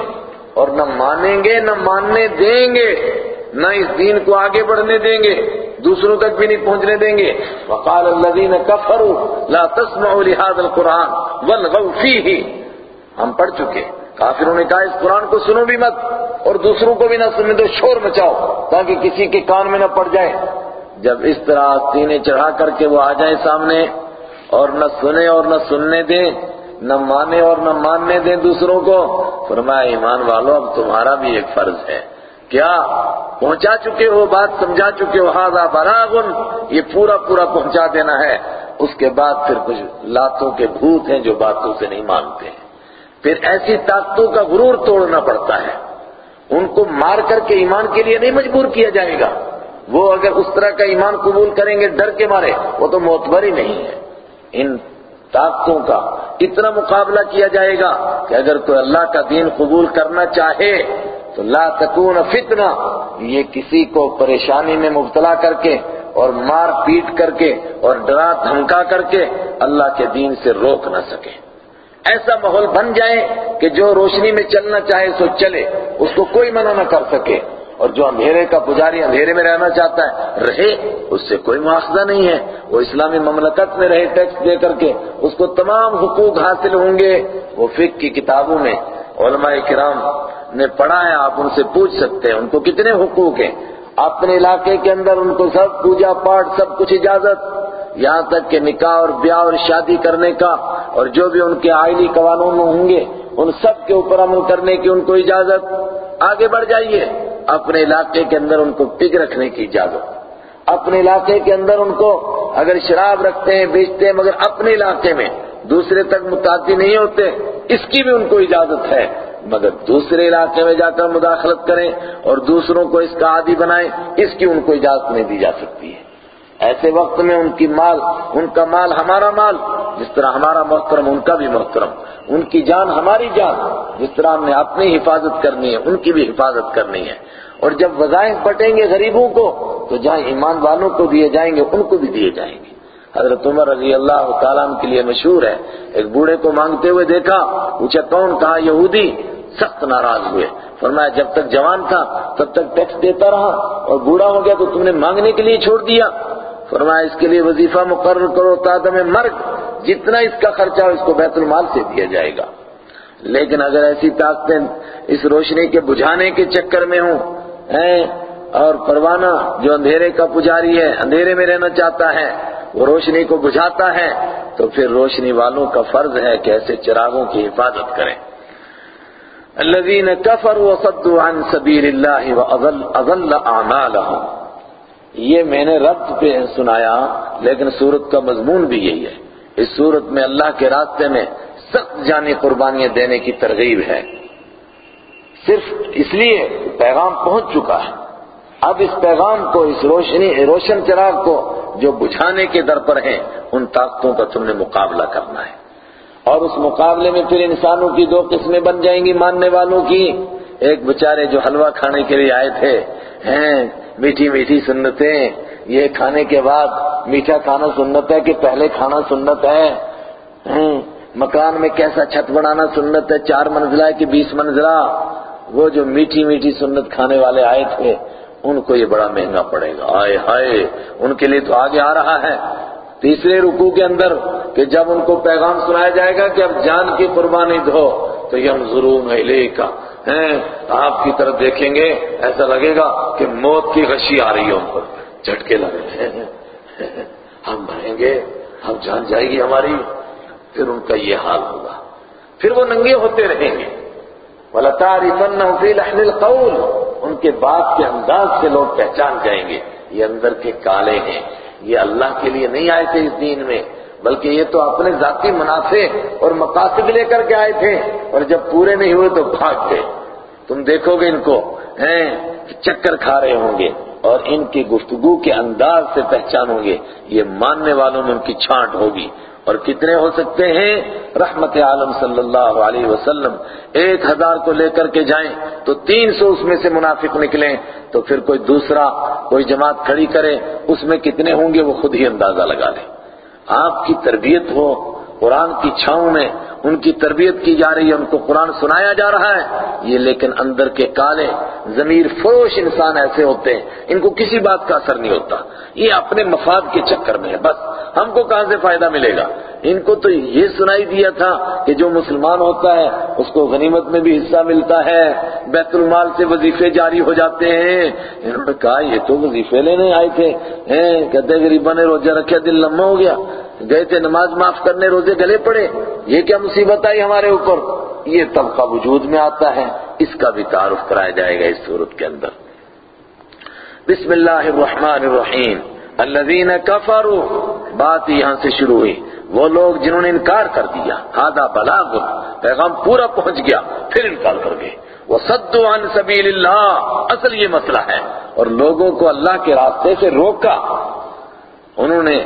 اور نہ مانیں گے، نہ ماننے دیں گے، نہ اس دین کو آگے بڑھنے دیں گے، دوسروں تک بھی نہیں پہنچنے دیں گے۔ وقال الذين كفروا لا تسمعوا لهذا القران والغوا فيه ہم پڑھ چکے۔ کافروں نے کہا، اس قرآن کو سنو بھی مت اور دوسروں کو بھی نہ سننے دو، شور مچاؤ تاکہ کسی کے کان میں نہ پڑ جائے۔ جب اس طرح تینے چڑھا کر کے وہ آ جائیں سامنے اور نہ سنے اور نہ سننے دیں، نہ مانے اور نہ ماننے دیں دوسروں کو، فرمایا، ایمان والو، اب تمہارا بھی ایک فرض ہے۔ کیا پہنچا چکے ہو؟ بات سمجھا چکے ہو؟ ہاضا براغن یہ پورا پورا پہنچا دینا ہے۔ اس کے بعد پھر کچھ لاتوں کے بھوت ہیں جو باتوں سے نہیں مانتے۔ ہیں پھر ایسی طاقتوں کا غرور توڑنا پڑتا ہے۔ ان کو مار کر کے ایمان کے لیے نہیں مجبور کیا جائے گا۔ وہ اگر اس طرح کا ایمان قبول کریں گے، ڈر کے مارے، وہ تو معتبر ہی نہیں ہے۔ ان طاقتوں کا اتنا مقابلہ کیا جائے گا کہ اگر کوئی اللہ کا دین قبول کرنا چاہے تو لا تکون فتنہ، یہ کسی کو پریشانی میں مبتلا کر کے اور مار پیٹ کر کے اور ڈرا دھمکا کر کے اللہ کے دین سے روک نہ سکے۔ ایسا ماحول بن جائے کہ جو روشنی میں چلنا چاہے سو چلے، اس کو کوئی منع نہ کر سکے۔ اور جو اندھیرے کا پجاری اندھیرے میں رہنا چاہتا ہے، رہے، اس سے کوئی مواخذہ نہیں ہے۔ وہ اسلامی مملکت میں رہے ٹیکس دے کر کے، اس کو تمام حقوق حاصل ہوں گے۔ وہ فقہ کی کتابوں میں علماء کرام نے پڑھا ہے، آپ ان سے پوچھ سکتے ہیں۔ ان کو کتنے حقوق ہیں؟ اپنے علاقے کے اندر ان کو سب پوجا پاٹ سب کچھ اجازت۔ یہاں تک کہ نکاح اور بیاہ اور شادی کرنے کا اور جو بھی ان کے آئلی قوانون ہوں گے، ان سب کے اوپر عمل کرنے کی ان کو اجازت۔ آگے بڑھ جائیے۔ اپنے علاقے کے اندر ان کو پگ رکھنے کی اجازت۔ اپنے علاقے کے اندر ان کو اگر شراب رکھتے ہیں، بیچتے ہیں، مگر اپنے علاقے میں دوسرے تک متعدی نہیں ہوتے، اس کی بھی ان کو اجازت ہے۔ مگر دوسرے علاقے میں جا کر مداخلت کریں اور دوسروں کو اس کا عادی بنائیں، اس کی ان کو اجازت نہیں دی جا سکتی ہے۔ ایسے وقت میں ان کی مال، ان کا مال ہمارا مال، جس طرح ہمارا محترم، ان کا بھی محترم۔ ان کی جان ہماری جان، جس طرح ہم نے اپنی حفاظت کرنی ہے، ان کی بھی حفاظت کرنی ہے۔ اور جب وظائف بٹیں گے غریبوں کو، تو جہاں ایمان والوں کو دیے جائیں گے، ان کو بھی دیے جائیں گے۔ حضرت عمر رضی اللہ تعالیٰ کے لیے مشہور ہے، ایک بوڑھے کو مانگتے ہوئے دیکھا، پوچھا، کون؟ کہا، یہودی سخت ناراض ہوئے۔ فرمایا، جب تک جوان تھا، تب تک ٹیکس دیتا رہا، اور بوڑھا ہو گیا تو تم نے مانگنے کے لیے چھوڑ دیا۔ فرمایا، اس کے لیے وظیفہ مقرر کرو، تادم مرگ، جتنا اس کا خرچہ ہو اس کو بیت المال سے دیا جائے گا۔ لیکن اگر ایسی طاقتیں اس روشنی کے بجھانے کے چکر میں ہوں، ہیں، اور پروانہ جو اندھیرے کا پجاری ہے، اندھیرے میں رہنا چاہتا ہے، وہ روشنی کو بجھاتا ہے، تو پھر روشنی والوں کا فرض ہے کہ ایسے چراغوں کی حفاظت کریں۔ الذين كفروا وصدوا عن سبيل الله واضل اعمالهم یہ میں نے ربط پہ سنایا، لیکن سورت کا مضمون بھی یہی ہے۔ اس سورت میں اللہ کے راستے میں سخت جانی قربانیاں دینے کی ترغیب ہے۔ صرف اس لیے پیغام پہنچ چکا ہے۔ اب اس پیغام کو، اس روشنی، روشن چراغ کو جو بجھانے کے در پر ہیں، ان طاقتوں کا تم نے مقابلہ کرنا ہے۔ اور اس مقابلے میں پھر انسانوں کی دو قسمیں بن جائیں گی ماننے والوں کی۔ ایک بچارے جو حلوہ کھانے کے لیے آئے تھے، ہیں میٹھی میٹھی سنتیں۔ یہ کھانے کے بعد میٹھا کھانا سنت ہے کہ پہلے کھانا سنت ہے؟ مکان میں کیسا چھت بنانا سنت ہے؟ چار منزلہ ہے کہ بیس منزلہ؟ وہ جو میٹھی میٹھی سنت کھانے والے آئے تھے، ان کو یہ بڑا مہنگا پڑے گا۔ آئے ہائے، ان کے لیے تو آگے آ رہا ہے۔ تیسرے رکوع کے اندر کہ جب ان کو پیغام سنایا جائے گا کہ اب جان کی قربانی دو، تو یہ ضرور کا ہیں، آپ کی طرف دیکھیں گے، ایسا لگے گا کہ موت کی غشی آ رہی ہے ان پر جھٹکے لگ رہے ہیں۔ ہم مریں گے، ہم جان جائے گی ہماری، پھر ان کا یہ حال ہوگا۔ پھر وہ ننگے ہوتے رہیں گے۔ وَلَتَعْرِفَنَّهُ فِي لَحْنِ الْقَوْلِ، ان کے بات کے انداز سے لوگ پہچان جائیں گے۔ یہ اندر کے کالے ہیں۔ یہ اللہ کے لیے نہیں آئے تھے اس دین میں، بلکہ یہ تو اپنے ذاتی منافع اور مقاصد لے کر کے آئے تھے، اور جب پورے نہیں ہوئے تو بھاگ گئے۔ تم دیکھو گے ان کو، ہیں، چکر کھا رہے ہوں گے، اور ان کی گفتگو کے انداز سے پہچانو گے۔ یہ ماننے والوں میں ان کی چھانٹ ہوگی۔ اور کتنے ہو سکتے ہیں؟ رحمت عالم صلی اللہ علیہ وسلم۔ ایک ہزار کو لے کر کے جائیں تو تین سو اس میں سے منافق نکلیں۔ تو پھر کوئی دوسرا، کوئی جماعت کھڑی کرے، اس میں کتنے ہوں گے؟ وہ خود ہی اندازہ لگا لیں۔ آپ کی تربیت ہو، قرآن کی چھاؤں میں ان کی تربیت کی جا رہی ہے، ان کو قرآن سنایا جا رہا ہے۔ یہ لیکن اندر کے کالے، ضمیر فروش انسان ایسے ہوتے ہیں، ان کو کسی بات کا اثر نہیں ہوتا۔ یہ اپنے مفاد کے چکر میں ہے، بس۔ ہم کو کہاں سے فائدہ ملے گا؟ ان کو تو یہ سنائی دیا تھا کہ جو مسلمان ہوتا ہے، اس کو غنیمت میں بھی حصہ ملتا ہے۔ بیت المال سے وظیفے جاری ہو جاتے ہیں۔ انہوں نے کہا، یہ تو وظیفے لینے آئے تھے۔ کہتے غریبہ نے روزہ رکھا دل لمحہ ہو گیا۔ گئے تھے، نماز معاف کرنے، روزے گلے پڑے۔ یہ کیا مصیبت آئی ہمارے اوپر؟ یہ طبقہ وجود میں آتا ہے۔ اس کا بھی تعارف کرایا جائے گا اس صورت کے اندر۔ بسم اللہ الرحمن الرحیم۔ الذین کفروا، بات یہاں سے شروع ہوئی۔ وہ لوگ جنہوں نے انکار کر دیا ہادا بلاغ، پیغام پورا پہنچ گیا، پھر انکار کر گئے۔ وہ سد عن سبیل اللہ اصل یہ مسئلہ ہے۔ اور لوگوں کو اللہ کے راستے سے روکا۔ انہوں نے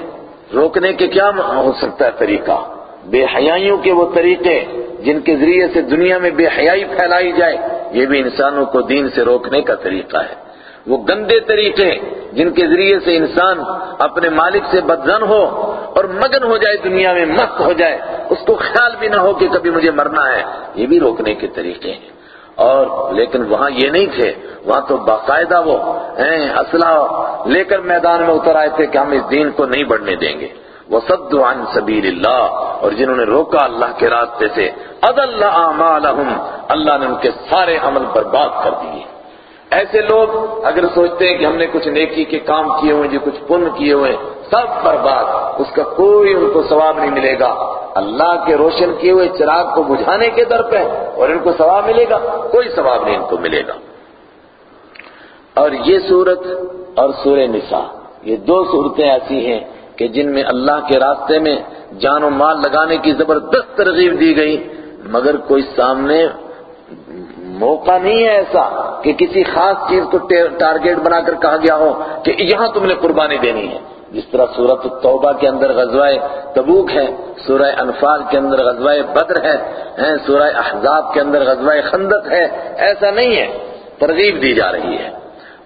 روکنے کے کیا ہو سکتا ہے طریقہ؟ بے حیائیوں کے وہ طریقے جن کے ذریعے سے دنیا میں بے حیائی پھیلائی جائے، یہ بھی انسانوں کو دین سے روکنے کا طریقہ ہے۔ وہ گندے طریقے جن کے ذریعے سے انسان اپنے مالک سے بدزن ہو اور مگن ہو جائے، دنیا میں مست ہو جائے، اس کو خیال بھی نہ ہو کہ کبھی مجھے مرنا ہے۔ یہ بھی روکنے کے طریقے ہیں۔ اور لیکن وہاں یہ نہیں تھے، وہاں تو باقاعدہ وہ، ہیں، اسلحہ لے کر میدان میں اتر آئے تھے کہ ہم اس دین کو نہیں بڑھنے دیں گے۔ وہ سد عن سبیل اللہ اور جنہوں نے روکا اللہ کے راستے سے عدل اعمالہم اللہ نے ان کے سارے عمل برباد کر دیے۔ ایسے لوگ اگر سوچتے ہیں کہ ہم نے کچھ نیکی کے کام کیے ہوئے جو کچھ پن کیے ہوئے سب برباد، اس کا کوئی ان کو ثواب نہیں ملے گا۔ اللہ کے روشن کیے ہوئے چراغ کو بجھانے کے در پہ اور ان کو ثواب ملے گا، کوئی ثواب نہیں ان کو ملے گا۔ اور یہ صورت اور سورہ نساء، یہ دو صورتیں ایسی ہیں کہ جن میں اللہ کے راستے میں جان و مال لگانے کی زبردست ترغیب دی گئی، مگر کوئی سامنے موقع نہیں ہے ایسا کہ کسی خاص چیز کو ٹارگیٹ بنا کر کہا گیا ہو کہ یہاں تم نے قربانی دینی ہے۔ جس طرح سورت التوبہ کے اندر غزوہ تبوک ہے، سورہ انفال کے اندر غزوہ بدر ہے سورہ احزاب کے اندر غزوہ خندق ہے، ایسا نہیں ہے۔ ترغیب دی جا رہی ہے۔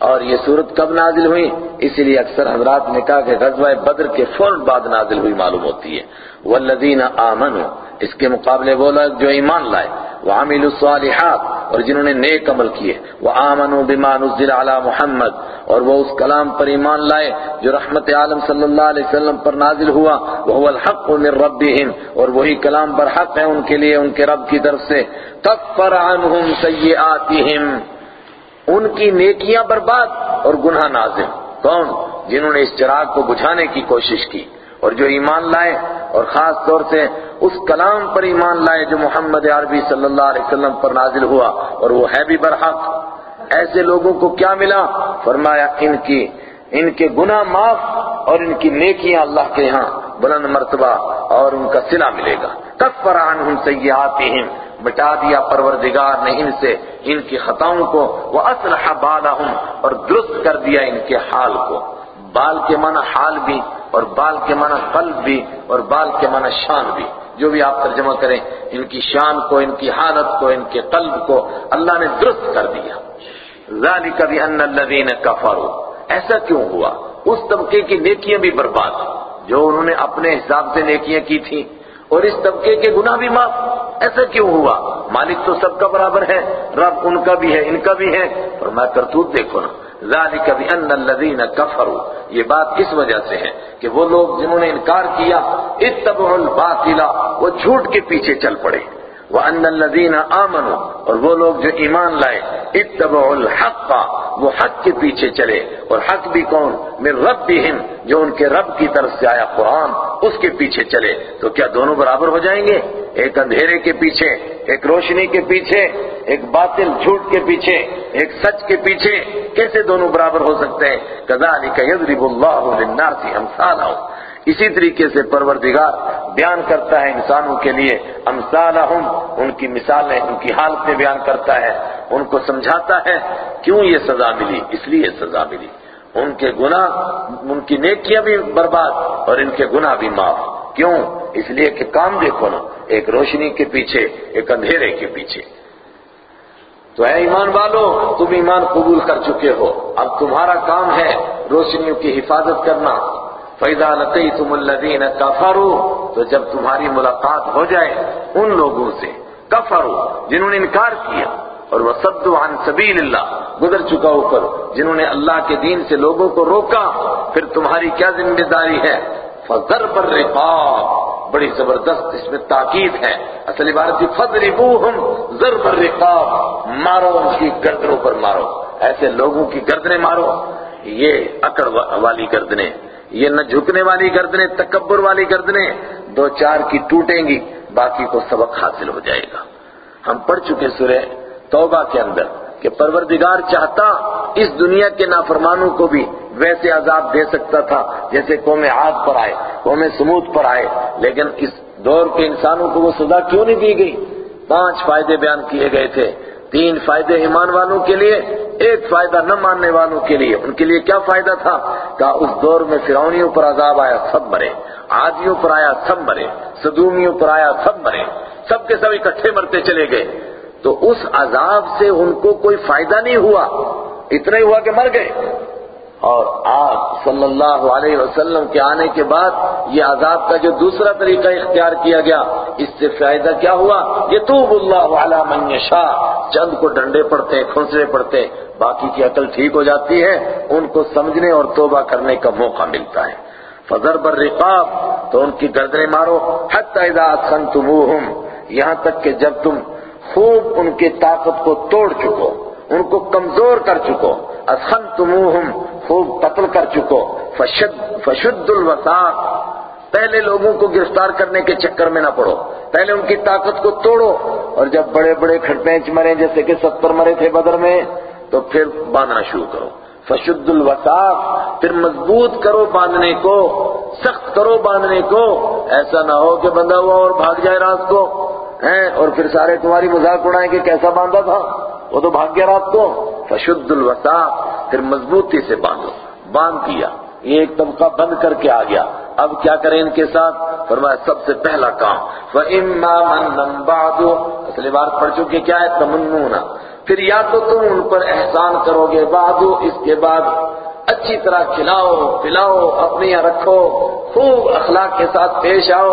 اور یہ صورت کب نازل ہوئی؟ اسی لیے اکثر حضرات نے کہا کہ غزوہ بدر کے فوراً بعد نازل ہوئی معلوم ہوتی ہے۔ والذین آمنوا، اس کے مقابلے وہ لوگ جو ایمان لائے۔ وعملوا الصالحات، اور جنہوں نے نیک عمل کیے۔ وآمنوا بما نزل علی محمد، اور وہ اس کلام پر ایمان لائے جو رحمت عالم صلی اللہ علیہ وسلم پر نازل ہوا۔ وہ الحق من ربهم، اور وہی کلام پر حق ہے ان کے لیے، ان کے رب کی طرف سے۔ کفر عنہم سیئاتہم ان کی نیکیاں برباد اور گناہ نازل۔ کون؟ جنہوں نے اس چراغ کو بجھانے کی کوشش کی اور جو ایمان لائے اور خاص طور سے اس کلام پر ایمان لائے جو محمد عربی صلی اللہ علیہ وسلم پر نازل ہوا اور وہ ہے بھی برحق۔ ایسے لوگوں کو کیا ملا؟ فرمایا، ان کی ان کے گناہ معاف اور ان کی نیکیاں اللہ کے ہاں بلند مرتبہ اور ان کا صلہ ملے گا۔ کفر عنہم سیئاتہم مٹا دیا پروردگار نے ان سے ان کی خطاؤں کو وہ اصلح بالہم اور درست کر دیا ان کے حال کو۔ بال کے معنی حال بھی اور بال کے معنی قلب بھی اور بال کے معنی شان بھی۔ جو بھی آپ ترجمہ کریں، ان کی شان کو، ان کی حالت کو، ان کے قلب کو اللہ نے درست کر دیا۔ ذالک بان الذین کفروا ایسا کیوں ہوا؟ اس طبقے کی نیکیاں بھی برباد جو انہوں نے اپنے حساب سے نیکیاں کی تھیں، اور اس طبقے کے گناہ بھی معاف۔ ایسا کیوں ہوا؟ مالک تو سب کا برابر ہے، رب ان کا بھی ہے، ان کا بھی ہے۔ اور میں کرتوت دیکھو نا۔ ذالک بان الذین کفروا۔ یہ بات کس وجہ سے ہے؟ کہ وہ لوگ جنہوں نے انکار کیا، اتبعوا الباطل، وہ جھوٹ کے پیچھے چل پڑے۔ وان الذین آمنوا، اور وہ لوگ جو ایمان لائے، اتبعوا الحق، وہ حق کے پیچھے چلے، اور حق بھی کون؟ من ربہم، جو ان کے رب کی طرف سے آیا قرآن، اس کے پیچھے چلے۔ تو کیا دونوں برابر ہو جائیں گے؟ ایک اندھیرے کے پیچھے، ایک روشنی کے پیچھے، ایک باطل جھوٹ کے پیچھے، ایک سچ کے پیچھے۔ کیسے دونوں برابر ہو سکتے ہیں؟ كَذَلِكَ يَضْرِبُ اللَّهُ لِلنَّاسِ أَمْثَالَهُ اسی طریقے سے پروردگار بیان کرتا ہے انسانوں کے لیے، امثالہم، ان کی مثالیں، ان کی حالتیں بیان کرتا ہے، ان کو سمجھاتا ہے، کیوں یہ سزا ملی؟ اس لیے سزا ملی۔ ان کے گناہ، ان کی نیکیاں بھی برباد اور ان کے گناہ بھی معاف۔ کیوں؟ اس لیے کہ کام دیکھو نا، ایک روشنی کے پیچھے، ایک اندھیرے کے پیچھے۔ تو اے ایمان والو، تم ایمان قبول کر چکے ہو۔ اب تمہارا کام ہے روشنیوں کی حفاظت کرنا۔ فَإِذَا لَقِيتُمُ الَّذِينَ كَفَرُوا، تو جب تمہاری ملاقات ہو جائے، ان لوگوں سے کفروا، جنہوں نے انکار کیا، اور وَصَدُّوا عَن سَبِيلِ اللَّهِ، گزر چکا اوپر، جنہوں نے اللہ کے دین سے لوگوں کو روکا، پھر تمہاری کیا ذمہ داری ہے؟ فَضَرْبَ الرِّقَابِ، بڑی زبردست اس میں تاکید ہے۔ اصل عبارت تھی فَضْرِبُوهُمْ ضَرْبَ الرِّقَابِ، مارو ان کی گردنوں پر مارو۔ ایسے لوگوں کی گردنیں مارو، یہ اکڑ والی گردنیں۔ یہ نہ جھکنے والی گردنیں، تکبر والی گردنیں، دو چار کی ٹوٹیں گی، باقی کو سبق حاصل ہو جائے گا۔ ہم پڑھ چکے سورہ توبہ کے اندر کہ پروردگار چاہتا اس دنیا کے نافرمانوں کو بھی ویسے عذاب دے سکتا تھا، جیسے قوم عاد پر آئے، قوم سمود پر آئے۔ لیکن اس دور کے انسانوں کو وہ سزا کیوں نہیں دی گئی؟ پانچ فائدے بیان کیے گئے تھے۔ تین فائدے ایمان والوں کے لیے، ایک فائدہ نہ ماننے والوں کے لیے۔ ان کے لیے کیا فائدہ تھا؟ کہ اس دور میں فرعونیوں پر عذاب آیا، سب مرے۔ عادیوں پر آیا، سب مرے۔ صدومیوں پر آیا، سب مرے۔ سب کے سب اکٹھے مرتے چلے گئے۔ تو اس عذاب سے ان کو کوئی فائدہ نہیں ہوا۔ اتنا ہی ہوا کہ مر گئے۔ اور آپ صلی اللہ علیہ وسلم کے آنے کے بعد یہ عذاب کا جو دوسرا طریقہ اختیار کیا گیا، اس سے فائدہ کیا ہوا؟ یہ تو اللہ علی من یشاء۔ چند کو ڈنڈے پڑتے ہیں کھنسرے پڑتے، باقی کی عقل ٹھیک ہو جاتی ہے، ان کو سمجھنے اور توبہ کرنے کا موقع ملتا ہے۔ فضر بر رقاب تو ان کی گردنیں مارو۔ حتی اذا اسخنتموہم یہاں تک کہ جب تم خوب ان کی طاقت کو توڑ چکو۔ ان کو کمزور کر چکو۔ اسخنتموہم، خوب قتل کر چکو۔ فشد فشد الوساق پہلے لوگوں کو گرفتار کرنے کے چکر میں نہ پڑو۔ پہلے ان کی طاقت کو توڑو۔ اور جب بڑے بڑے کھٹپینچ مرے جیسے کہ ستر مرے تھے بدر میں، تو پھر باندھنا شروع کرو۔ فشد الوساق پھر مضبوط کرو باندھنے کو، سخت کرو باندھنے کو۔ ایسا نہ ہو کہ بندہ ہوا اور بھاگ جائے رات کو۔ ہیں اور پھر سارے تمہاری مذاق اڑائیں کہ کیسا باندھا تھا؟ وہ تو بھاگ گیا رات کو۔ فشد الوساق پھر مضبوطی سے باندھو۔ باندھ دیا۔ یہ ایک طبقہ بند کر کے آ گیا۔ اب کیا کریں ان کے ساتھ؟ فرمایا، سب سے پہلا کام۔ فَإِمَّا مَنَّن بَعْدُ اصلی بار پڑھ چکے کیا ہے؟ تمنونا پھر یا تو تم ان پر احسان کرو گے بعدو اس کے بعد اچھی طرح کھلاؤ، پلاؤ اپنے یہاں رکھو، خوب اخلاق کے ساتھ پیش آؤ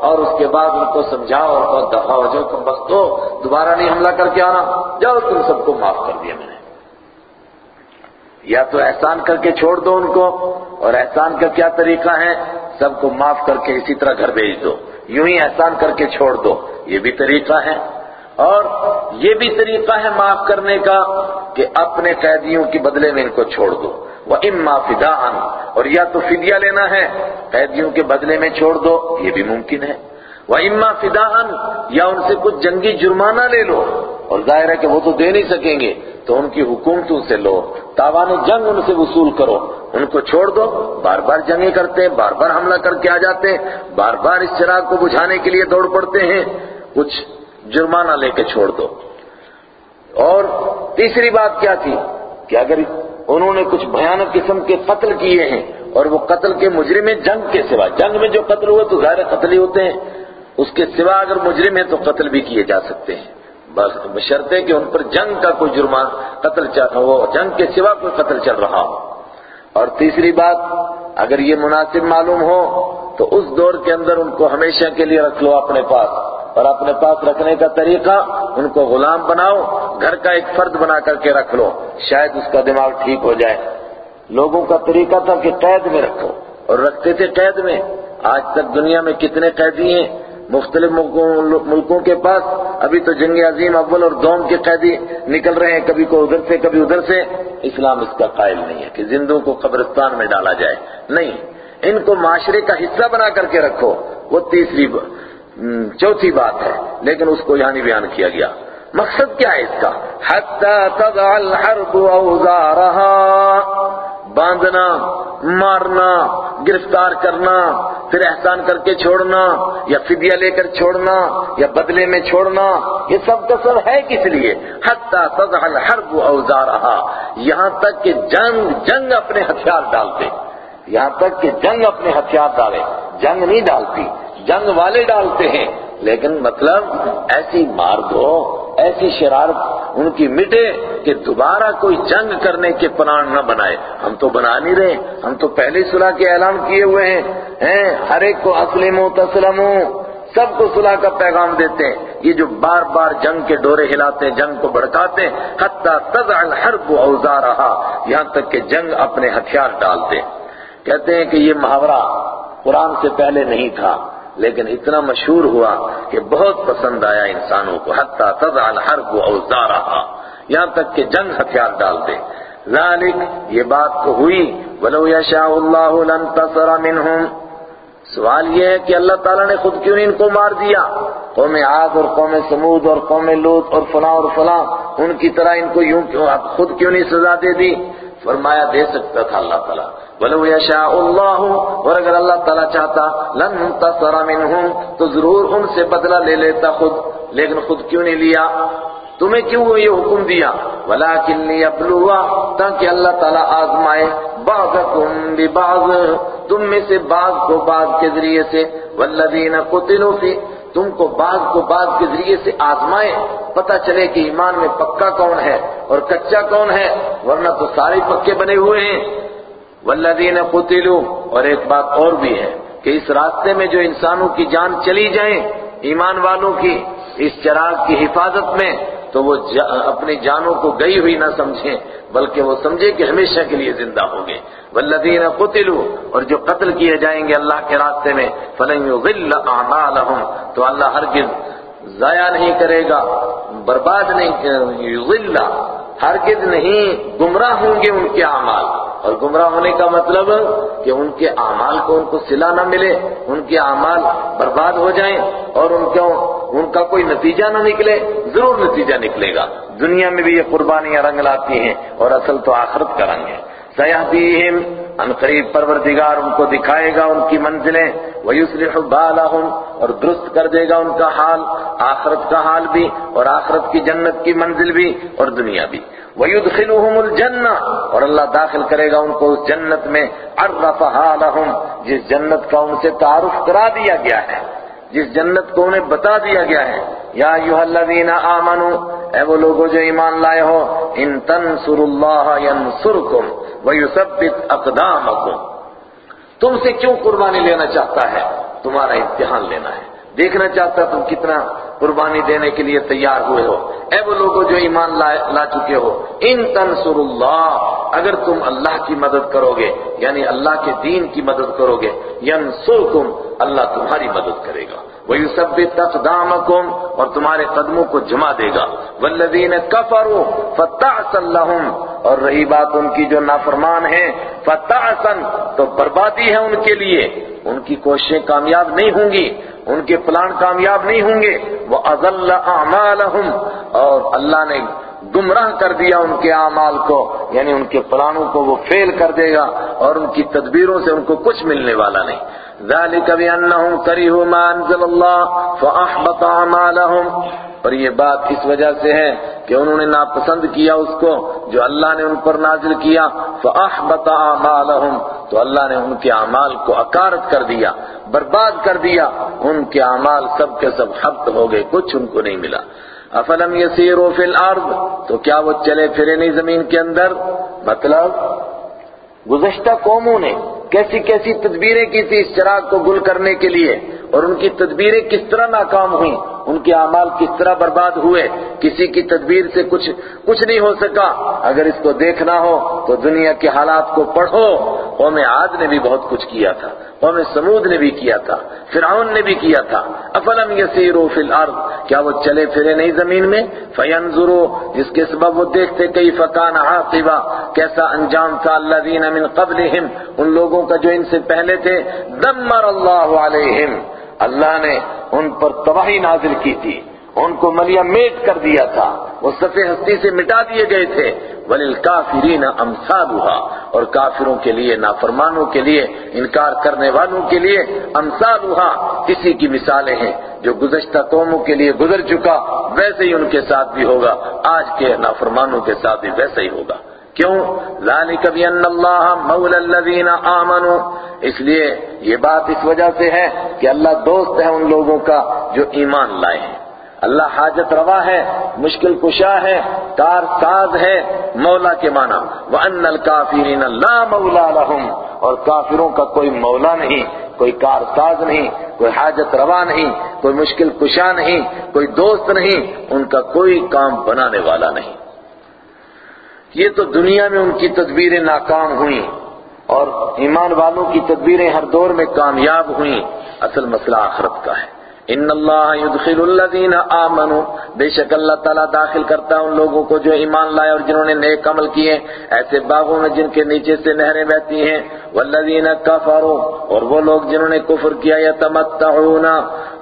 اور اس کے بعد ان کو سمجھاؤ اور دفاع ہو جو تم بس دو، دوبارہ نہیں حملہ کر کے آنا۔ جاؤ تم سب کو معاف کر دیا میں نے۔ یا تو احسان کر کے چھوڑ دو ان کو اور احسان کا کیا طریقہ ہے؟ سب کو معاف کر کے اسی طرح گھر بھیج دو۔ یوں ہی احسان کر کے چھوڑ دو۔ یہ بھی طریقہ ہے۔ اور یہ بھی طریقہ ہے معاف کرنے کا کہ اپنے قیدیوں کی بدلے میں ان کو چھوڑ دو۔ وہ اما فدان اور یا تو فدیہ لینا ہے، قیدیوں کے بدلے میں چھوڑ دو، یہ بھی ممکن ہے۔ وہ اما فدان یا ان سے کچھ جنگی جرمانہ لے لو۔ اور ظاہر ہے کہ وہ تو دے نہیں سکیں گے، تو ان کی حکومتوں سے لو۔ تاوان جنگ ان سے وصول کرو۔ ان کو چھوڑ دو، بار بار جنگیں کرتے ہیں بار بار حملہ کر کے آ جاتے ہیں بار بار اس چراغ کو بجھانے کے لیے دوڑ پڑتے ہیں۔ کچھ جرمانہ لے کے چھوڑ دو۔ اور تیسری بات کیا تھی؟ کہ اگر انہوں نے کچھ بھیانک قسم کے قتل کیے ہیں اور وہ قتل کے مجرم ہیں جنگ کے سوا۔ جنگ میں جو قتل ہوئے تو ظاہر قتل ہی ہوتے ہیں۔ اس کے سوا اگر مجرم ہیں تو قتل بھی کیے جا سکتے ہیں۔ بشرطے کہ ان پر جنگ کا کوئی جرمان قتل چل وہ جنگ کے سوا کوئی قتل چل رہا ہو۔ اور تیسری بات، اگر یہ مناسب معلوم ہو تو اس دور کے اندر ان کو ہمیشہ کے لیے رکھ لو اپنے پاس۔ اور اپنے پاس رکھنے کا طریقہ ان کو غلام بناؤ، گھر کا ایک فرد بنا کر کے رکھ لو، شاید اس کا دماغ ٹھیک ہو جائے۔ لوگوں کا طریقہ تھا کہ قید میں رکھو۔ اور رکھتے تھے قید میں۔ آج تک دنیا میں کتنے قیدی ہیں؟ مختلف ملکوں کے پاس ابھی تو جنگ عظیم اول اور دوم کے قیدی نکل رہے ہیں، کبھی کو ادھر سے، کبھی ادھر سے۔ اسلام اس کا قائل نہیں ہے کہ زندوں کو قبرستان میں ڈالا جائے۔ نہیں، ان کو معاشرے کا حصہ بنا کر کے رکھو۔ وہ تیسری چوتھی بات ہے، لیکن اس کو یہاں نہیں بیان کیا گیا۔ مقصد کیا ہے اس کا؟ حتی تضع الحرب اوزارها باندھنا، مارنا، گرفتار کرنا، پھر احسان کر کے چھوڑنا، یا فدیہ لے کر چھوڑنا، یا بدلے میں چھوڑنا، یہ سب کا سب ہے کس لیے؟ حتی تضع الحرب اوزارها یہاں تک کہ جنگ جنگ اپنے ہتھیار ڈالتے۔ یہاں تک کہ جنگ اپنے ہتھیار ڈالے، جنگ نہیں ڈالتی۔ جنگ والے ڈالتے ہیں۔ لیکن مطلب ایسی مار دو ایسی شرارت، ان کی مٹے کہ دوبارہ کوئی جنگ کرنے کے پلان نہ بنائے۔ ہم تو بنا نہیں رہے، ہم تو پہلے صلح کے اعلان کیے ہوئے ہیں۔ ہر ایک کو اسلم و تسلم سب کو صلح کا پیغام دیتے ہیں۔ یہ جو بار بار جنگ کے ڈورے ہلاتے ہیں جنگ کو بڑھکاتے ہیں حتی تضع الحرب اوزارہا، یہاں تک کہ جنگ اپنے ہتھیار ڈالتے۔ کہتے ہیں کہ یہ محاورہ قرآن سے پہلے نہیں تھا۔ لیکن اتنا مشہور ہوا کہ بہت پسند آیا انسانوں کو، حتی تضع الحرب اوزارہا۔ یہاں تک کہ جنگ ہتھیار ڈال دے۔ ذالک یہ بات تو ہوئی۔ ولو یشاء اللہ لانتصر منہم سوال یہ ہے کہ اللہ تعالیٰ نے خود کیوں نہیں ان کو مار دیا؟ قوم عاد اور قوم سمود اور قوم لوت اور فلاں اور فلاں، ان کی طرح ان کو یوں کیوں خود کیوں نہیں سزا دے دی؟ فرمایا دے سکتا تھا اللہ تعالیٰ۔ ولو یشاء اللہ، اور اگر اللہ تعالیٰ چاہتا، لن تصر منہم، تو ضرور ان سے بدلہ لے لیتا خود، لیکن خود کیوں نہیں لیا؟ تمہیں کیوں یہ حکم دیا؟ ولیکن لیبلوا تاکہ اللہ تعالیٰ آزمائے بعضکم ببعض، تم میں سے بعض کو بعض کے ذریعے سے والذین قتلوا فی تم کو بعض کو بعض کے ذریعے سے آزمائے، پتہ چلے کہ ایمان میں پکا کون ہے اور کچا کون ہے، ورنہ تو سارے پکے بنے ہوئے ہیں۔ والذین قتلوا، اور ایک بات اور بھی ہے کہ اس راستے میں جو انسانوں کی جان چلی جائیں ایمان والوں کی، اس چراغ کی حفاظت میں، تو وہ اپنی جانوں کو گئی ہوئی نہ سمجھیں بلکہ وہ سمجھے کہ ہمیشہ کے لیے زندہ ہوں گے۔ والذین قتلوا، اور جو قتل کیے جائیں گے اللہ کے راستے میں، فلن یضل اعمالهم، تو اللہ ہرگز ضائع نہیں کرے گا، برباد نہیں، یضل، ہرگز نہیں، گمراہ ہوں گے ان کے اعمال۔ اور گمراہ ہونے کا مطلب کہ ان کے اعمال کو ان کو صلہ نہ ملے، ان کے اعمال برباد ہو جائیں اور ان کو ان کا کوئی نتیجہ نہ نکلے، ضرور نتیجہ نکلے گا۔ دنیا میں بھی یہ قربانیاں رنگ لاتی ہیں اور اصل تو آخرت کا رنگ ہے۔ سیاحتیم ان قریب پروردگار ان کو دکھائے گا ان کی منزلیں وَيُسْلِحُ بَالَهُمْ اور درست کر دے گا ان کا حال، آخرت کا حال بھی اور آخرت کی جنت کی منزل بھی اور دنیا بھی۔ وَيُدْخِلُهُمُ الْجَنَّةِ اور اللہ داخل کرے گا ان کو اس جنت میں۔ عَرَّفَهَا لَهُمْ جس جنت کا ان سے تعارف کرا دیا گیا ہے، جس جنت کو انہیں بتا دیا گیا ہے۔ یا ایوہ الذین آمنوا، اے وہ لوگوں جو ایمان لائے ہو، ان تنصر اللہ ینصرکم۔ وَيُثَبِّتْ أَقْدَامَكُمْ۔ تم سے کیوں قربانی لینا چاہتا ہے؟ تمہارا امتحان لینا ہے۔ دیکھنا چاہتا تم کتنا قربانی دینے کے لیے تیار ہوئے ہو۔ اے وہ لوگوں جو ایمان لا چکے ہو۔ ان تنصر اللہ اگر تم اللہ کی مدد کرو گے یعنی اللہ کے دین کی مدد کرو گے ینصرکم، اللہ تمہاری مدد کرے گا۔ وَيُثَبِّتْ أَقْدَامَكُمْ اور تمہارے قدموں کو جمع دے گا۔ وَالَّذِينَ كَفَرُوا فَتَعْسًا لَهُمْ، اور رہی بات ان کی جو نافرمان ہیں، فَتَعْسًا، تو بربادی ہے ان کے لیے۔ ان کی کوششیں کامیاب نہیں ہوں گی، ان کے پلان کامیاب نہیں ہوں گے۔ وہ اضل اعمالہم اور اللہ نے گمراہ کر دیا ان کے اعمال کو یعنی ان کے پلانوں کو وہ فیل کر دے گا اور ان کی تدبیروں سے ان کو کچھ ملنے والا نہیں۔ ذالک بانہم کریہوا ما انزل اللہ فاحبط اعمالہم۔ اور یہ بات اس وجہ سے ہے کہ انہوں نے ناپسند کیا اس کو، جو اللہ نے ان پر نازل کیا۔ فاحبط اعمالہم۔ تو اللہ نے ان کے اعمال کو اکارت کر دیا، برباد کر دیا۔ ان کے اعمال سب کے سب حبت ہو گئے، کچھ ان کو نہیں ملا۔ افلم یسیروا فی الارض؟ تو کیا وہ چلے پھرے نہیں زمین کے اندر؟ مطلب گزشتہ قوموں نے کیسی کیسی تدبیریں کی تھی اس چراغ کو گل کرنے کے لیے اور ان کی تدبیریں کس طرح ناکام ہوئیں؟ ان کے اعمال کس طرح برباد ہوئے، کسی کی تدبیر سے کچھ کچھ نہیں ہو سکا۔ اگر اس کو دیکھنا ہو، تو دنیا کے حالات کو پڑھو۔ قوم عاد نے بھی بہت کچھ کیا تھا۔ قوم سمود نے بھی کیا تھا۔ فرعون نے بھی کیا تھا۔ افلم یسیروا فی الارض، کیا وہ چلے پھرے نہیں زمین میں؟ فینظروا جس کے سبب وہ دیکھتے کئی فکان عاقبہ کیسا انجام تھا الذین من قبلہم؟ ان لوگوں کا جو ان سے پہلے تھے، دمر اللہ علیہم۔ اللہ نے ان پر تباہی نازل کی تھی۔ ان کو ملیا میٹ کر دیا تھا۔ وہ سفید ہستی سے مٹا دیے گئے تھے۔ وَلِلْكَافِرِينَ أَمْثَالُهَا۔ اور کافروں کے لیے، نافرمانوں کے لیے، انکار کرنے والوں کے لیے امثالها کسی کی مثالیں ہیں۔ جو گزشتہ قوموں کے لیے گزر چکا، ویسے ہی ان کے ساتھ بھی ہوگا۔ آج کے نافرمانوں کے ساتھ بھی ویسے ہی ہوگا۔ کیوں؟ ذالک بان اللہ مولا الذین آمنوا اس لیے یہ بات اس وجہ سے ہے کہ اللہ دوست ہے ان لوگوں کا جو ایمان لائے ہیں۔ اللہ حاجت روا ہے، مشکل کشا ہے کار ساز ہے، مولا کے معنی۔ وَأَنَّ الْكَافِرِينَ لَا مَوْلَى لَهُمْ۔ اور کافروں کا کوئی مولا نہیں، کوئی کار ساز نہیں، کوئی حاجت روا نہیں، کوئی مشکل کشا نہیں، کوئی دوست نہیں، ان کا کوئی کام بنانے والا نہیں۔ یہ تو دنیا میں ان کی تدبیریں ناکام ہوئیں اور ایمان والوں کی تدبیریں ہر دور میں کامیاب ہوئیں۔ اصل مسئلہ آخرت کا ہے۔ ان اللہ يدخل الذين آمنوا۔ بے شک اللہ تعالیٰ داخل کرتا ہے ان لوگوں کو جو ایمان لائے اور جنہوں نے نیک عمل کیے ایسے باغوں میں جن کے نیچے سے نہریں بہتی ہیں۔ والذین کفروا۔ اور وہ لوگ جنہوں نے کفر کیا، یتمتعون۔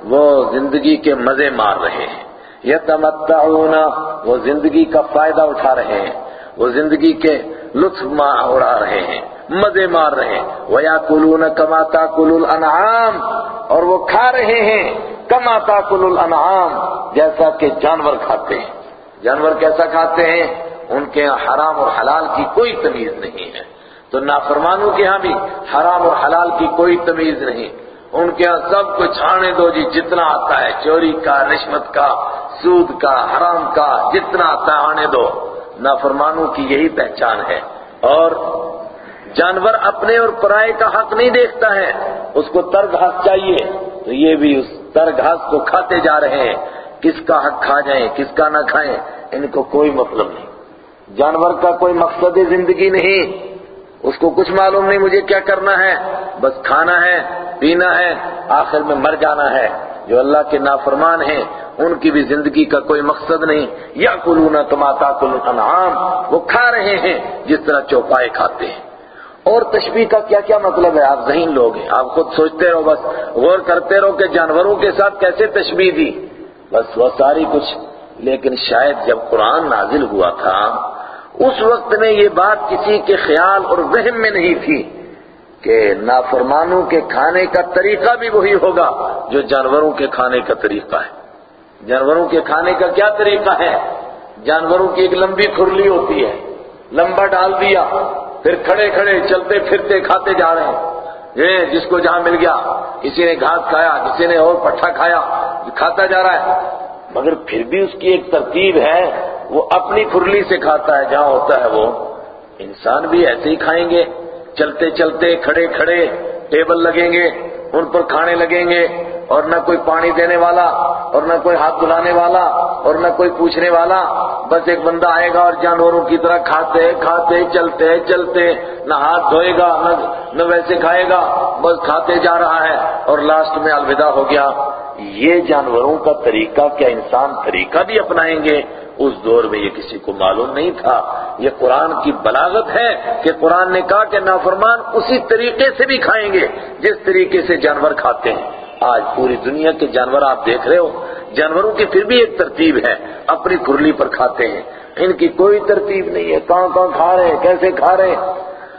وہ زندگی کے مزے مار رہے ہیں۔ یتمتعون۔ وہ زندگی کا فائدہ اٹھا رہے ہیں۔ وہ زندگی کے لطف اڑا رہے ہیں، مزے مار رہے ہیں۔ وَيَأْكُلُونَ كَمَا تَأْكُلُ الْأَنْعَامِ۔ اور وہ کھا رہے ہیں کما تاکل الانعام جیسا کہ جانور کھاتے ہیں۔ جانور کیسا کھاتے ہیں؟ ان کے یہاں حرام اور حلال کی کوئی تمیز نہیں ہے۔ تو نافرمانوں کے ہاں بھی حرام اور حلال کی کوئی تمیز نہیں۔ ان کے ہاں سب کچھ چھانے دو جی جتنا آتا ہے، چوری کا، رشوت کا، سود کا، حرام کا، جتنا آتا ہے آنے دو۔ نافرمانوں کی یہی پہچان ہے۔ اور جانور اپنے اور پرائے کا حق نہیں دیکھتا ہے۔ اس کو تر گھاس چاہیے۔ تو یہ بھی اس تر گھاس کو کھاتے جا رہے ہیں۔ کس کا حق کھا جائیں، کس کا نہ کھائیں، ان کو کوئی مطلب نہیں۔ جانور کا کوئی مقصد زندگی نہیں۔ اس کو کچھ معلوم نہیں مجھے کیا کرنا ہے۔ بس کھانا ہے، پینا ہے، آخر میں مر جانا ہے۔ جو اللہ کے نافرمان ہیں، ان کی بھی زندگی کا کوئی مقصد نہیں۔ یا کلونا تماتا کل انعام، وہ کھا رہے ہیں، جس طرح چوپائے کھاتے ہیں۔ اور تشبیح کا کیا کیا مطلب ہے؟ آپ ذہین لوگ ہیں۔ آپ خود سوچتے رہو، بس غور کرتے رہو کہ جانوروں کے ساتھ کیسے تشبیح دی۔ بس وہ ساری کچھ۔ لیکن شاید جب قرآن نازل ہوا تھا، اس وقت میں یہ بات کسی کے خیال اور وہم میں نہیں تھی۔ کہ نافرمانوں کے کھانے کا طریقہ بھی وہی ہوگا جو جانوروں کے کھانے کا طریقہ ہے۔ جانوروں کے کھانے کا کیا طریقہ ہے؟ جانوروں کی ایک لمبی کھرلی ہوتی ہے، لمبا ڈال دیا، پھر کھڑے کھڑے چلتے پھرتے کھاتے جا رہے ہیں۔ یہ جس کو جہاں مل گیا، کسی نے گھاس کھایا، کسی نے اور پٹھا کھایا، کھاتا جا رہا ہے۔ مگر پھر بھی اس کی ایک ترتیب ہے، وہ اپنی کھرلی سے کھاتا ہے، جہاں ہوتا ہے وہ۔ انسان بھی ایسے ہی کھائیں گے۔ چلتے چلتے کھڑے کھڑے ٹیبل لگیں گے، ان پر کھانے لگیں گے، اور نہ کوئی پانی دینے والا، اور نہ کوئی ہاتھ دلانے والا، اور نہ کوئی پوچھنے والا، بس ایک بندہ آئے گا اور جانوروں کی طرح کھاتے کھاتے، چلتے چلتے، نہ ہاتھ دھوئے گا، نہ ویسے کھائے گا، بس کھاتے جا رہا ہے، اور لاسٹ میں الوداع ہو گیا۔ یہ جانوروں کا طریقہ کیا انسان طریقہ بھی اپنائیں گے؟ اس دور میں یہ کسی کو معلوم نہیں تھا۔ یہ قرآن کی بلاغت ہے کہ قرآن نے کہا کہ نافرمان اسی طریقے سے بھی کھائیں گے جس طریقے سے جانور کھاتے ہیں۔ آج پوری دنیا کے جانور آپ دیکھ رہے ہو، جانوروں کی پھر بھی ایک ترتیب ہے، اپنی کرلی پر کھاتے ہیں۔ ان کی کوئی ترتیب نہیں ہے، کہاں کہاں کھا رہے ہیں، کیسے کھا رہے ہیں؟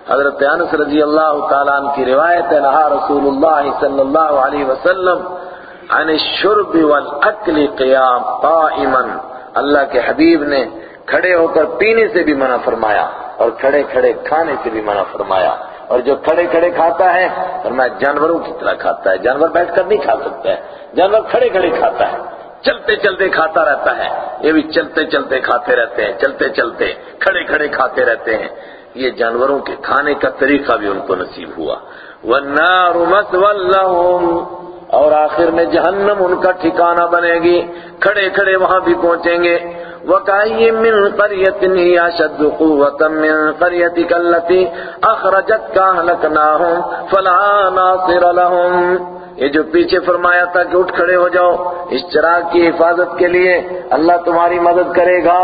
حضرت انس رضی اللہ تعالیٰ عنہ کی روایت ہے، نہا رسول اللہ صلی اللہ علیہ وسلم عن الشرب والاکل قیام قائما۔ اللہ کے حبیب نے کھڑے ہو کر پینے سے بھی منع فرمایا اور کھڑے کھڑے کھانے سے بھی منع فرمایا اور جو کھڑے کھڑے کھاتا ہے، فرمایا جانوروں کی طرح کھاتا ہے، جانور بیٹھ کر نہیں کھا سکتا ہے، جانور کھڑے کھڑے کھاتا ہے، چلتے چلتے کھاتا رہتا ہے، یہ بھی چلتے چلتے کھاتے رہتے ہیں، چلتے چلتے کھڑے کھڑے کھاتے رہتے ہیں۔ یہ جانوروں کے کھانے کا طریقہ بھی ان کو نصیب ہوا۔ وَالنَّارُ مَثْوَ اور آخر میں جہنم ان کا ٹھکانہ بنے گی۔ کھڑے کھڑے وہاں بھی پہنچیں گے۔ وَكَأَيٍّ مِّن قَرْيَةٍ هِيَ أَشَدُّ قُوَّةً مِّن قَرْيَتِكَ الَّتِي أَخْرَجَتْكَ أَهْلَكْنَاهُمْ فَلَا نَاصِرَ لَهُمْ۔ یہ جو پیچھے فرمایا تھا کہ اٹھ کھڑے ہو جاؤ، اس چراغ کی حفاظت کے لیے اللہ تمہاری مدد کرے گا۔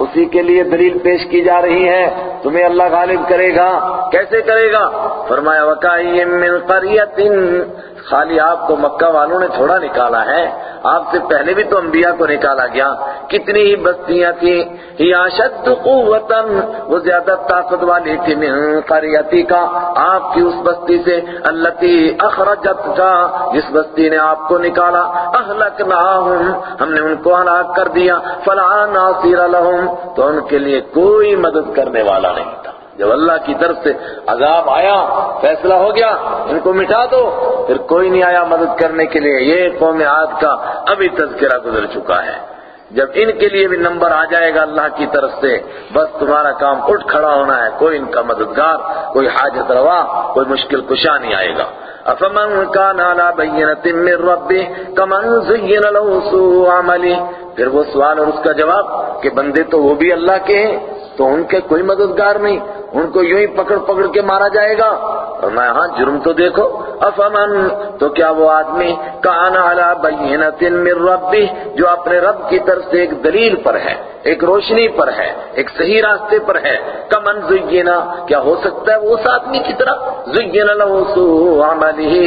اسی کے لیے دلیل پیش کی جا رہی ہے۔ تمہیں اللہ غالب کرے گا۔ کیسے کرے گا؟ فرمایا وَكَأَيٍّ مِّن قَرْيَةٍ خالی آپ کو مکہ والوں نے تھوڑا نکالا ہے۔ آپ سے پہلے بھی تو انبیاء کو نکالا گیا۔ کتنی ہی بستیاں تھیں۔ ہی اشد قوتن وہ زیادہ طاقت والی تھی۔ من قریتی کا آپ کی اس بستی سے اللتی اخرجت کا جس بستی نے آپ کو نکالا۔ اہلکناہم، ہم نے ان کو ہلاک کر دیا۔ فلا ناصر لہم تو ان کے لیے کوئی مدد کرنے والا نہیں تھا۔ جب اللہ کی طرف سے عذاب آیا، فیصلہ ہو گیا، ان کو مٹا دو، پھر کوئی نہیں آیا مدد کرنے کے لیے۔ یہ قوم عاد کا ابھی تذکرہ گزر چکا ہے۔ جب ان کے لیے بھی نمبر آ جائے گا اللہ کی طرف سے، بس تمہارا کام اٹھ کھڑا ہونا ہے۔ کوئی ان کا مددگار، کوئی حاجت روا، کوئی مشکل کشا نہیں آئے گا۔ افمن كان على بينة من ربه كمن زين له سوء عمله پھر وہ سوال اور اس کا جواب کہ بندے تو وہ بھی اللہ کے ہیں، تو ان کے کوئی مددگار نہیں۔ ان کو یوں ہی پکڑ پکڑ کے مارا جائے گا؟ اور میں ہاں جرم تو دیکھو۔ افمن؟ تو کیا وہ آدمی؟ کان علی بینۃ من ربی، جو اپنے رب کی طرف سے ایک دلیل پر ہے، ایک روشنی پر ہے، ایک صحیح راستے پر ہے۔ کمن زینا، کیا ہو سکتا ہے وہ اس آدمی کی طرح؟ زینا له سوء عمله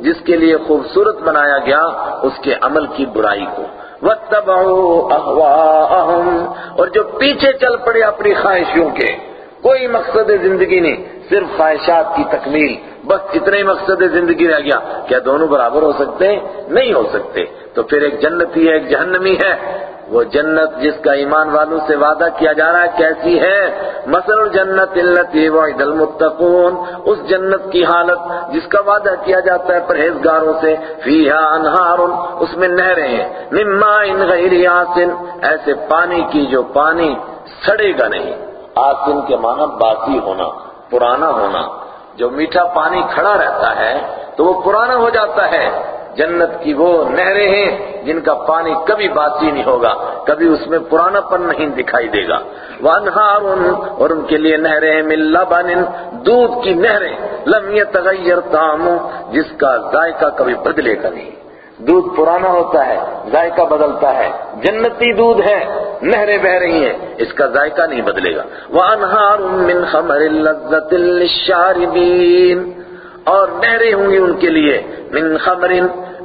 جس کے لیے خوبصورت بنایا گیا اس کے عمل کی برائی کو۔ وَاتَّبَعُوا أَهْوَاءَهُمْ اور جو پیچھے چل پڑے اپنی خواہشوں کے۔ کوئی مقصد زندگی نہیں، صرف خواہشات کی تکمیل، بس اتنا ہی مقصد زندگی رہ گیا کیا دونوں برابر ہو سکتے ہیں نہیں ہو سکتے۔ تو پھر ایک جنتی ہے، ایک جہنمی ہے۔ وہ جنت جس کا ایمان والوں سے وعدہ کیا جا رہا ہے کیسی ہے؟ مثل الجنت التي وعد المتقون، اس جنت کی حالت جس کا وعدہ کیا جاتا ہے پرہیزگاروں سے۔ فیہا انہار، اس میں نہریں ہیں۔ مما ان غیر آسن ایسے پانی کی جو پانی سڑے گا نہیں۔ آسن کے معنی باسی ہونا، پرانا ہونا۔ جو میٹھا پانی کھڑا رہتا ہے تو وہ پرانا ہو جاتا ہے۔ جنت کی وہ نہریں ہیں جن کا پانی کبھی باسی نہیں ہوگا، کبھی اس میں پرانا پن نہیں دکھائی دے گا۔ وَأَنْهَارٌ اور ان کے لیے نہریں ہیں مِن دودھ کی نہریں لم يتغیر طعمو جس کا ذائقہ کبھی بدلے گا نہیں۔ دودھ پرانا ہوتا ہے، ذائقہ بدلتا ہے۔ جنتی دودھ ہے، نہریں بہ رہی ہیں، اس کا ذائقہ نہیں بدلے گا۔ وَأَنْهَارٌ مِّنْ خَمْرِ لَذَّةٍ لِلشَّارِبِينَ۔ اور نہریں ہوں گی ان کے لیے۔ من خمر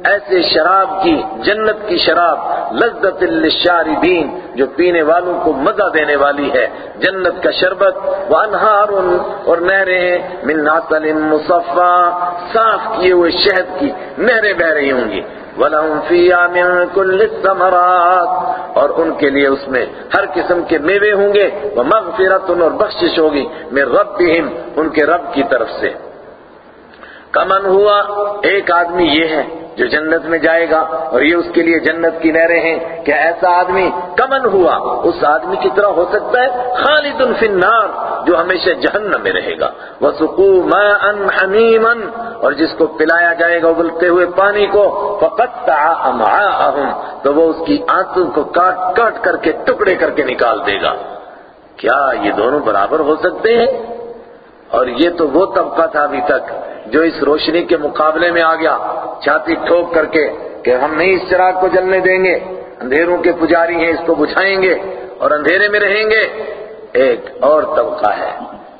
ایسے شراب کی، جنت کی شراب، لذت للشاربین، جو پینے والوں کو مزہ دینے والی ہے۔ جنت کا شربت، وانہار اور نہریں من ناصل مصفا، صاف کیے ہوئے شہد کی نہریں بہ رہی ہوں گی۔ وَلَهُمْ فِيهَا مِن كُلِّ الثَّمَرَاتِ۔ اور ان کے لیے اس میں ہر قسم کے میوے ہوں گے۔ وَمَغْفِرَةٌ اور بخشش ہوگی من ربہم ان کے رب کی طرف سے۔ کمن ہوا، ایک آدمی یہ ہے۔ جو جنت میں جائے گا اور یہ اس کے لیے جنت کی نہریں ہیں کیا ایسا آدمی کمن ہوا، اس آدمی کی طرح ہو سکتا ہے خالد فی النار، جو ہمیشہ جہنم میں رہے گا۔ وَسُقُوا مَاءً حَمِيمًا، اور جس کو پلایا جائے گا ابلتے ہوئے پانی کو فَقَطَّعَ أَمْعَاءَهُمْ، تو وہ اس کی آنتوں کو کاٹ کاٹ کر کے، ٹکڑے کر کے نکال دے گا۔ کیا یہ دونوں برابر ہو سکتے ہیں؟ اور یہ تو وہ طبقہ تھا ابھی تک جو اس روشنی کے مقابلے میں آ گیا، چھاتی ٹھوک کر کے کہ ہم نہیں اس چراغ کو جلنے دیں گے، اندھیروں کے پجاری ہیں، اس کو بجھائیں گے اور اندھیرے میں رہیں گے۔ ایک اور طبقہ ہے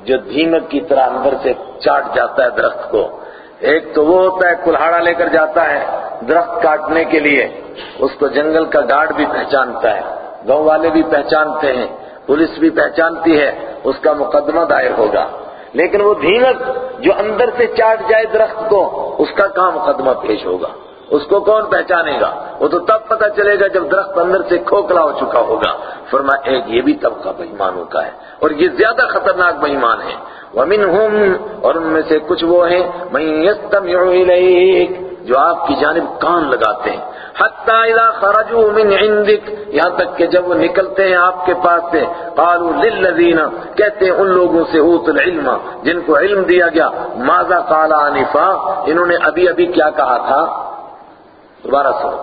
جو دھیمک کی طرح اندر سے چاٹ جاتا ہے درخت کو۔ ایک تو وہ ہوتا ہے، کلہاڑا لے کر جاتا ہے درخت کاٹنے کے لیے۔ اس کو جنگل کا گارڈ بھی پہچانتا ہے، گاؤں والے بھی پہچانتے ہیں، پولیس بھی پہچانتی ہے، اس کا مقدمہ دائر ہوگا۔ لیکن وہ دھیمک جو اندر سے چاٹ جائے درخت کو، اس کا کہاں مقدمہ پیش ہوگا۔ اس کو کون پہچانے گا؟ وہ تو تب پتہ چلے گا جب درخت اندر سے کھوکھلا ہو چکا ہوگا۔ فرما، ایک یہ بھی طبقہ بہیمانوں کا ہے اور یہ زیادہ خطرناک بہیمان ہے۔ وَمِنْهُمْ، اور ان میں سے کچھ وہ ہیں، مَن يَسْتَمِعُ إِلَيْكَ جو آپ کی جانب کان لگاتے ہیں۔ حَتَّى إِذَا خَرَجُوا مِنْ عِنْدِكَ یہاں تک کہ جب وہ نکلتے ہیں آپ کے پاس سے، قالوا للذین، کہتے ہیں ان لوگوں سے اوت العلم، جن کو علم دیا گیا۔ ماذا قال آنفا انہوں نے ابھی ابھی کیا کہا تھا؟ دوبارہ سنو۔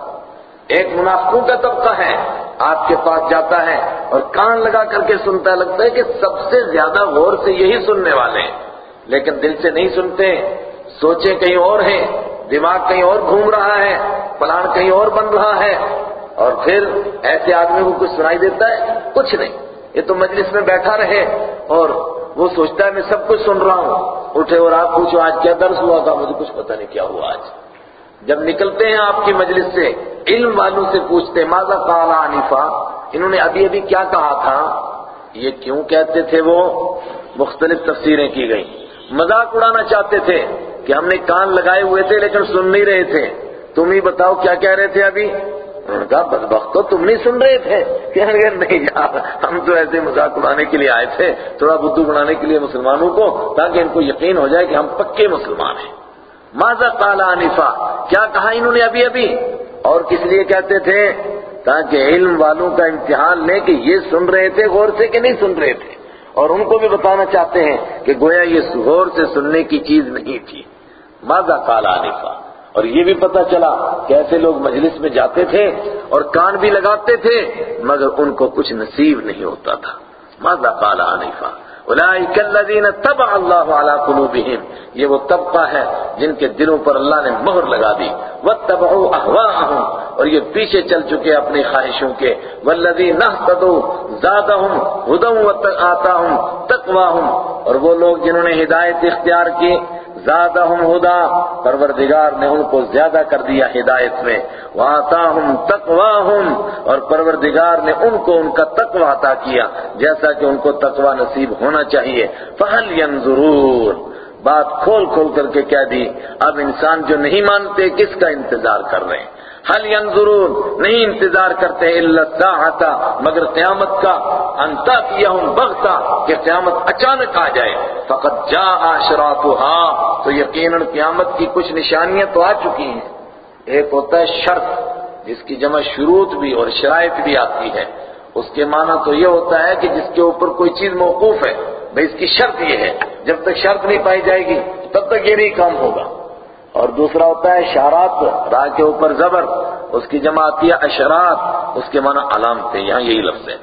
ایک منافقوں کا طبقہ ہے، آپ کے پاس جاتا ہے اور کان لگا کر کے سنتا ہے، لگتا ہے کہ سب سے زیادہ غور سے یہی سننے والے ہیں۔ لیکن دل سے نہیں سنتے سوچیں کہیں اور ہیں۔ دماغ کہیں اور گھوم رہا ہے، پلان کہیں اور بن رہا ہے، اور پھر ایسے آدمی کو کچھ سنائی دیتا ہے؟ کچھ نہیں۔ یہ تو مجلس میں بیٹھا رہے اور وہ سوچتا ہے میں سب کچھ سن رہا ہوں۔ اٹھے اور آپ پوچھو، آج کیا درس ہوا تھا؟ مجھے کچھ پتہ نہیں کیا ہوا آج۔ جب نکلتے ہیں آپ کی مجلس سے، علم والوں سے پوچھتے ماذا قال عنیفا انہوں نے ابھی ابھی کیا کہا تھا؟ یہ کیوں کہتے تھے وہ؟ مختلف تفسیریں کی گئی مذاق اڑانا چاہتے تھے کہ ہم نے کان لگائے ہوئے تھے لیکن سن نہیں رہے تھے۔ تم ہی بتاؤ کیا کہہ رہے تھے ابھی؟ انہوں نے کہا، بدبخت تو تم نہیں سن رہے تھے۔ کہنے لگے نہیں یار، ہم تو ایسے مذاق اڑانے کے لیے آئے تھے، تھوڑا بدھو بنانے کے لیے مسلمانوں کو، تاکہ ان کو یقین ہو جائے کہ ہم پکے مسلمان ہیں۔ ماذا قال انفا کیا کہا انہوں نے ابھی ابھی؟ اور کس لیے کہتے تھے؟ تاکہ علم والوں کا امتحان لیں کہ یہ سن رہے تھے، غور سے کہ نہیں سن رہے تھے۔ اور ان کو بھی بتانا چاہتے ہیں کہ گویا یہ غور سے سننے کی چیز نہیں تھی۔ ماذا قال عنیفا اور یہ بھی پتا چلا کہ ایسے لوگ مجلس میں جاتے تھے اور کان بھی لگاتے تھے، مگر ان کو کچھ نصیب نہیں ہوتا تھا۔ ماذا قال عنیفا اولئک الذین تبع اللہ علی قلوبہم، یہ وہ طبقہ ہے جن کے دلوں پر اللہ نے مہر لگا دی۔ واتبعوا اهواءهم اور یہ پیچھے چل چکے اپنی خواہشوں کے۔ والذین اهتدوا زادهم هدى وآتاهم تقواهم اور وہ لوگ جنہوں نے ہدایت اختیار کی زادہم ہدا، پروردگار نے ان کو زیادہ کر دیا ہدایت میں۔ وآتاہم تقواہم اور پروردگار نے ان کو ان کا تقوی عطا کیا، جیسا کہ ان کو تقوی نصیب ہونا چاہیے۔ فہل ضرور بات کھول کھول کر کے کہہ دی، اب انسان جو نہیں مانتے، کس کا انتظار کر رہے ہیں؟ حل ینظرون نہیں انتظار کرتے اللہ ساحتا مگر قیامت کا انتا کیہم بغتا کہ قیامت اچانک آ جائے۔ فقط جا آشراتها تو یقیناً قیامت کی کچھ نشانیاں تو آ چکی ہیں۔ ایک ہوتا ہے شرط، جس کی جمع شروط بھی اور شرائط بھی آتی ہے۔ اس کے معنی تو یہ ہوتا ہے کہ جس کے اوپر کوئی چیز موقوف ہے، بھئی اس کی شرط یہ ہے۔ جب تک شرط نہیں پائی جائے گی، تب تک یہ نہیں کام ہوگا۔ اور دوسرا ہوتا ہے اشارات راہ کے اوپر زبر، اس کی جمع آتی ہے اشرات، اس کے معنی علامتیں، یہاں یہی لفظ ہے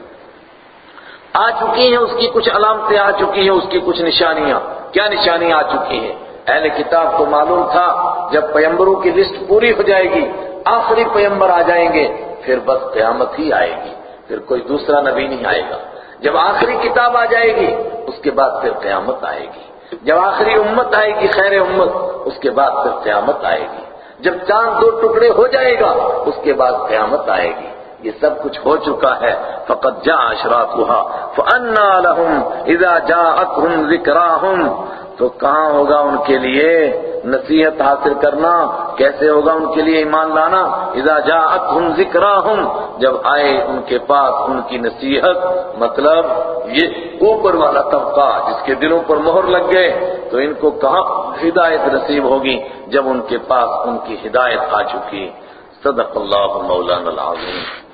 آ چکی ہیں، اس کی کچھ علامتیں آ چکی ہیں، اس کی کچھ نشانیاں۔ کیا نشانیاں آ چکی ہیں؟ اہل کتاب کو معلوم تھا، جب پیمبروں کی لسٹ پوری ہو جائے گی، آخری پیمبر آ جائیں گے، پھر بس قیامت ہی آئے گی، پھر کوئی دوسرا نبی نہیں آئے گا۔ جب آخری کتاب آ جائے گی، اس کے بعد پھر قیامت آئے گی۔ جب آخری امت آئے گی، خیر امت، اس کے بعد پھر قیامت آئے گی۔ جب چاند دو ٹکڑے ہو جائے گا، اس کے بعد قیامت آئے گی۔ یہ سب کچھ ہو چکا ہے۔ فقط جا اشراتها فانا لهم اذا جاءتهم ذکراهم تو کہاں ہوگا ان کے لیے نصیحت حاصل کرنا؟ کیسے ہوگا ان کے لیے ایمان لانا؟ اذا جاءتهم ذکراهم جب آئے ان کے پاس ان کی نصیحت مطلب یہ اوپر والا طبقہ جس کے دلوں پر مہر لگ گئے، تو ان کو کہاں ہدایت نصیب ہوگی؟ جب ان کے پاس ان کی ہدایت آ چکی۔ صدق اللہ مولانا العظیم۔